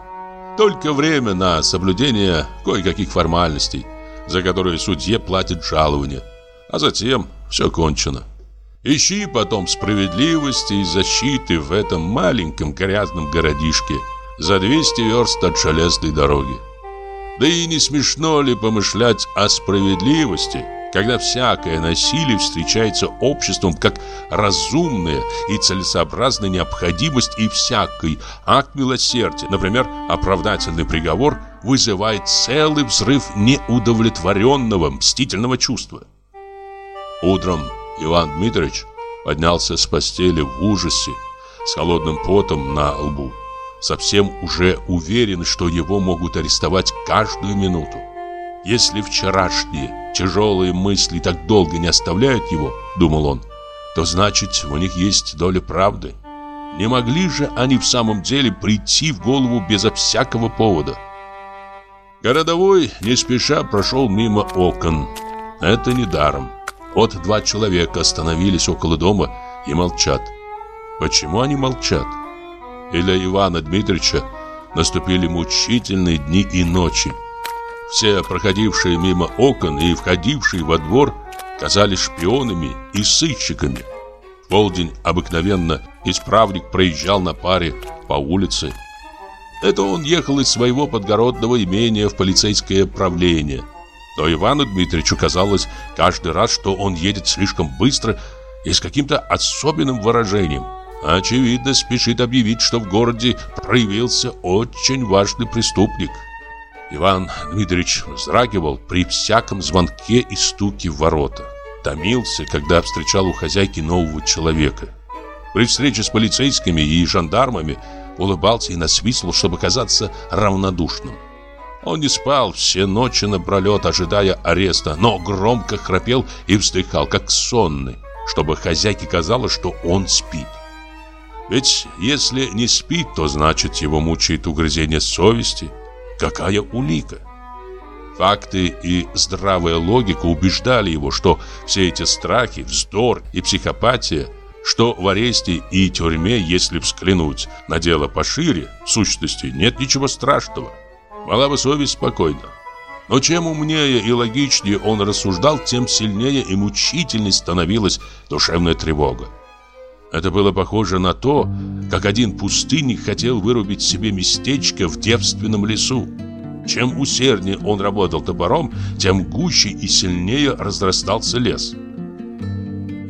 Только время на соблюдение кое-каких формальностей, за которые судье платит жалование, а затем все кончено. Ищи потом справедливости и защиты в этом маленьком грязном городишке за 200 верст от железной дороги. Да и не смешно ли помышлять о справедливости, когда всякое насилие встречается обществом как разумная и целесообразная необходимость и всякий акт милосердия, например, оправдательный приговор, вызывает целый взрыв неудовлетворенного мстительного чувства. Утром Иван Дмитриевич поднялся с постели в ужасе, с холодным потом на лбу, совсем уже уверен, что его могут арестовать каждую минуту. Если вчерашние тяжелые мысли так долго не оставляют его, думал он, то значит у них есть доля правды. Не могли же они в самом деле прийти в голову безо всякого повода. Городовой не спеша прошел мимо окон. Это не даром. Вот два человека остановились около дома и молчат. Почему они молчат? И для Ивана Дмитриевича наступили мучительные дни и ночи. Все проходившие мимо окон и входившие во двор казались шпионами и сыщиками. В полдень обыкновенно исправник проезжал на паре по улице. Это он ехал из своего подгородного имения в полицейское правление – но Ивану Дмитриевичу казалось каждый раз, что он едет слишком быстро и с каким-то особенным выражением. Очевидно, спешит объявить, что в городе проявился очень важный преступник. Иван Дмитриевич вздрагивал при всяком звонке и стуке в ворота. Томился, когда встречал у хозяйки нового человека. При встрече с полицейскими и жандармами улыбался и насвистывал, чтобы казаться равнодушным. Он не спал все ночи напролет, ожидая ареста, но громко храпел и вздыхал, как сонный, чтобы хозяйке казалось, что он спит. Ведь если не спит, то значит его мучает угрызение совести. Какая улика? Факты и здравая логика убеждали его, что все эти страхи, вздор и психопатия, что в аресте и тюрьме, если взглянуть на дело пошире, в сущности нет ничего страшного. Бы совесть спокойна. Но чем умнее и логичнее он рассуждал, тем сильнее и мучительней становилась душевная тревога. Это было похоже на то, как один пустынник хотел вырубить себе местечко в девственном лесу. Чем усерднее он работал топором, тем гуще и сильнее разрастался лес.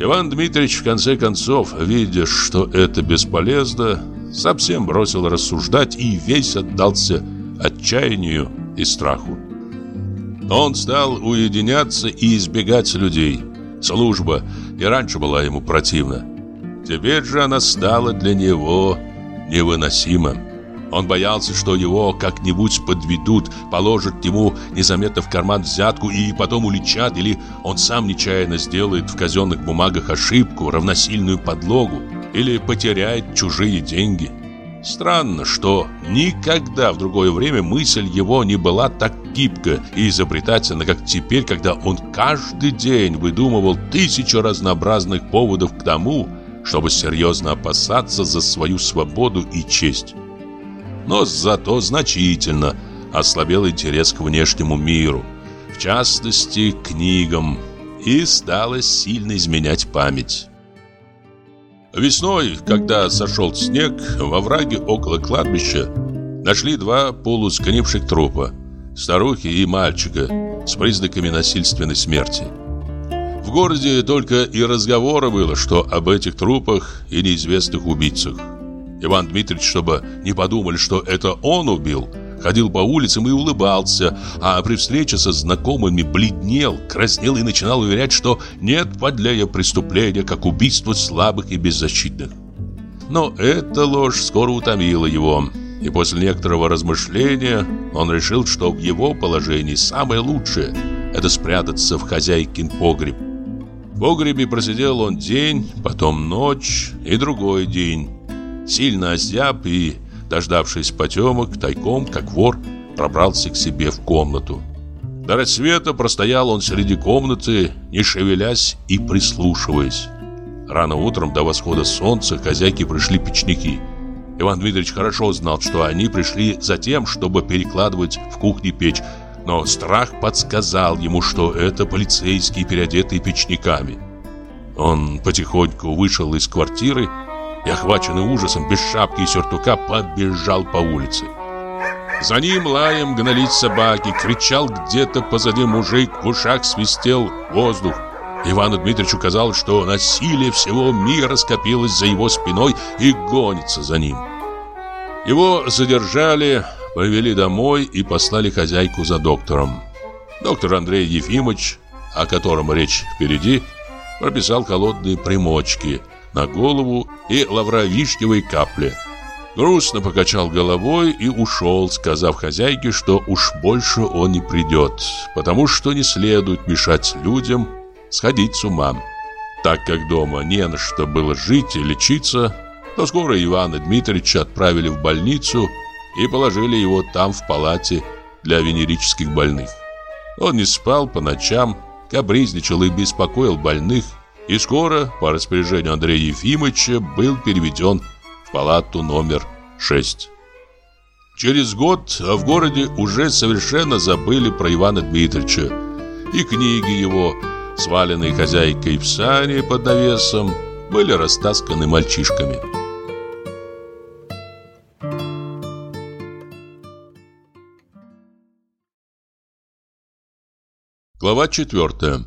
Иван Дмитриевич в конце концов, видя, что это бесполезно, совсем бросил рассуждать и весь отдался отчаянию и страху. Он стал уединяться и избегать людей. Служба и раньше была ему противна. Теперь же она стала для него невыносима. Он боялся, что его как-нибудь подведут, положат ему незаметно в карман взятку и потом уличат, или он сам нечаянно сделает в казенных бумагах ошибку, равносильную подлогу, или потеряет чужие деньги. Странно, что никогда в другое время мысль его не была так гибка и изобретательна, как теперь, когда он каждый день выдумывал тысячу разнообразных поводов к тому, чтобы серьезно опасаться за свою свободу и честь но зато значительно ослабел интерес к внешнему миру, в частности, книгам, и стало сильно изменять память. Весной, когда сошел снег, во враге около кладбища нашли два полусконивших трупа, старухи и мальчика, с признаками насильственной смерти. В городе только и разговора было, что об этих трупах и неизвестных убийцах. Иван Дмитриевич, чтобы не подумали, что это он убил, ходил по улицам и улыбался, а при встрече со знакомыми бледнел, краснел и начинал уверять, что нет подлее преступления, как убийство слабых и беззащитных. Но эта ложь скоро утомила его, и после некоторого размышления он решил, что в его положении самое лучшее – это спрятаться в хозяйкин погреб. В погребе просидел он день, потом ночь и другой день сильно озяб и, дождавшись потемок, тайком, как вор, пробрался к себе в комнату. До рассвета простоял он среди комнаты, не шевелясь и прислушиваясь. Рано утром до восхода солнца хозяйки пришли печники. Иван Дмитриевич хорошо знал, что они пришли за тем, чтобы перекладывать в кухне печь, но страх подсказал ему, что это полицейские, переодетые печниками. Он потихоньку вышел из квартиры и, охваченный ужасом, без шапки и сюртука, побежал по улице. За ним лаем гнались собаки, кричал где-то позади мужик, в ушах свистел воздух. Ивану Дмитриевичу казалось, что насилие всего мира скопилось за его спиной и гонится за ним. Его задержали, повели домой и послали хозяйку за доктором. Доктор Андрей Ефимович, о котором речь впереди, прописал холодные примочки – на голову и лавровишневые капли. Грустно покачал головой и ушел, сказав хозяйке, что уж больше он не придет, потому что не следует мешать людям сходить с ума. Так как дома не на что было жить и лечиться, то скоро Ивана Дмитриевича отправили в больницу и положили его там в палате для венерических больных. Он не спал по ночам, капризничал и беспокоил больных, и скоро, по распоряжению Андрея Ефимовича, был переведен в палату номер 6. Через год в городе уже совершенно забыли про Ивана Дмитриевича, и книги его, сваленные хозяйкой в сане под навесом, были растасканы мальчишками. Глава четвертая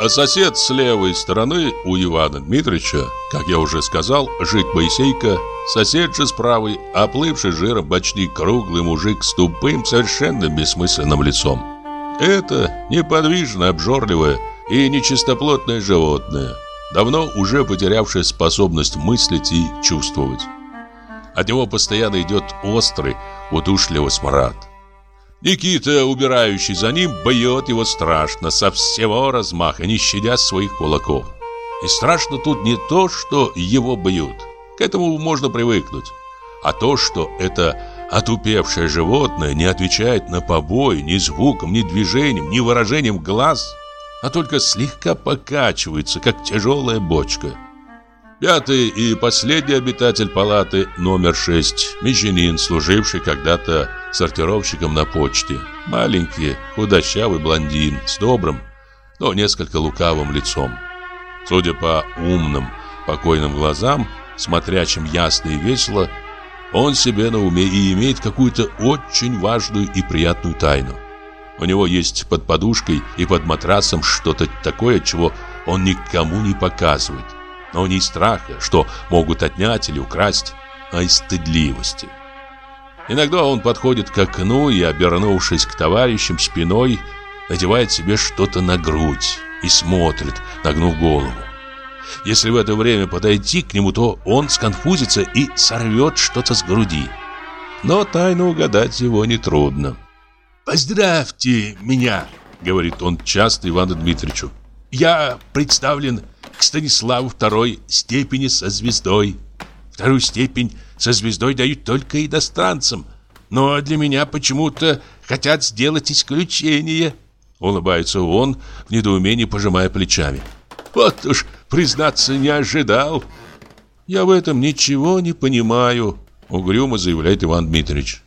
а сосед с левой стороны у Ивана Дмитриевича, как я уже сказал, жить Моисейка, сосед же с правой, оплывший жиром почти круглый мужик с тупым, совершенно бессмысленным лицом. Это неподвижное, обжорливое и нечистоплотное животное, давно уже потерявшее способность мыслить и чувствовать. От него постоянно идет острый, удушливый смрад. Никита, убирающий за ним, бьет его страшно, со всего размаха, не щадя своих кулаков. И страшно тут не то, что его бьют. К этому можно привыкнуть. А то, что это отупевшее животное не отвечает на побои ни звуком, ни движением, ни выражением глаз, а только слегка покачивается, как тяжелая бочка. Пятый и последний обитатель палаты номер шесть, Мещанин, служивший когда-то сортировщиком на почте. Маленький, худощавый блондин с добрым, но несколько лукавым лицом. Судя по умным, покойным глазам, смотрящим ясно и весело, Он себе на уме и имеет какую-то очень важную и приятную тайну. У него есть под подушкой и под матрасом что-то такое, чего он никому не показывает. Но не из страха, что могут отнять или украсть, а из стыдливости. Иногда он подходит к окну и, обернувшись к товарищам спиной, надевает себе что-то на грудь и смотрит, нагнув голову. Если в это время подойти к нему, то он сконфузится и сорвет что-то с груди. Но тайну угадать его нетрудно. «Поздравьте меня!» — говорит он часто Ивану Дмитриевичу. «Я представлен к Станиславу второй степени со звездой. Вторую степень со звездой дают только иностранцам, но для меня почему-то хотят сделать исключение». Улыбается он, в недоумении пожимая плечами. «Вот уж, признаться, не ожидал». «Я в этом ничего не понимаю», — угрюмо заявляет Иван Дмитриевич.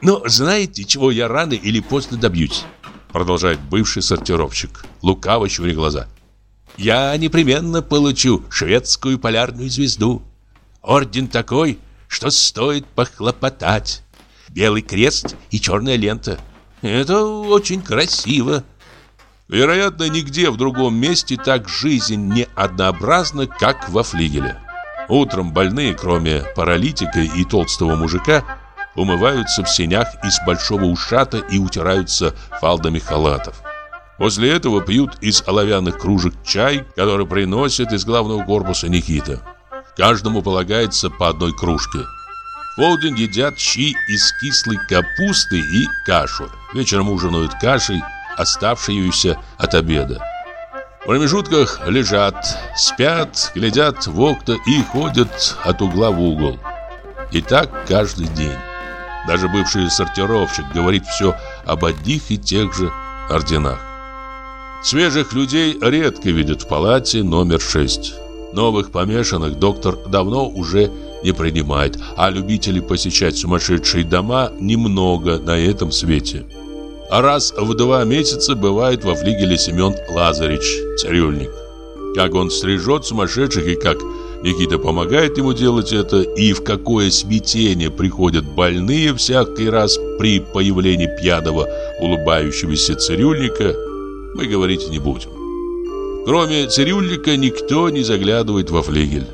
«Но знаете, чего я рано или поздно добьюсь?» Продолжает бывший сортировщик, лукаво щуря глаза. «Я непременно получу шведскую полярную звезду. Орден такой, что стоит похлопотать. Белый крест и черная лента. Это очень красиво». Вероятно, нигде в другом месте так жизнь не однообразна, как во флигеле. Утром больные, кроме паралитика и толстого мужика, умываются в сенях из большого ушата и утираются фалдами халатов. После этого пьют из оловянных кружек чай, который приносит из главного корпуса Никита. Каждому полагается по одной кружке. В полдень едят щи из кислой капусты и кашу. Вечером ужинают кашей, оставшуюся от обеда. В промежутках лежат, спят, глядят в окна и ходят от угла в угол. И так каждый день. Даже бывший сортировщик говорит все об одних и тех же орденах. Свежих людей редко видят в палате номер 6. Новых помешанных доктор давно уже не принимает, а любителей посещать сумасшедшие дома немного на этом свете. А раз в два месяца бывает во флигеле Семен Лазаревич, цирюльник. Как он стрижет сумасшедших и как Никита помогает ему делать это, и в какое смятение приходят больные всякий раз при появлении пьяного улыбающегося цирюльника, мы говорить не будем. Кроме цирюльника никто не заглядывает во флигель.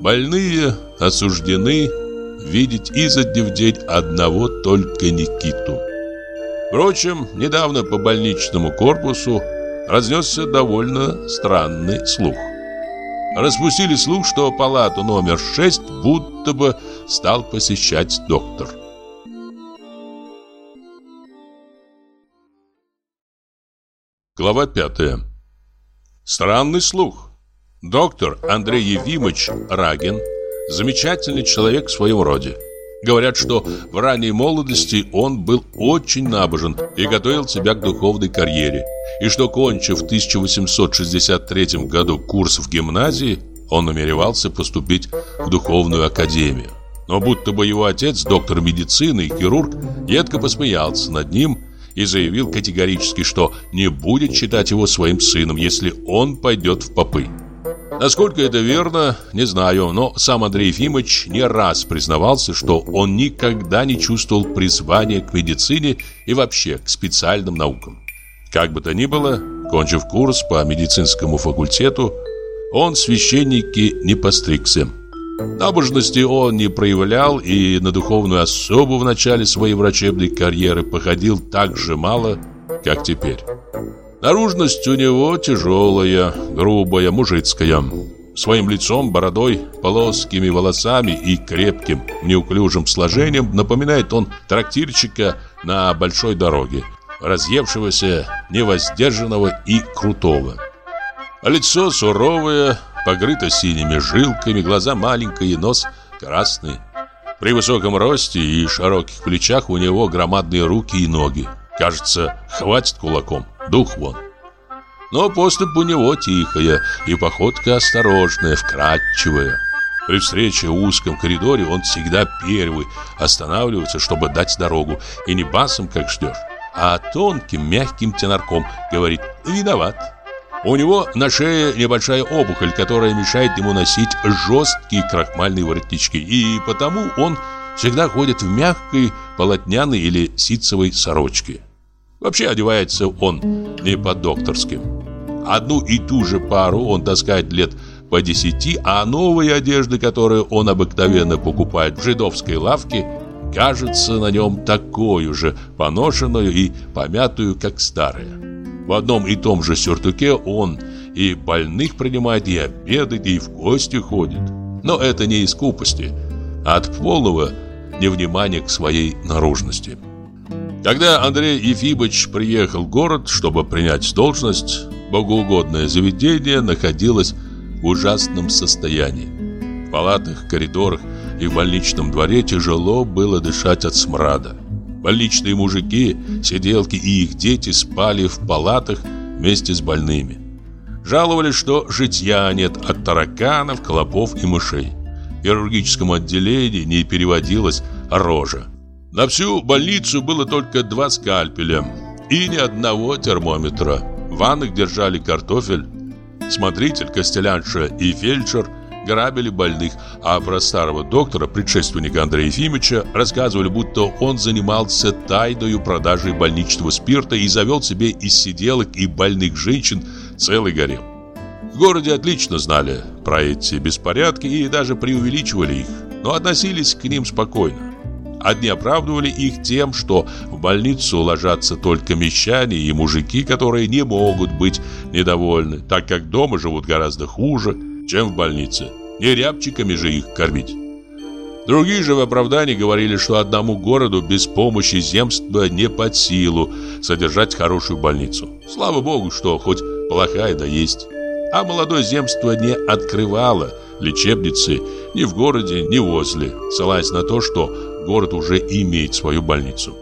Больные осуждены видеть изо дня в день одного только Никиту. Впрочем, недавно по больничному корпусу разнесся довольно странный слух. Распустили слух, что палату номер 6 будто бы стал посещать доктор. Глава 5 Странный слух. Доктор Андрей Евимович Рагин замечательный человек в своем роде. Говорят, что в ранней молодости он был очень набожен и готовил себя к духовной карьере, и что, кончив в 1863 году курс в гимназии, он намеревался поступить в духовную академию. Но будто бы его отец, доктор медицины и хирург, едко посмеялся над ним и заявил категорически, что не будет считать его своим сыном, если он пойдет в попы. Насколько это верно, не знаю, но сам Андрей Ефимович не раз признавался, что он никогда не чувствовал призвания к медицине и вообще к специальным наукам. Как бы то ни было, кончив курс по медицинскому факультету, он священники не постригся. Набожности он не проявлял и на духовную особу в начале своей врачебной карьеры походил так же мало, как теперь. Наружность у него тяжелая, грубая, мужицкая. Своим лицом, бородой, полоскими волосами и крепким, неуклюжим сложением напоминает он трактирщика на большой дороге, разъевшегося, невоздержанного и крутого. Лицо суровое, покрыто синими жилками, глаза маленькие, нос красный. При высоком росте и широких плечах у него громадные руки и ноги. Кажется, хватит кулаком дух вон. Но поступь у него тихая и походка осторожная, вкрадчивая. При встрече в узком коридоре он всегда первый останавливается, чтобы дать дорогу, и не басом, как ждешь, а тонким, мягким тенорком говорит «виноват». У него на шее небольшая опухоль, которая мешает ему носить жесткие крахмальные воротнички, и потому он всегда ходит в мягкой полотняной или ситцевой сорочке. Вообще одевается он не по-докторски. Одну и ту же пару он таскает лет по десяти, а новые одежды, которые он обыкновенно покупает в жидовской лавке, кажется на нем такой же поношенную и помятую, как старая. В одном и том же сюртуке он и больных принимает, и обедает, и в гости ходит. Но это не из скупости, а от полного невнимания к своей наружности. Когда Андрей Ефимович приехал в город, чтобы принять должность, богоугодное заведение находилось в ужасном состоянии. В палатах, коридорах и в больничном дворе тяжело было дышать от смрада. Больничные мужики, сиделки и их дети спали в палатах вместе с больными. Жаловались, что житья нет от тараканов, клопов и мышей. В хирургическом отделении не переводилась рожа. На всю больницу было только два скальпеля и ни одного термометра. В ваннах держали картофель. Смотритель, костелянша и фельдшер грабили больных, а про старого доктора, предшественника Андрея Ефимовича, рассказывали, будто он занимался тайною продажей больничного спирта и завел себе из сиделок и больных женщин целый гарем. В городе отлично знали про эти беспорядки и даже преувеличивали их, но относились к ним спокойно. Одни оправдывали их тем, что в больницу ложатся только мещане и мужики, которые не могут быть недовольны, так как дома живут гораздо хуже, чем в больнице. Не рябчиками же их кормить. Другие же в оправдании говорили, что одному городу без помощи земства не под силу содержать хорошую больницу. Слава богу, что хоть плохая да есть. А молодое земство не открывало лечебницы ни в городе, ни возле, ссылаясь на то, что город уже имеет свою больницу.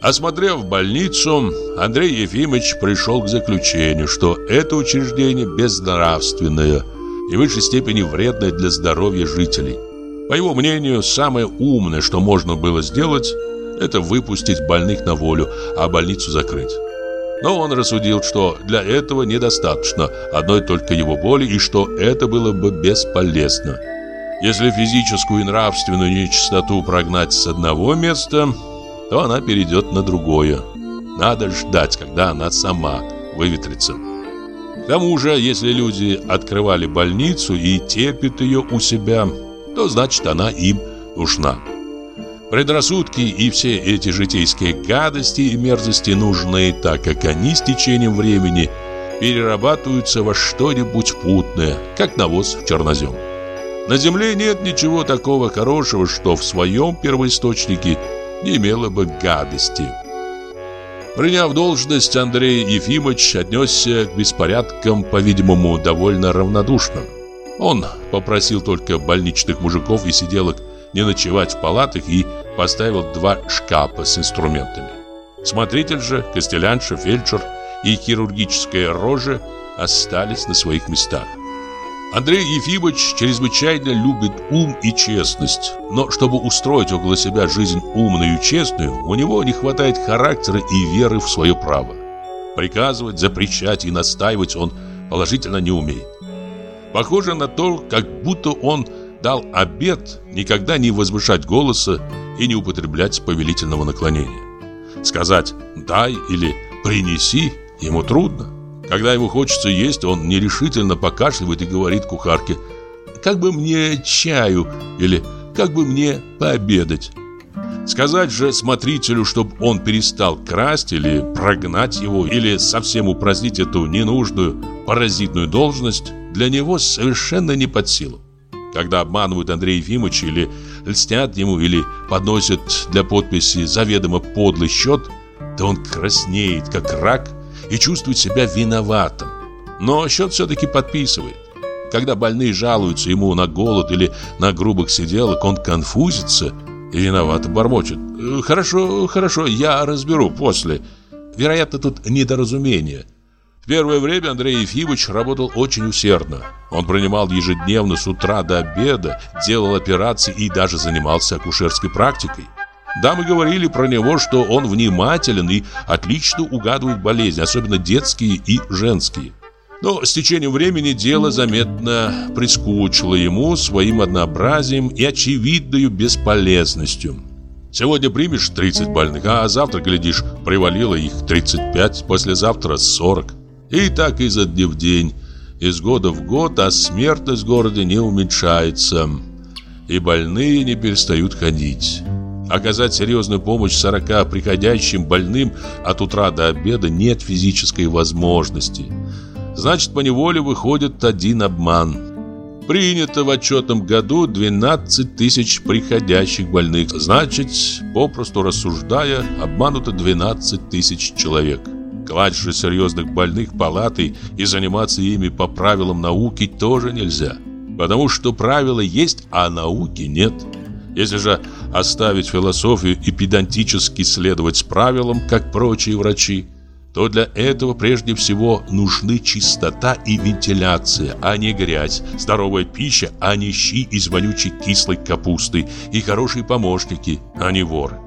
Осмотрев больницу, Андрей Ефимович пришел к заключению, что это учреждение безнравственное и в высшей степени вредное для здоровья жителей. По его мнению, самое умное, что можно было сделать, это выпустить больных на волю, а больницу закрыть. Но он рассудил, что для этого недостаточно одной только его боли и что это было бы бесполезно. Если физическую и нравственную нечистоту прогнать с одного места, то она перейдет на другое. Надо ждать, когда она сама выветрится. К тому же, если люди открывали больницу и терпят ее у себя, то значит она им нужна. Предрассудки и все эти житейские гадости и мерзости нужны, так как они с течением времени перерабатываются во что-нибудь путное, как навоз в чернозем. На земле нет ничего такого хорошего, что в своем первоисточнике не имело бы гадости. Приняв должность, Андрей Ефимович отнесся к беспорядкам, по-видимому, довольно равнодушно. Он попросил только больничных мужиков и сиделок не ночевать в палатах и поставил два шкафа с инструментами. Смотритель же, костелянша, фельдшер и хирургическая рожа остались на своих местах. Андрей Ефимович чрезвычайно любит ум и честность, но чтобы устроить около себя жизнь умную и честную, у него не хватает характера и веры в свое право. Приказывать, запрещать и настаивать он положительно не умеет. Похоже на то, как будто он дал обет никогда не возвышать голоса и не употреблять повелительного наклонения. Сказать «дай» или «принеси» ему трудно. Когда ему хочется есть, он нерешительно покашливает и говорит кухарке «как бы мне чаю» или «как бы мне пообедать». Сказать же смотрителю, чтобы он перестал красть или прогнать его, или совсем упразднить эту ненужную паразитную должность, для него совершенно не под силу. Когда обманывают Андрея Ефимовича или льстят ему, или подносят для подписи заведомо подлый счет, то он краснеет, как рак, и чувствует себя виноватым. Но счет все-таки подписывает. Когда больные жалуются ему на голод или на грубых сиделок, он конфузится и виновато бормочет. «Хорошо, хорошо, я разберу после». Вероятно, тут недоразумение – первое время Андрей Ефимович работал очень усердно. Он принимал ежедневно с утра до обеда, делал операции и даже занимался акушерской практикой. Дамы говорили про него, что он внимателен и отлично угадывает болезни, особенно детские и женские. Но с течением времени дело заметно прискучило ему своим однообразием и очевидной бесполезностью. Сегодня примешь 30 больных, а завтра, глядишь, привалило их 35, послезавтра 40. И так изо дня в день, из года в год, а смертность в городе не уменьшается, и больные не перестают ходить. Оказать серьезную помощь 40 приходящим больным от утра до обеда нет физической возможности. Значит, по неволе выходит один обман. Принято в отчетном году 12 тысяч приходящих больных. Значит, попросту рассуждая, обмануто 12 тысяч человек. Класть же серьезных больных палаты и заниматься ими по правилам науки тоже нельзя. Потому что правила есть, а науки нет. Если же оставить философию и педантически следовать правилам, как прочие врачи, то для этого прежде всего нужны чистота и вентиляция, а не грязь, здоровая пища, а не щи из вонючей кислой капусты и хорошие помощники, а не воры.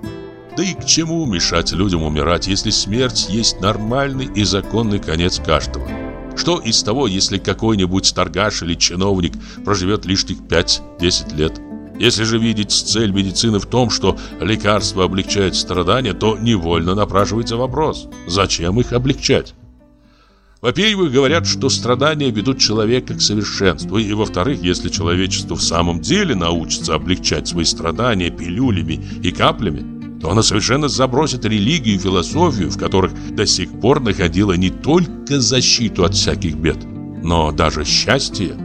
Да и к чему мешать людям умирать, если смерть есть нормальный и законный конец каждого? Что из того, если какой-нибудь торгаш или чиновник проживет лишних 5-10 лет? Если же видеть цель медицины в том, что лекарство облегчает страдания, то невольно напрашивается вопрос, зачем их облегчать? Во-первых, говорят, что страдания ведут человека к совершенству. И во-вторых, если человечество в самом деле научится облегчать свои страдания пилюлями и каплями, то оно совершенно забросит религию и философию, в которых до сих пор находило не только защиту от всяких бед, но даже счастье.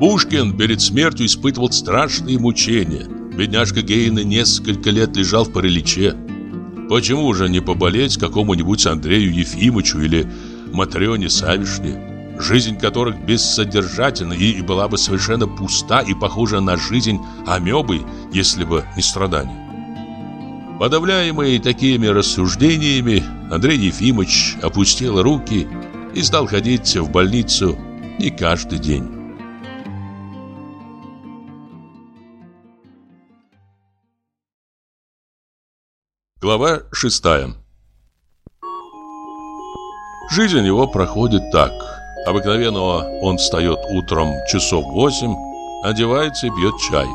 Пушкин перед смертью испытывал страшные мучения. Бедняжка Гейна несколько лет лежал в параличе. Почему же не поболеть какому-нибудь Андрею Ефимовичу или Матрёне Савишне, жизнь которых бессодержательна и была бы совершенно пуста и похожа на жизнь амебы, если бы не страдания? Подавляемый такими рассуждениями, Андрей Ефимович опустил руки и стал ходить в больницу не каждый день. Глава шестая Жизнь его проходит так. Обыкновенно он встает утром часов восемь, одевается и пьет чай.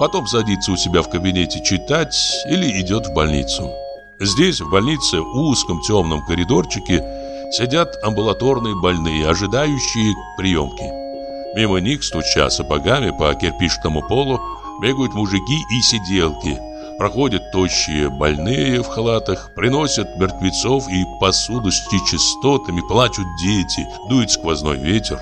Потом садится у себя в кабинете читать или идет в больницу. Здесь, в больнице, в узком темном коридорчике, сидят амбулаторные больные, ожидающие приемки. Мимо них, стуча сапогами по кирпичному полу, бегают мужики и сиделки – Проходят тощие больные в халатах, приносят мертвецов и посуду с нечистотами, плачут дети, дует сквозной ветер.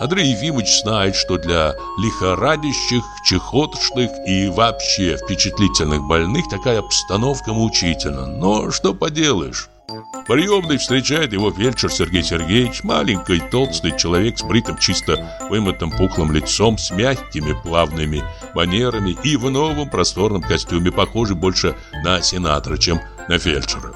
Андрей Ефимович знает, что для лихорадящих, чехоточных и вообще впечатлительных больных такая обстановка мучительна. Но что поделаешь? Приемный встречает его фельдшер Сергей Сергеевич, маленький толстый человек с бритым чисто вымытым пухлым лицом, с мягкими плавными манерами и в новом просторном костюме, похожий больше на сенатора, чем на фельдшера.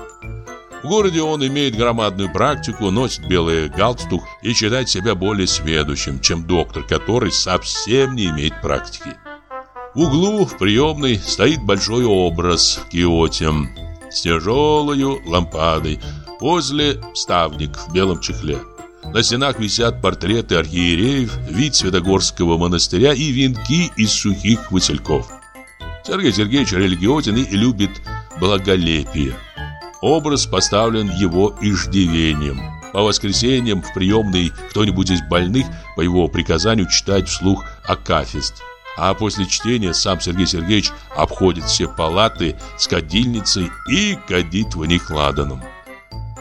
В городе он имеет громадную практику, носит белый галстук и считает себя более сведущим, чем доктор, который совсем не имеет практики. В углу в приемной стоит большой образ в киоте, с тяжелой лампадой, возле ставник в белом чехле. На стенах висят портреты архиереев, вид Святогорского монастыря и венки из сухих васильков. Сергей Сергеевич религиозен и любит благолепие. Образ поставлен его иждивением. По воскресеньям в приемной кто-нибудь из больных по его приказанию читает вслух Акафист а после чтения сам Сергей Сергеевич обходит все палаты с кадильницей и кадит в них ладаном.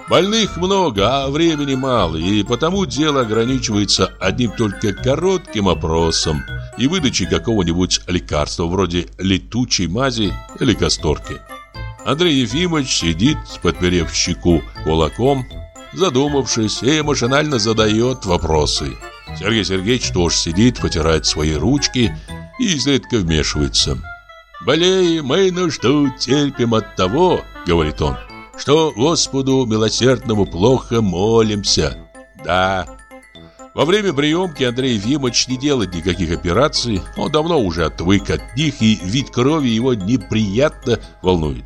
Больных много, а времени мало, и потому дело ограничивается одним только коротким опросом и выдачей какого-нибудь лекарства, вроде летучей мази или касторки. Андрей Ефимович сидит, подперев щеку кулаком, задумавшись, и машинально задает вопросы. Сергей Сергеевич тоже сидит, потирает свои ручки и изредка вмешивается. «Болеем мы нужду терпим от того, — говорит он, — что Господу милосердному плохо молимся. Да, во время приемки Андрей Ефимович не делает никаких операций, он давно уже отвык от них, и вид крови его неприятно волнует.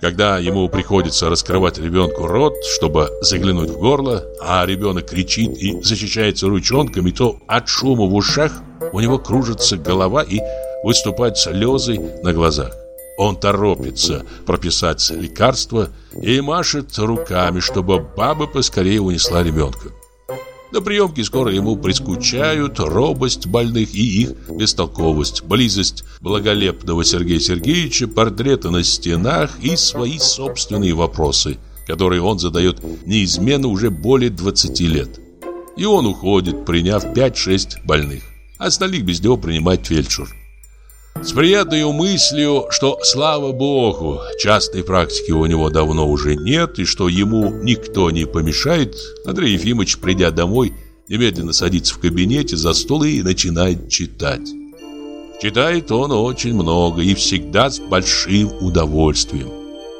Когда ему приходится раскрывать ребенку рот, чтобы заглянуть в горло, а ребенок кричит и защищается ручонками, то от шума в ушах у него кружится голова и выступают слезы на глазах. Он торопится прописать лекарство и машет руками, чтобы баба поскорее унесла ребенка. На приемке скоро ему прискучают робость больных и их бестолковость, близость благолепного Сергея Сергеевича, портреты на стенах и свои собственные вопросы, которые он задает неизменно уже более 20 лет. И он уходит, приняв 5-6 больных. Остальных без него принимает фельдшер. С приятной мыслью, что, слава богу, частной практики у него давно уже нет, и что ему никто не помешает, Андрей Ефимович, придя домой, немедленно садится в кабинете за стол и начинает читать. Читает он очень много и всегда с большим удовольствием.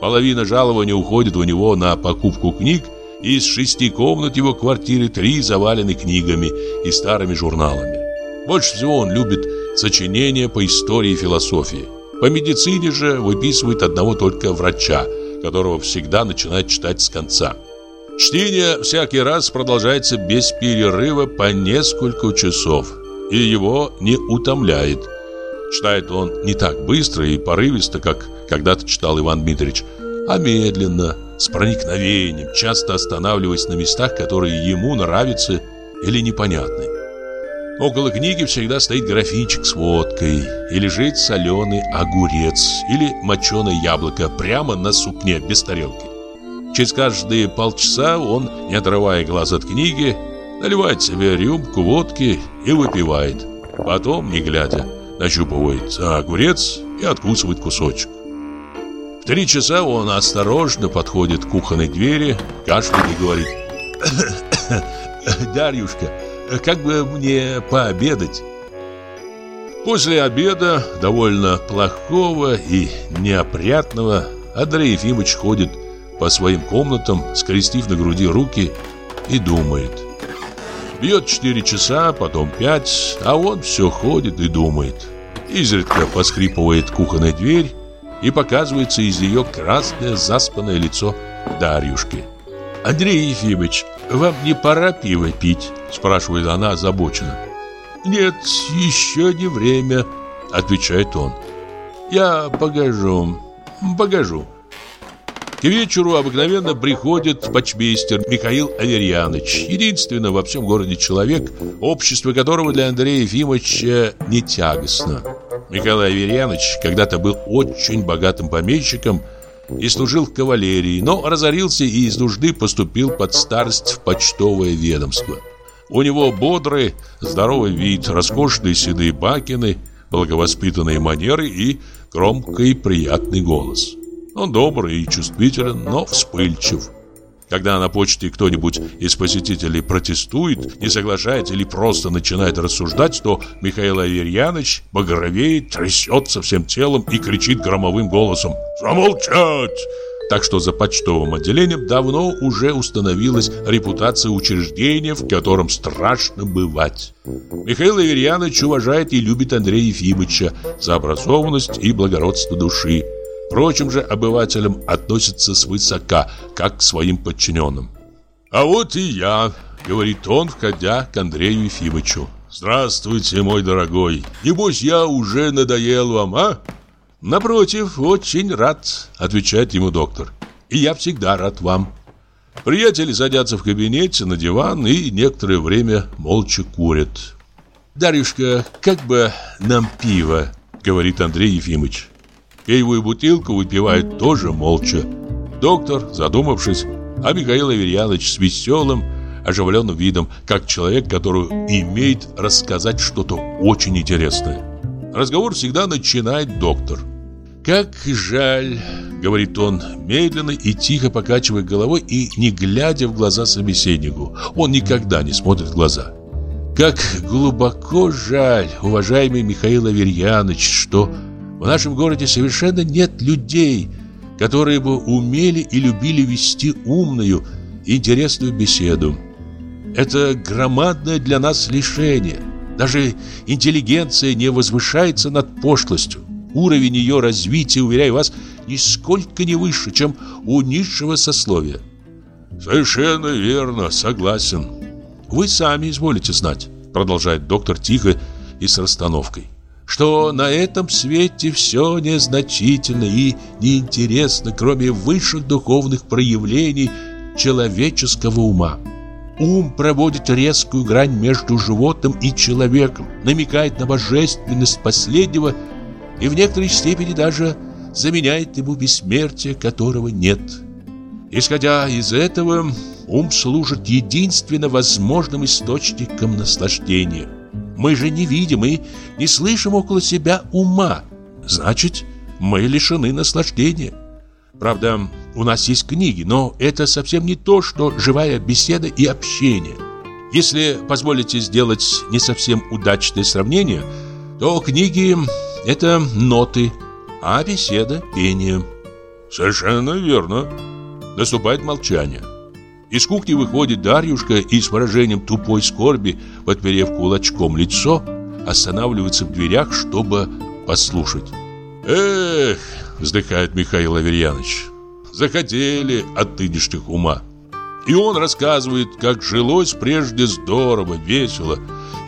Половина жалования уходит у него на покупку книг, и из шести комнат его квартиры три завалены книгами и старыми журналами. Больше всего он любит сочинения по истории и философии. По медицине же выписывает одного только врача, которого всегда начинает читать с конца. Чтение всякий раз продолжается без перерыва по несколько часов, и его не утомляет. Читает он не так быстро и порывисто, как когда-то читал Иван Дмитриевич, а медленно, с проникновением, часто останавливаясь на местах, которые ему нравятся или непонятны. Около книги всегда стоит графинчик с водкой, и лежит соленый огурец или моченое яблоко прямо на супне без тарелки. Через каждые полчаса он, не отрывая глаз от книги, наливает себе рюмку водки и выпивает. Потом, не глядя, нащупывает огурец и откусывает кусочек. В три часа он осторожно подходит к кухонной двери, кашляет и говорит «Дарьюшка, как бы мне пообедать?» После обеда, довольно плохого и неопрятного, Андрей Ефимович ходит по своим комнатам, скрестив на груди руки и думает. Бьет четыре часа, потом пять, а он все ходит и думает. Изредка поскрипывает кухонная дверь, и показывается из ее красное заспанное лицо Дарьюшки. «Андрей Ефимович, вам не пора пиво пить?» Спрашивает она озабоченно. «Нет, еще не время», отвечает он. «Я погожу, погожу». К вечеру обыкновенно приходит почмейстер Михаил Аверьяныч, единственный во всем городе человек, общество которого для Андрея Ефимовича не тягостно. Михаил Аверьяныч когда-то был очень богатым помещиком и служил в кавалерии, но разорился и из нужды поступил под старость в почтовое ведомство. У него бодрый, здоровый вид, роскошные седые бакины, благовоспитанные манеры и громкий приятный голос. Он добрый и чувствителен, но вспыльчив. Когда на почте кто-нибудь из посетителей протестует, не соглашается или просто начинает рассуждать, то Михаил Аверьяныч багровеет, трясется всем телом и кричит громовым голосом «Замолчать!». Так что за почтовым отделением давно уже установилась репутация учреждения, в котором страшно бывать. Михаил Аверьянович уважает и любит Андрея Ефимовича за образованность и благородство души прочим же обывателям относится свысока, как к своим подчиненным. «А вот и я», — говорит он, входя к Андрею Ефимовичу. «Здравствуйте, мой дорогой. Небось, я уже надоел вам, а?» «Напротив, очень рад», — отвечает ему доктор. «И я всегда рад вам». Приятели садятся в кабинете на диван и некоторое время молча курят. «Дарюшка, как бы нам пиво?» — говорит Андрей Ефимович. Пеевую бутылку выпивают тоже молча. Доктор, задумавшись, а Михаил Аверьянович с веселым, оживленным видом, как человек, который имеет рассказать что-то очень интересное. Разговор всегда начинает доктор. «Как жаль», — говорит он, медленно и тихо покачивая головой и не глядя в глаза собеседнику. Он никогда не смотрит в глаза. «Как глубоко жаль, уважаемый Михаил Аверьянович, что в нашем городе совершенно нет людей, которые бы умели и любили вести умную интересную беседу. Это громадное для нас лишение. Даже интеллигенция не возвышается над пошлостью. Уровень ее развития, уверяю вас, нисколько не выше, чем у низшего сословия. Совершенно верно, согласен. Вы сами изволите знать, продолжает доктор тихо и с расстановкой, что на этом свете все незначительно и неинтересно, кроме высших духовных проявлений человеческого ума. Ум проводит резкую грань между животным и человеком, намекает на божественность последнего и в некоторой степени даже заменяет ему бессмертие, которого нет. Исходя из этого, ум служит единственно возможным источником наслаждения. Мы же не видим и не слышим около себя ума. Значит, мы лишены наслаждения. Правда, у нас есть книги, но это совсем не то, что живая беседа и общение. Если позволите сделать не совсем удачное сравнение, то книги – это ноты, а беседа – пение. Совершенно верно. Наступает молчание. Из кухни выходит Дарьюшка и с выражением тупой скорби, подперев кулачком лицо, останавливается в дверях, чтобы послушать. «Эх!» — вздыхает Михаил Аверьянович. «Захотели от нынешних ума». И он рассказывает, как жилось прежде здорово, весело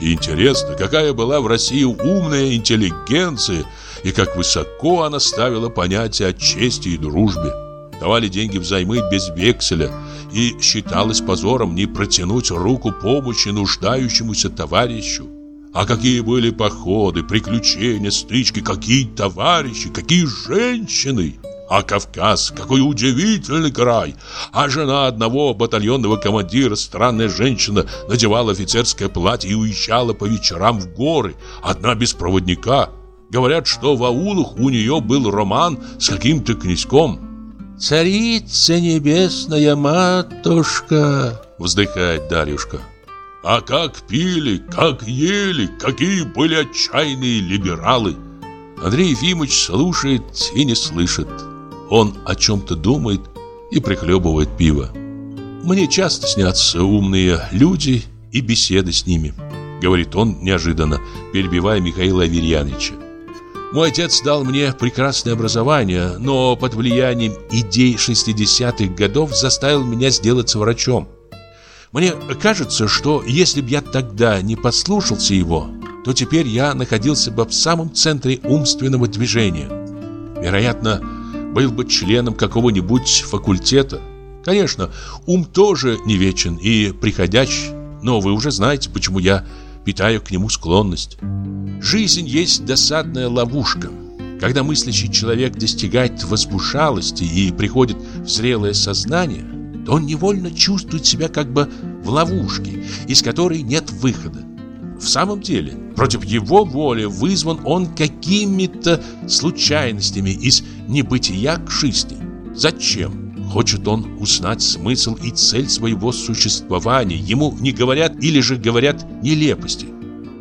и интересно, какая была в России умная интеллигенция и как высоко она ставила понятие о чести и дружбе давали деньги взаймы без векселя, и считалось позором не протянуть руку помощи нуждающемуся товарищу. А какие были походы, приключения, стычки, какие товарищи, какие женщины! А Кавказ, какой удивительный край! А жена одного батальонного командира, странная женщина, надевала офицерское платье и уезжала по вечерам в горы, одна без проводника. Говорят, что в аулах у нее был роман с каким-то князьком. «Царица небесная матушка!» Вздыхает Дарюшка. А как пили, как ели, какие были отчаянные либералы! Андрей Ефимович слушает и не слышит. Он о чем-то думает и прихлебывает пиво. Мне часто снятся умные люди и беседы с ними, говорит он неожиданно, перебивая Михаила Аверьяновича. Мой отец дал мне прекрасное образование, но под влиянием идей 60-х годов заставил меня сделаться врачом. Мне кажется, что если бы я тогда не послушался его, то теперь я находился бы в самом центре умственного движения. Вероятно, был бы членом какого-нибудь факультета. Конечно, ум тоже не вечен и приходящий, но вы уже знаете, почему я питаю к нему склонность. Жизнь есть досадная ловушка. Когда мыслящий человек достигает возбужалости и приходит в зрелое сознание, то он невольно чувствует себя как бы в ловушке, из которой нет выхода. В самом деле, против его воли вызван он какими-то случайностями из небытия к жизни. Зачем? Хочет он узнать смысл и цель своего существования. Ему не говорят или же говорят нелепости.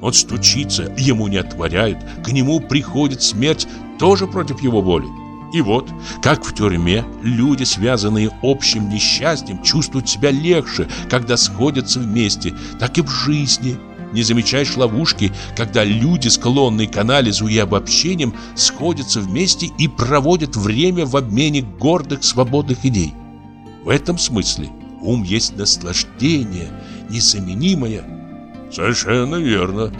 Он стучится, ему не отворяют. К нему приходит смерть тоже против его воли. И вот, как в тюрьме, люди, связанные общим несчастьем, чувствуют себя легче, когда сходятся вместе, так и в жизни – не замечаешь ловушки, когда люди, склонные к анализу и обобщениям, сходятся вместе и проводят время в обмене гордых свободных идей. В этом смысле ум есть наслаждение, незаменимое. Совершенно верно.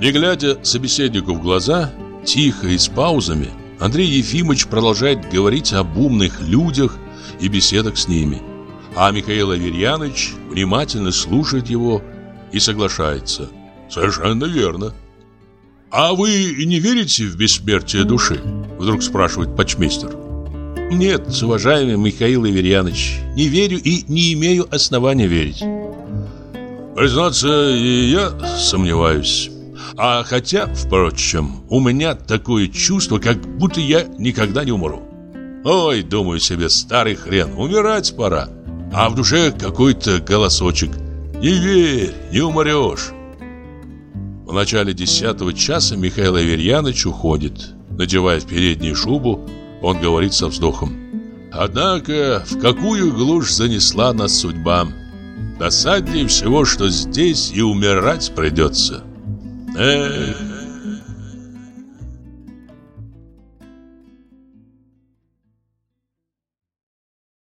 Не глядя собеседнику в глаза, тихо и с паузами, Андрей Ефимович продолжает говорить об умных людях и беседах с ними. А Михаил Аверьянович внимательно слушает его и соглашается. Совершенно верно. А вы не верите в бессмертие души? Вдруг спрашивает почмейстер. Нет, уважаемый Михаил Аверьянович, не верю и не имею основания верить. Признаться, и я сомневаюсь. А хотя, впрочем, у меня такое чувство, как будто я никогда не умру. Ой, думаю себе, старый хрен, умирать пора. А в душе какой-то голосочек – не верь, не умрешь. В начале десятого часа Михаил Аверьянович уходит. Надевая переднюю шубу, он говорит со вздохом. Однако, в какую глушь занесла нас судьба? Досаднее всего, что здесь и умирать придется. Эх,